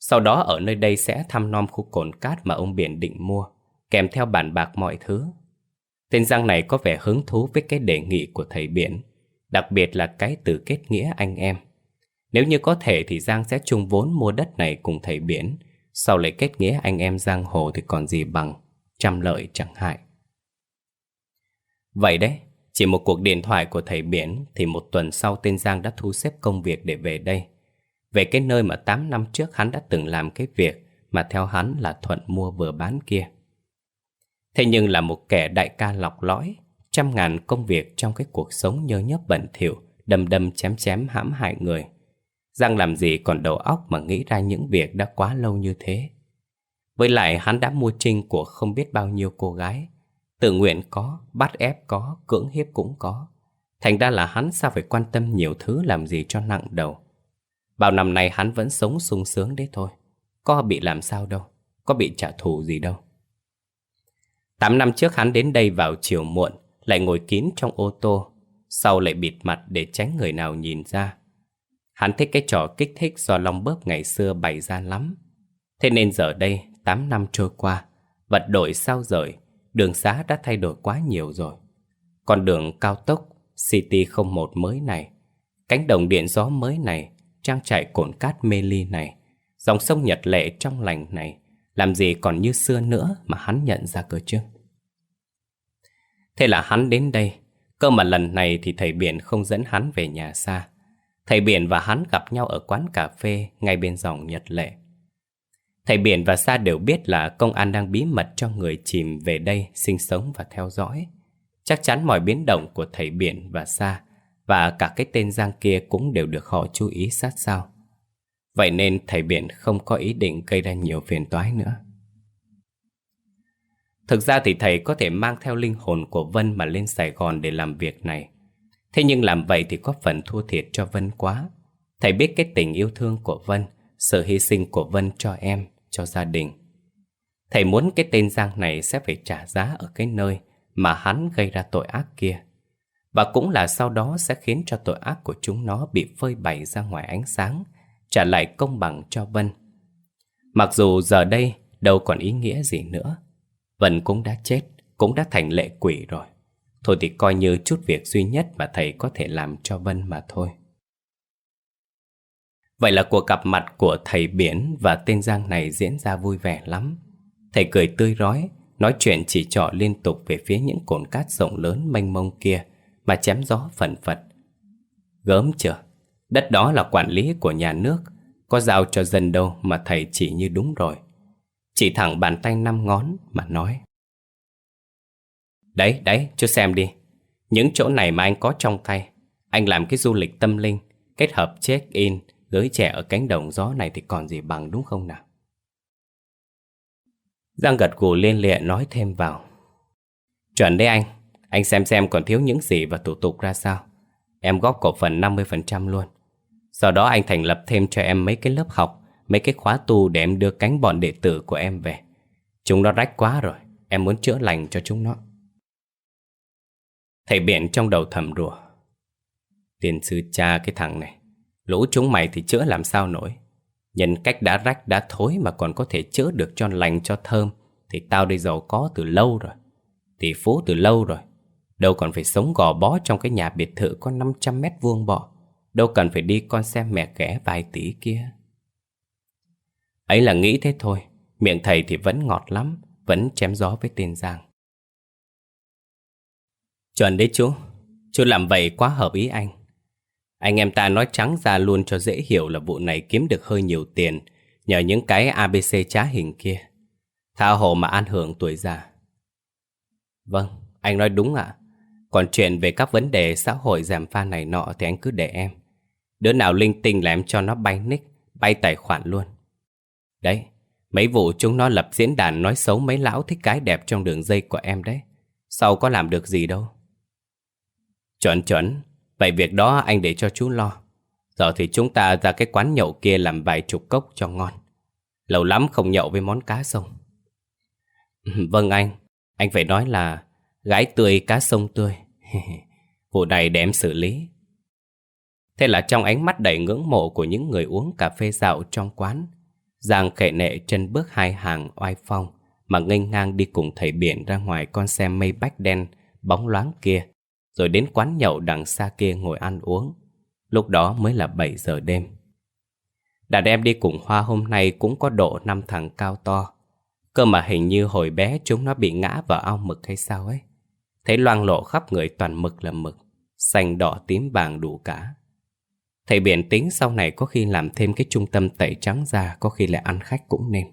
Sau đó ở nơi đây sẽ thăm nom khu cồn cát mà ông Biển định mua, kèm theo bản bạc mọi thứ. Tên Giang này có vẻ hứng thú với cái đề nghị của thầy Biển, đặc biệt là cái từ kết nghĩa anh em. Nếu như có thể thì Giang sẽ chung vốn mua đất này cùng thầy Biển, sau lại kết nghĩa anh em Giang Hồ thì còn gì bằng, trăm lợi chẳng hại. Vậy đấy, chỉ một cuộc điện thoại của thầy Biển thì một tuần sau tên Giang đã thu xếp công việc để về đây. Về cái nơi mà 8 năm trước hắn đã từng làm cái việc mà theo hắn là Thuận mua vừa bán kia. Thế nhưng là một kẻ đại ca lọc lõi, trăm ngàn công việc trong cái cuộc sống nhơ nhớp bẩn thỉu, đâm đâm chém chém hãm hại người. Giang làm gì còn đầu óc mà nghĩ ra những việc đã quá lâu như thế. Với lại hắn đã mua trinh của không biết bao nhiêu cô gái, Tự nguyện có, bắt ép có, cưỡng hiếp cũng có. Thành ra là hắn sao phải quan tâm nhiều thứ làm gì cho nặng đầu. Bao năm nay hắn vẫn sống sung sướng đấy thôi. Có bị làm sao đâu, có bị trả thù gì đâu. Tám năm trước hắn đến đây vào chiều muộn, lại ngồi kín trong ô tô, sau lại bịt mặt để tránh người nào nhìn ra. Hắn thích cái trò kích thích do Long Bớp ngày xưa bày ra lắm. Thế nên giờ đây, tám năm trôi qua, vật đổi sao rời, đường xá đã thay đổi quá nhiều rồi. Con đường cao tốc City 01 mới này, Cánh đồng điện gió mới này, trang trại cồn cát mê ly này, dòng sông Nhật Lệ trong lành này, làm gì còn như xưa nữa mà hắn nhận ra cơ chứ. Thế là hắn đến đây, cơ mà lần này thì thầy Biển không dẫn hắn về nhà xa. Thầy Biển và hắn gặp nhau ở quán cà phê ngay bên dòng Nhật Lệ. Thầy Biển và Sa đều biết là công an đang bí mật cho người chìm về đây sinh sống và theo dõi. Chắc chắn mọi biến động của thầy Biển và Sa và cả cái tên Giang kia cũng đều được họ chú ý sát sao. Vậy nên thầy Biển không có ý định gây ra nhiều phiền toái nữa. Thực ra thì thầy có thể mang theo linh hồn của Vân mà lên Sài Gòn để làm việc này. Thế nhưng làm vậy thì có phần thua thiệt cho Vân quá. Thầy biết cái tình yêu thương của Vân, sự hy sinh của Vân cho em, cho gia đình. Thầy muốn cái tên Giang này sẽ phải trả giá ở cái nơi mà hắn gây ra tội ác kia. Và cũng là sau đó sẽ khiến cho tội ác của chúng nó bị phơi bày ra ngoài ánh sáng, trả lại công bằng cho Vân. Mặc dù giờ đây đâu còn ý nghĩa gì nữa, Vân cũng đã chết, cũng đã thành lệ quỷ rồi. Thôi thì coi như chút việc duy nhất mà thầy có thể làm cho Vân mà thôi. Vậy là cuộc gặp mặt của thầy Biển và tên Giang này diễn ra vui vẻ lắm. Thầy cười tươi rói, nói chuyện chỉ trỏ liên tục về phía những cồn cát rộng lớn mênh mông kia mà chém gió phần phật. Gớm chưa? Đất đó là quản lý của nhà nước, có giao cho dân đâu mà thầy chỉ như đúng rồi. Chỉ thẳng bàn tay năm ngón mà nói. Đấy, đấy, cho xem đi. Những chỗ này mà anh có trong tay, anh làm cái du lịch tâm linh, kết hợp check-in, giới trẻ ở cánh đồng gió này thì còn gì bằng đúng không nào? Giang gật gù liên lịa nói thêm vào. Chuẩn đấy anh, anh xem xem còn thiếu những gì và thủ tục ra sao. Em góp cổ phần 50% luôn. Sau đó anh thành lập thêm cho em mấy cái lớp học, mấy cái khóa tu để em đưa cánh bọn đệ tử của em về. Chúng nó rách quá rồi, em muốn chữa lành cho chúng nó. Thầy biển trong đầu thầm rùa. Tiền sư cha cái thằng này, lũ chúng mày thì chữa làm sao nổi. Nhân cách đã rách đã thối mà còn có thể chữa được cho lành cho thơm thì tao đây giàu có từ lâu rồi. Tỷ phú từ lâu rồi. Đâu còn phải sống gò bó trong cái nhà biệt thự có 500 mét vuông bọ. Đâu cần phải đi con xe mẹ ghẻ vài tỷ kia. Ấy là nghĩ thế thôi, miệng thầy thì vẫn ngọt lắm, vẫn chém gió với tên Giang. Chuẩn đấy chú, chú làm vậy quá hợp ý anh. Anh em ta nói trắng ra luôn cho dễ hiểu là vụ này kiếm được hơi nhiều tiền nhờ những cái ABC trá hình kia. Tha hồ mà an hưởng tuổi già. Vâng, anh nói đúng ạ. Còn chuyện về các vấn đề xã hội giảm pha này nọ thì anh cứ để em. Đứa nào linh tinh là em cho nó bay nick, bay tài khoản luôn. Đấy, mấy vụ chúng nó lập diễn đàn nói xấu mấy lão thích cái đẹp trong đường dây của em đấy. Sau có làm được gì đâu. Chuẩn chuẩn, vậy việc đó anh để cho chú lo. Giờ thì chúng ta ra cái quán nhậu kia làm vài chục cốc cho ngon. Lâu lắm không nhậu với món cá sông. [laughs] vâng anh, anh phải nói là gái tươi cá sông tươi. [laughs] Vụ này để em xử lý. Thế là trong ánh mắt đầy ngưỡng mộ của những người uống cà phê dạo trong quán, Giang khệ nệ chân bước hai hàng oai phong mà nghênh ngang đi cùng thầy biển ra ngoài con xe mây bách đen bóng loáng kia, rồi đến quán nhậu đằng xa kia ngồi ăn uống. Lúc đó mới là 7 giờ đêm. Đàn em đi cùng Hoa hôm nay cũng có độ năm thằng cao to. Cơ mà hình như hồi bé chúng nó bị ngã vào ao mực hay sao ấy. Thấy loang lộ khắp người toàn mực là mực, xanh đỏ tím vàng đủ cả. Thầy biển tính sau này có khi làm thêm cái trung tâm tẩy trắng ra có khi lại ăn khách cũng nên.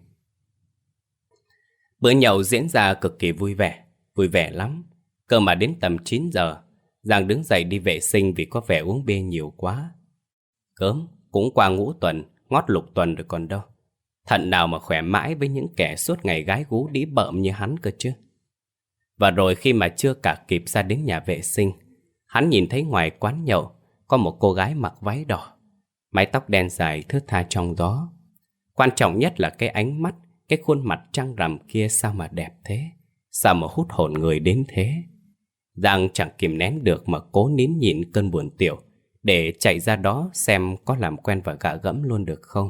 Bữa nhậu diễn ra cực kỳ vui vẻ, vui vẻ lắm. Cơ mà đến tầm 9 giờ, Giang đứng dậy đi vệ sinh vì có vẻ uống bia nhiều quá. Cớm, cũng qua ngũ tuần, ngót lục tuần rồi còn đâu. Thận nào mà khỏe mãi với những kẻ suốt ngày gái gú đĩ bợm như hắn cơ chứ. Và rồi khi mà chưa cả kịp ra đến nhà vệ sinh, hắn nhìn thấy ngoài quán nhậu có một cô gái mặc váy đỏ, mái tóc đen dài thướt tha trong gió. Quan trọng nhất là cái ánh mắt, cái khuôn mặt trăng rằm kia sao mà đẹp thế, sao mà hút hồn người đến thế. Giang chẳng kìm nén được mà cố nín nhịn cơn buồn tiểu, để chạy ra đó xem có làm quen và gạ gẫm luôn được không.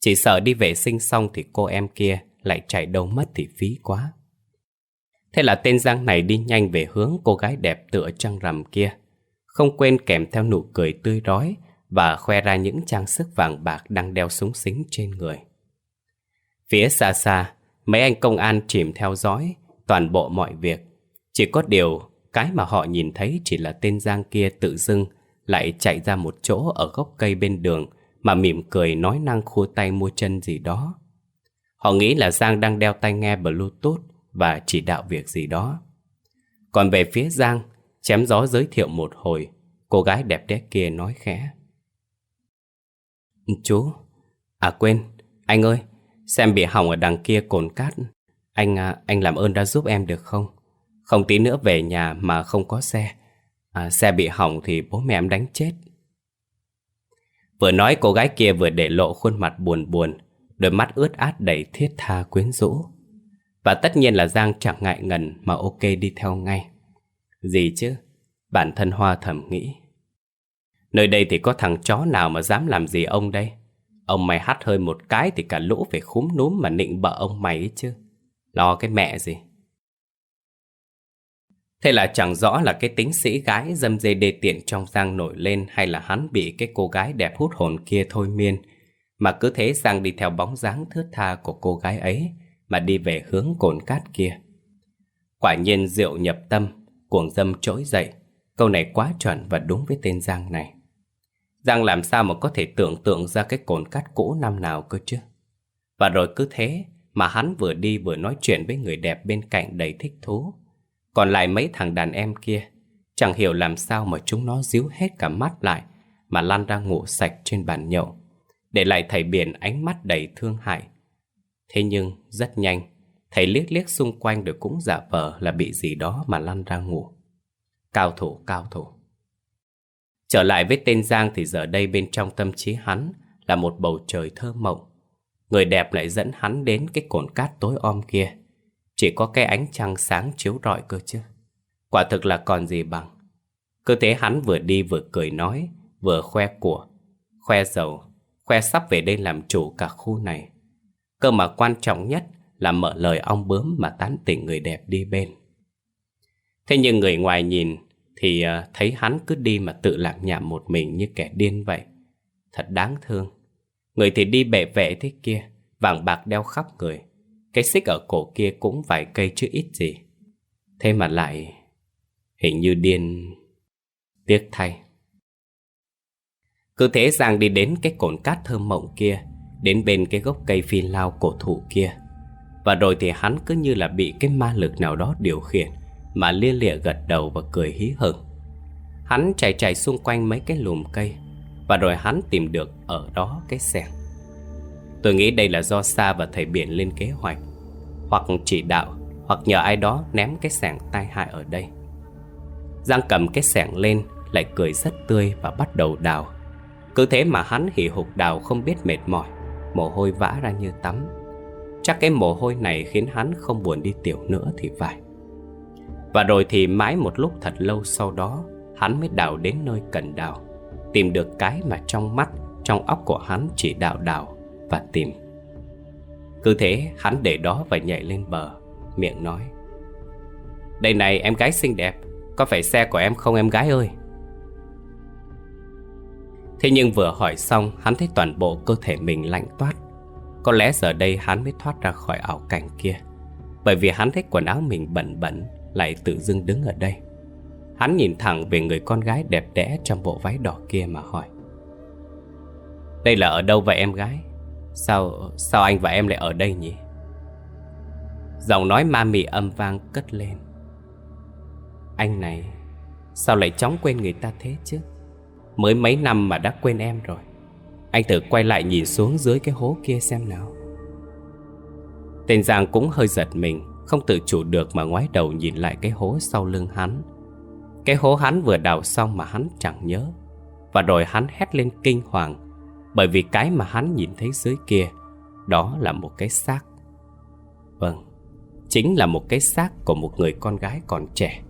Chỉ sợ đi vệ sinh xong thì cô em kia lại chạy đâu mất thì phí quá. Thế là tên Giang này đi nhanh về hướng cô gái đẹp tựa trăng rằm kia. Không quên kèm theo nụ cười tươi rói Và khoe ra những trang sức vàng bạc đang đeo súng xính trên người. Phía xa xa, Mấy anh công an chìm theo dõi Toàn bộ mọi việc. Chỉ có điều, Cái mà họ nhìn thấy chỉ là tên Giang kia tự dưng Lại chạy ra một chỗ ở gốc cây bên đường Mà mỉm cười nói năng khua tay mua chân gì đó. Họ nghĩ là Giang đang đeo tai nghe Bluetooth Và chỉ đạo việc gì đó. Còn về phía Giang Chém gió giới thiệu một hồi Cô gái đẹp đẽ kia nói khẽ. Chú À quên Anh ơi Xem bị hỏng ở đằng kia cồn cát. Anh à, anh làm ơn đã giúp em được không? Không tí nữa về nhà mà không có xe. À, Xe bị hỏng thì bố mẹ em đánh chết. Vừa nói cô gái kia vừa để lộ khuôn mặt buồn buồn Đôi mắt ướt át đầy thiết tha quyến rũ. Và tất nhiên là Giang chẳng ngại ngần mà ok đi theo ngay. Gì chứ Bản thân Hoa thầm nghĩ Nơi đây thì có thằng chó nào mà dám làm gì ông đây Ông mày hắt hơi một cái thì cả lũ phải khúm núm mà nịnh bợ ông mày ấy chứ. Lo cái mẹ gì. Thế là chẳng rõ là cái tính sĩ gái dâm dê đê tiện trong Giang nổi lên hay là hắn bị cái cô gái đẹp hút hồn kia thôi miên. Mà cứ thế Giang đi theo bóng dáng thướt tha của cô gái ấy mà đi về hướng cồn cát kia. Quả nhiên rượu nhập tâm, cuồng dâm trỗi dậy. Câu này quá chuẩn và đúng với tên Giang này. Giang làm sao mà có thể tưởng tượng ra cái cồn cát cũ năm nào cơ chứ. Và rồi cứ thế mà hắn vừa đi vừa nói chuyện với người đẹp bên cạnh đầy thích thú. Còn lại mấy thằng đàn em kia, chẳng hiểu làm sao mà chúng nó díu hết cả mắt lại mà lan ra ngủ sạch trên bàn nhậu, để lại thầy biển ánh mắt đầy thương hại. Thế nhưng rất nhanh, thầy liếc liếc xung quanh rồi cũng giả vờ là bị gì đó mà lăn ra ngủ. Cao thủ, cao thủ. Trở lại với tên Giang thì giờ đây bên trong tâm trí hắn là một bầu trời thơ mộng. Người đẹp lại dẫn hắn đến cái cồn cát tối om kia. Chỉ có cái ánh trăng sáng chiếu rọi cơ chứ. Quả thực là còn gì bằng. cơ thế hắn vừa đi vừa cười nói, vừa khoe của, khoe giàu, khoe sắp về đây làm chủ cả khu này. Cơ mà quan trọng nhất là mở lời ong bướm mà tán tỉnh người đẹp đi bên. Thế nhưng người ngoài nhìn thì ờ, thấy hắn cứ đi mà tự làm nhảm một mình như kẻ điên vậy. Thật đáng thương. Người thì đi bẻ vệ thế kia, vàng bạc đeo khắp người. Cái xích ở cổ kia cũng vài cây chứ ít gì. Thế mà lại hình như điên tiếc thay. Cứ thế Giang đi đến cái cồn cát thơm mộng kia, đến bên cái gốc cây phi lao cổ thụ kia. Và rồi thì hắn cứ như là bị cái ma lực nào đó điều khiển, mà lia lịa gật đầu và cười hí hửng. Hắn chạy chạy xung quanh mấy cái lùm cây, Và rồi hắn tìm được ở đó cái xẻng. Tôi nghĩ đây là do Sa và thầy biển lên kế hoạch, Hoặc chỉ đạo, Hoặc nhờ ai đó ném cái xẻng tai hại ở đây. Giang cầm cái xẻng lên, Lại cười rất tươi và bắt đầu đào. Cứ thế mà hắn hì hục đào không biết mệt mỏi, Mồ hôi vã ra như tắm. Chắc cái mồ hôi này khiến hắn không buồn đi tiểu nữa thì phải. Và rồi thì mãi một lúc thật lâu sau đó, Hắn mới đào đến nơi cần đào, Tìm được cái mà trong mắt, Trong óc của hắn chỉ đào đào Và tìm. Cứ thế, hắn để đó và nhảy lên bờ, Miệng nói, Đây này, em gái xinh đẹp, Có phải xe của em không em gái ơi? Thế nhưng vừa hỏi xong, Hắn thấy toàn bộ cơ thể mình lạnh toát có lẽ giờ đây hắn mới thoát ra khỏi ảo cảnh kia. Bởi vì hắn thấy quần áo mình bẩn bẩn lại tự dưng đứng ở đây. Hắn nhìn thẳng về người con gái đẹp đẽ trong bộ váy đỏ kia mà hỏi. Đây là ở đâu vậy em gái? Sao, sao anh và em lại ở đây nhỉ? Giọng nói ma mị âm vang cất lên. Anh này Sao lại chóng quên người ta thế chứ? Mới mấy năm mà đã quên em rồi. Anh thử quay lại nhìn xuống dưới cái hố kia xem nào. Tên Giang cũng hơi giật mình, không tự chủ được mà ngoái đầu nhìn lại cái hố sau lưng hắn. Cái hố hắn vừa đào xong mà hắn chẳng nhớ. Và rồi hắn hét lên kinh hoàng, Bởi vì cái mà hắn nhìn thấy dưới kia, Đó là một cái xác. Vâng Chính là một cái xác của một người con gái còn trẻ.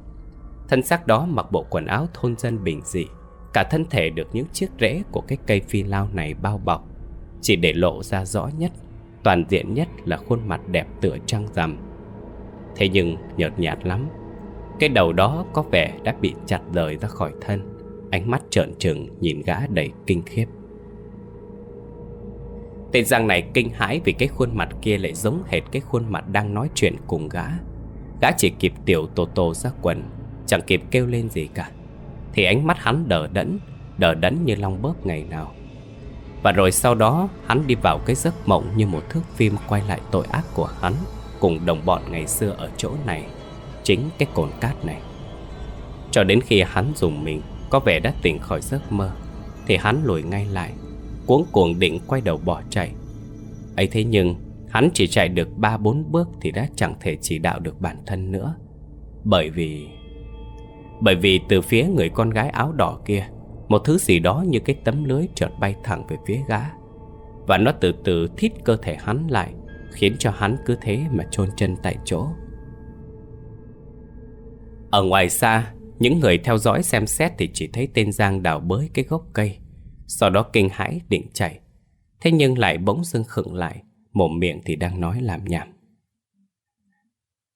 Thân xác đó mặc bộ quần áo thôn dân bình dị Cả thân thể được những chiếc rễ của cái cây phi lao này bao bọc. Chỉ để lộ ra rõ nhất, Toàn diện nhất là khuôn mặt đẹp tựa trăng rằm. Thế nhưng nhợt nhạt lắm, Cái đầu đó có vẻ đã bị chặt rời ra khỏi thân, Ánh mắt trợn trừng nhìn gã đầy kinh khiếp. Tên Giang này kinh hãi vì cái khuôn mặt kia lại giống hệt cái khuôn mặt đang nói chuyện cùng gã. Gã chỉ kịp tiểu tô tô ra quần, Chẳng kịp kêu lên gì cả. Thì ánh mắt hắn đờ đẫn Đờ đẫn như long bớp ngày nào. Và rồi sau đó, hắn đi vào cái giấc mộng Như một thước phim quay lại tội ác của hắn Cùng đồng bọn ngày xưa ở chỗ này, Chính cái cồn cát này. Cho đến khi hắn dùng mình, Có vẻ đã tỉnh khỏi giấc mơ, Thì hắn lùi ngay lại, Cuống cuồng định quay đầu bỏ chạy. Ấy thế nhưng, Hắn chỉ chạy được 3-4 bước Thì đã chẳng thể chỉ đạo được bản thân nữa, Bởi vì bởi vì từ phía người con gái áo đỏ kia, Một thứ gì đó như cái tấm lưới chợt bay thẳng về phía gã. Và nó từ từ thít cơ thể hắn lại, Khiến cho hắn cứ thế mà chôn chân tại chỗ. Ở ngoài xa, Những người theo dõi xem xét Thì chỉ thấy tên Giang đào bới cái gốc cây, Sau đó kinh hãi định chạy. Thế nhưng lại bỗng dưng khựng lại, Mồm miệng thì đang nói làm nhảm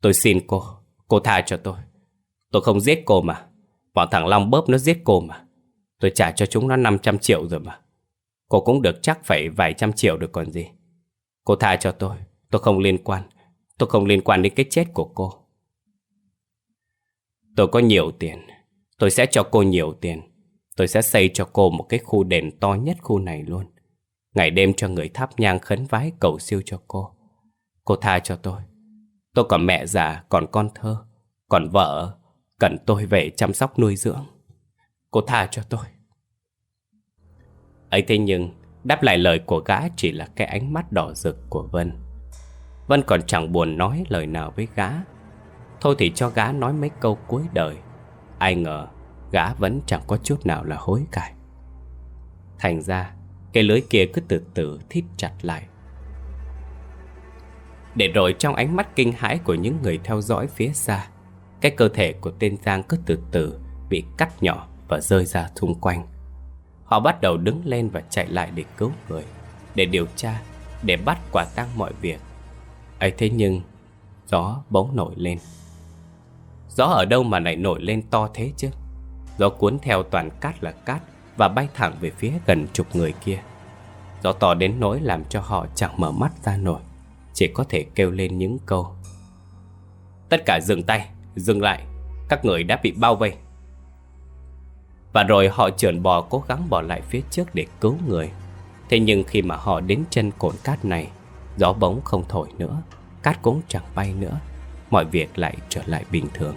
Tôi xin cô Cô tha cho tôi. Tôi không giết cô mà. Bọn thằng Long bóp nó giết cô mà. Tôi trả cho chúng nó 500 triệu rồi mà. Cô cũng được chắc phải vài trăm triệu được còn gì. Cô tha cho tôi. Tôi không liên quan. Tôi không liên quan đến cái chết của cô. Tôi có nhiều tiền. Tôi sẽ cho cô nhiều tiền. Tôi sẽ xây cho cô một cái khu đền to nhất khu này luôn. Ngày đêm cho người thắp nhang khấn vái cầu siêu cho cô. Cô tha cho tôi. Tôi còn mẹ già, còn con thơ Còn vợ. Cần tôi về chăm sóc nuôi dưỡng. Cô tha cho tôi. Ấy thế nhưng, Đáp lại lời của gã chỉ là cái ánh mắt đỏ rực của Vân. Vân còn chẳng buồn nói lời nào với gã. Thôi thì cho gã nói mấy câu cuối đời. Ai ngờ, Gã vẫn chẳng có chút nào là hối cải. Thành ra, cái lưới kia cứ từ từ thít chặt lại. Để rồi trong ánh mắt kinh hãi của những người theo dõi phía xa cái cơ thể của tên Giang cứ từ từ bị cắt nhỏ và rơi ra xung quanh. Họ bắt đầu đứng lên và chạy lại để cứu người Để điều tra, để bắt quả tang mọi việc. Ấy thế nhưng Gió bỗng nổi lên. Gió ở đâu mà lại nổi lên to thế chứ? Gió cuốn theo toàn cát là cát và bay thẳng về phía gần chục người kia. Gió to đến nỗi làm cho họ chẳng mở mắt ra nổi, chỉ có thể kêu lên những câu. Tất cả dừng tay, dừng lại, các người đã bị bao vây. Và rồi họ trườn bò cố gắng bỏ lại phía trước để cứu người. Thế nhưng khi mà họ đến chân cồn cát này, gió bóng không thổi nữa, cát cũng chẳng bay nữa, mọi việc lại trở lại bình thường.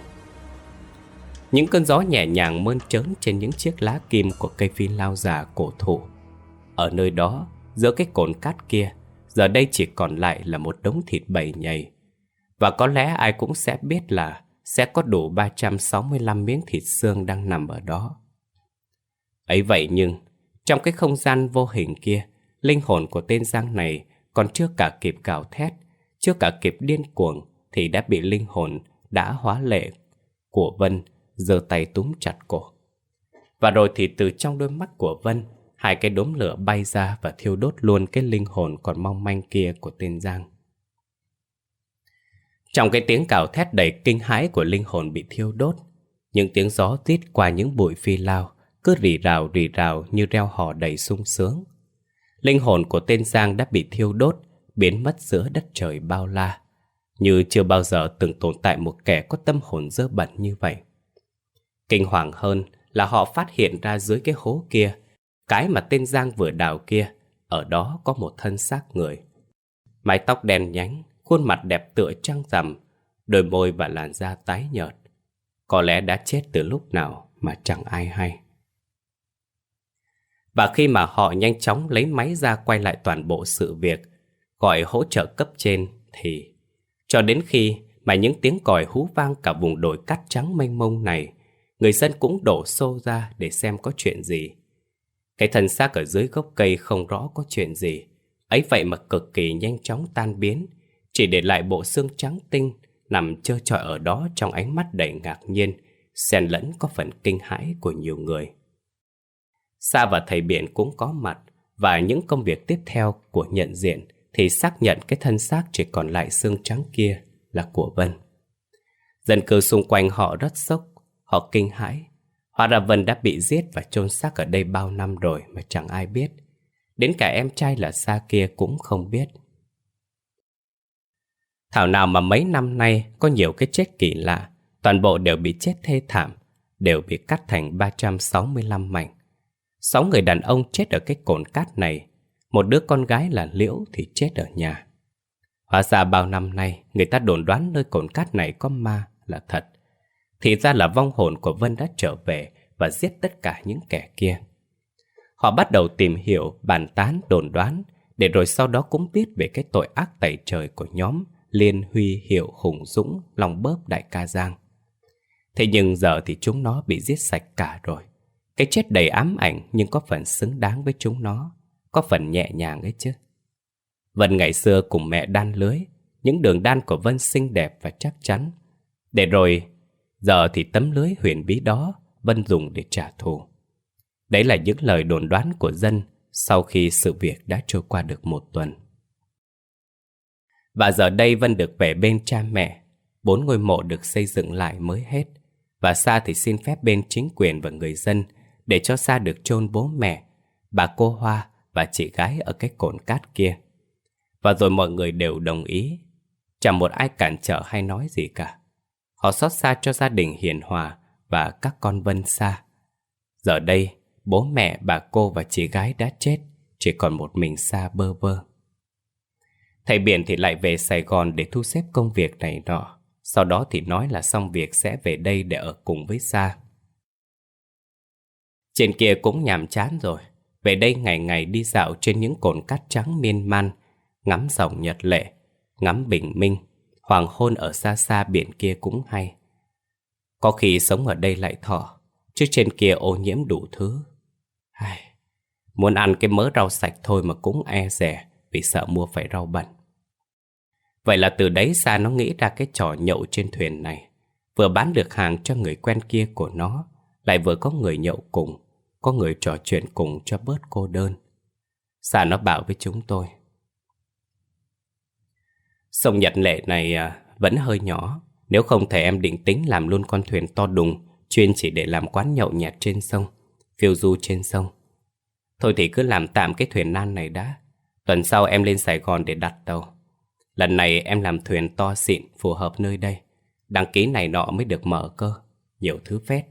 Những cơn gió nhẹ nhàng mơn trớn trên những chiếc lá kim của cây phi lao già cổ thụ. Ở nơi đó, giữa cái cồn cát kia, giờ đây chỉ còn lại là một đống thịt bầy nhầy. Và có lẽ ai cũng sẽ biết là sẽ có đủ 365 miếng thịt xương đang nằm ở đó. Ấy vậy nhưng, trong cái không gian vô hình kia, linh hồn của tên Giang này còn chưa cả kịp gào thét, chưa cả kịp điên cuồng thì đã bị linh hồn đã hóa lệ của Vân giơ tay túm chặt cổ. Và rồi thì từ trong đôi mắt của Vân, hai cái đốm lửa bay ra và thiêu đốt luôn cái linh hồn còn mong manh kia của tên Giang. Trong cái tiếng cào thét đầy kinh hãi của linh hồn bị thiêu đốt, những tiếng gió tít qua những bụi phi lao, cứ rì rào rì rào như reo hò đầy sung sướng. Linh hồn của tên Giang đã bị thiêu đốt, biến mất giữa đất trời bao la, như chưa bao giờ từng tồn tại một kẻ có tâm hồn dơ bẩn như vậy. Kinh hoàng hơn là họ phát hiện ra dưới cái hố kia, cái mà tên Giang vừa đào kia, ở đó có một thân xác người. Mái tóc đen nhánh, khuôn mặt đẹp tựa trăng rằm, đôi môi và làn da tái nhợt. Có lẽ đã chết từ lúc nào mà chẳng ai hay. Và khi mà họ nhanh chóng lấy máy ra quay lại toàn bộ sự việc, gọi hỗ trợ cấp trên thì... Cho đến khi mà những tiếng còi hú vang cả vùng đồi cát trắng mênh mông này người dân cũng đổ xô ra để xem có chuyện gì. Cái thân xác ở dưới gốc cây không rõ có chuyện gì, ấy vậy mà cực kỳ nhanh chóng tan biến, chỉ để lại bộ xương trắng tinh nằm trơ trọi ở đó trong ánh mắt đầy ngạc nhiên, xen lẫn có phần kinh hãi của nhiều người. Sa và thầy biển cũng có mặt, và những công việc tiếp theo của nhận diện thì xác nhận cái thân xác chỉ còn lại xương trắng kia là của Vân. Dân cư xung quanh họ rất sốc Họ kinh hãi. Hóa ra Vân đã bị giết và chôn xác ở đây bao năm rồi mà chẳng ai biết. Đến cả em trai là Sa kia cũng không biết. Thảo nào mà mấy năm nay có nhiều cái chết kỳ lạ, toàn bộ đều bị chết thê thảm, đều bị cắt thành 365 mảnh. Sáu người đàn ông chết ở cái cồn cát này, một đứa con gái là Liễu thì chết ở nhà. Hóa ra bao năm nay, người ta đồn đoán nơi cồn cát này có ma là thật. Thì ra là vong hồn của Vân đã trở về và giết tất cả những kẻ kia. Họ bắt đầu tìm hiểu, bàn tán, đồn đoán, để rồi sau đó cũng biết về cái tội ác tẩy trời của nhóm Liên Huy Hiệu Hùng Dũng lòng bớp Đại ca Giang. Thế nhưng giờ thì chúng nó bị giết sạch cả rồi. Cái chết đầy ám ảnh nhưng có phần xứng đáng với chúng nó, có phần nhẹ nhàng ấy chứ. Vân ngày xưa cùng mẹ đan lưới, những đường đan của Vân xinh đẹp và chắc chắn. Để rồi, giờ thì tấm lưới huyền bí đó Vân dùng để trả thù. Đấy là những lời đồn đoán của dân sau khi sự việc đã trôi qua được một tuần. Và giờ đây Vân được về bên cha mẹ, bốn ngôi mộ được xây dựng lại mới hết. Và Sa thì xin phép bên chính quyền và người dân để cho Sa được chôn bố mẹ, bà cô Hoa và chị gái ở cái cồn cát kia. Và rồi mọi người đều đồng ý. Chẳng một ai cản trở hay nói gì cả. Họ xót xa cho gia đình hiền hòa và các con Vân Sa. Giờ đây, bố mẹ, bà cô và chị gái đã chết, chỉ còn một mình Sa bơ vơ. Thầy Biển thì lại về Sài Gòn để thu xếp công việc này nọ. Sau đó thì nói là xong việc sẽ về đây để ở cùng với Sa. Trên kia cũng nhàm chán rồi. Về đây ngày ngày đi dạo trên những cồn cát trắng miên man, ngắm dòng nhật lệ, ngắm bình minh, hoàng hôn ở xa xa biển kia cũng hay. Có khi sống ở đây lại thọ, chứ trên kia ô nhiễm đủ thứ. Ai... Muốn ăn cái mớ rau sạch thôi mà cũng e rẻ vì sợ mua phải rau bẩn. Vậy là từ đấy xa nó nghĩ ra cái trò nhậu trên thuyền này. Vừa bán được hàng cho người quen kia của nó, lại vừa có người nhậu cùng, có người trò chuyện cùng cho bớt cô đơn. Xa nó bảo với chúng tôi. Sông Nhật Lệ này à, vẫn hơi nhỏ, nếu không thể em định tính làm luôn con thuyền to đùng, chuyên chỉ để làm quán nhậu nhẹt trên sông, phiêu du trên sông. Thôi thì cứ làm tạm cái thuyền nan này đã. Tuần sau em lên Sài Gòn để đặt tàu. Lần này em làm thuyền to xịn phù hợp nơi đây. Đăng ký này nọ mới được mở cơ. Nhiều thứ phết.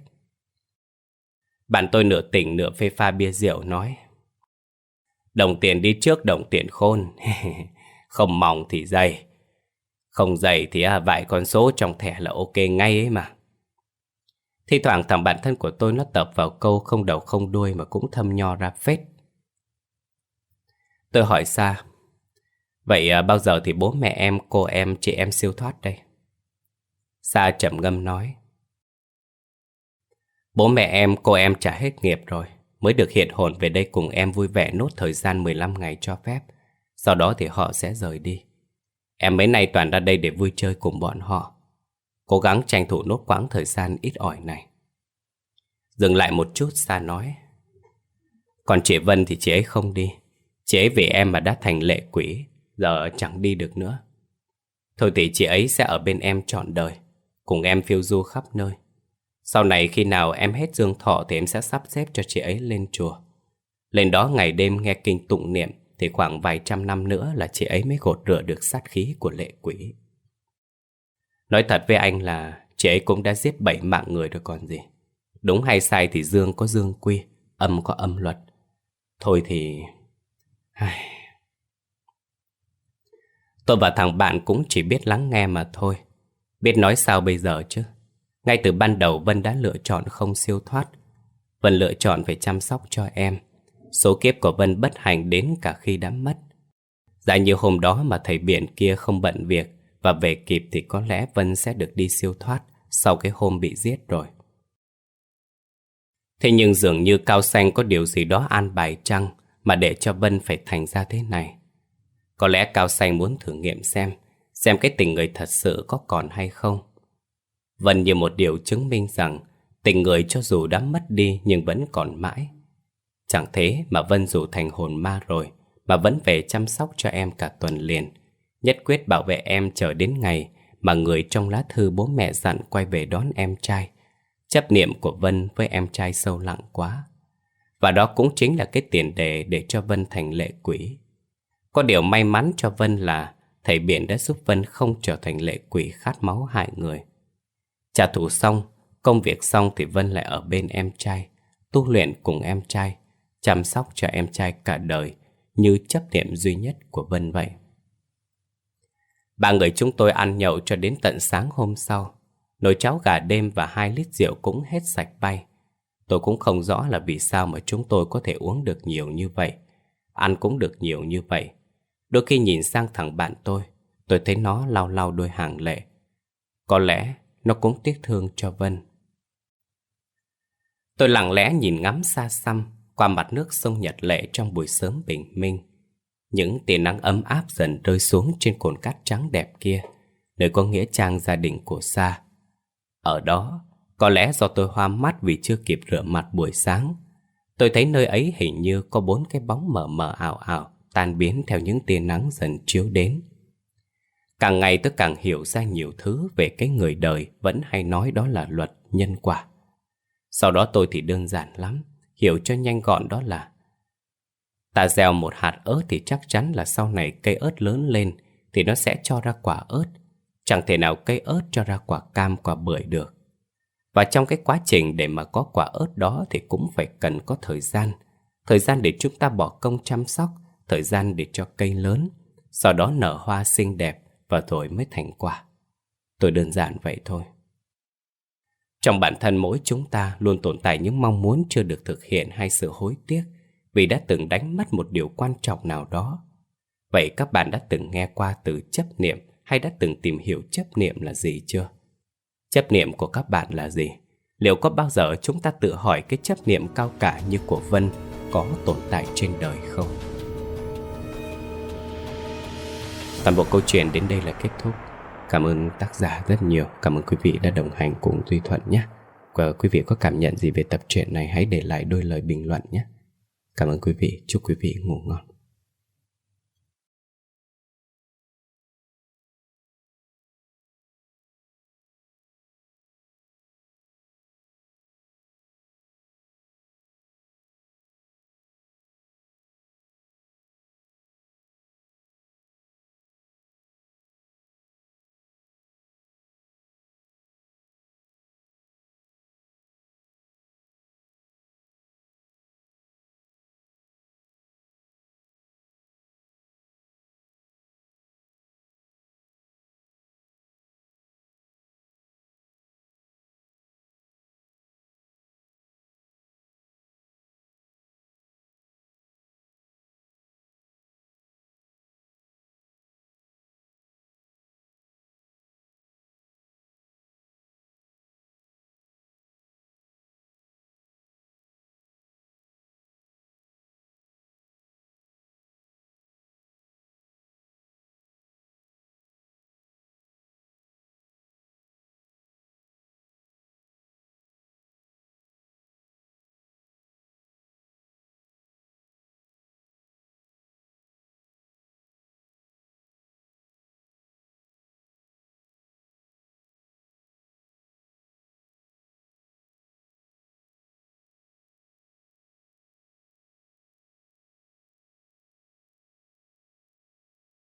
Bạn tôi nửa tỉnh nửa phê pha bia rượu nói. Đồng tiền đi trước đồng tiền khôn. [laughs] Không mỏng thì dày. Không dày thì à, vài con số trong thẻ là ok ngay ấy mà. Thi thoảng thằng bạn thân của tôi nó tập vào câu không đầu không đuôi mà cũng thâm nho ra phết. Tôi hỏi xa, vậy à, bao giờ thì bố mẹ em, cô em, chị em siêu thoát đây? Sa chậm ngâm nói. Bố mẹ em, cô em trả hết nghiệp rồi, mới được hiện hồn về đây cùng em vui vẻ nốt thời gian 15 ngày cho phép. Sau đó thì họ sẽ rời đi. Em mấy nay toàn ra đây để vui chơi cùng bọn họ. Cố gắng tranh thủ nốt quãng thời gian ít ỏi này. Dừng lại một chút Sa nói. Còn chị Vân thì chị ấy không đi. Chị ấy vì em mà đã thành lệ quỷ, giờ chẳng đi được nữa. Thôi thì chị ấy sẽ ở bên em trọn đời, cùng em phiêu du khắp nơi. Sau này khi nào em hết dương thọ thì em sẽ sắp xếp cho chị ấy lên chùa. Lên đó ngày đêm nghe kinh tụng niệm thì khoảng vài trăm năm nữa là chị ấy mới gột rửa được sát khí của lệ quỷ. Nói thật với anh là chị ấy cũng đã giết bảy mạng người rồi còn gì. Đúng hay sai thì dương có dương quy, âm có âm luật. Thôi thì ai. Tôi và thằng bạn cũng chỉ biết lắng nghe mà thôi. Biết nói sao bây giờ chứ. Ngay từ ban đầu Vân đã lựa chọn không siêu thoát. Vân lựa chọn phải chăm sóc cho em. Số kiếp của Vân bất hạnh đến cả khi đã mất. Giả như hôm đó mà thầy biển kia không bận việc và về kịp thì có lẽ Vân sẽ được đi siêu thoát sau cái hôm bị giết rồi. Thế nhưng dường như Cao Xanh có điều gì đó an bài chăng mà để cho Vân phải thành ra thế này. Có lẽ Cao Xanh muốn thử nghiệm xem, xem cái tình người thật sự có còn hay không. Vân như một điều chứng minh rằng tình người cho dù đã mất đi nhưng vẫn còn mãi. Chẳng thế mà Vân dù thành hồn ma rồi mà vẫn về chăm sóc cho em cả tuần liền. Nhất quyết bảo vệ em chờ đến ngày mà người trong lá thư bố mẹ dặn quay về đón em trai. Chấp niệm của Vân với em trai sâu lặng quá. Và đó cũng chính là cái tiền đề để cho Vân thành lệ quỷ. Có điều may mắn cho Vân là thầy Biển đã giúp Vân không trở thành lệ quỷ khát máu hại người. Trả thù xong, công việc xong thì Vân lại ở bên em trai, tu luyện cùng em trai, chăm sóc cho em trai cả đời như chấp niệm duy nhất của Vân vậy. Ba người chúng tôi ăn nhậu cho đến tận sáng hôm sau. Nồi cháo gà đêm và hai lít rượu cũng hết sạch bay. Tôi cũng không rõ là vì sao mà chúng tôi có thể uống được nhiều như vậy. Ăn cũng được nhiều như vậy. Đôi khi nhìn sang thằng bạn tôi, tôi thấy nó lau lau đôi hàng lệ. Có lẽ nó cũng tiếc thương cho Vân. Tôi lặng lẽ nhìn ngắm xa xăm qua mặt nước sông Nhật Lệ trong buổi sớm bình minh. Những tia nắng ấm áp dần rơi xuống trên cồn cát trắng đẹp kia, nơi có nghĩa trang gia đình của Sa. Ở đó, có lẽ do tôi hoa mắt vì chưa kịp rửa mặt buổi sáng, tôi thấy nơi ấy hình như có bốn cái bóng mờ mờ ảo ảo, tan biến theo những tia nắng dần chiếu đến. Càng ngày tôi càng hiểu ra nhiều thứ về cái người đời vẫn hay nói đó là luật nhân quả. Sau đó tôi thì đơn giản lắm, hiểu cho nhanh gọn đó là Ta gieo một hạt ớt thì chắc chắn là sau này cây ớt lớn lên thì nó sẽ cho ra quả ớt. Chẳng thể nào cây ớt cho ra quả cam quả bưởi được. Và trong cái quá trình để mà có quả ớt đó thì cũng phải cần có thời gian. Thời gian để chúng ta bỏ công chăm sóc, thời gian để cho cây lớn, sau đó nở hoa xinh đẹp và rồi mới thành quả. Tôi đơn giản vậy thôi. Trong bản thân mỗi chúng ta luôn tồn tại những mong muốn chưa được thực hiện hay sự hối tiếc vì đã từng đánh mất một điều quan trọng nào đó. Vậy các bạn đã từng nghe qua từ chấp niệm hay đã từng tìm hiểu chấp niệm là gì chưa? Chấp niệm của các bạn là gì? Liệu có bao giờ chúng ta tự hỏi cái chấp niệm cao cả như của Vân có tồn tại trên đời không? Toàn bộ câu chuyện đến đây là kết thúc. Cảm ơn tác giả rất nhiều. Cảm ơn quý vị đã đồng hành cùng Duy Thuận nhé. Và quý vị có cảm nhận gì về tập truyện này, hãy để lại đôi lời bình luận nhé. Cảm ơn quý vị. Chúc quý vị ngủ ngon.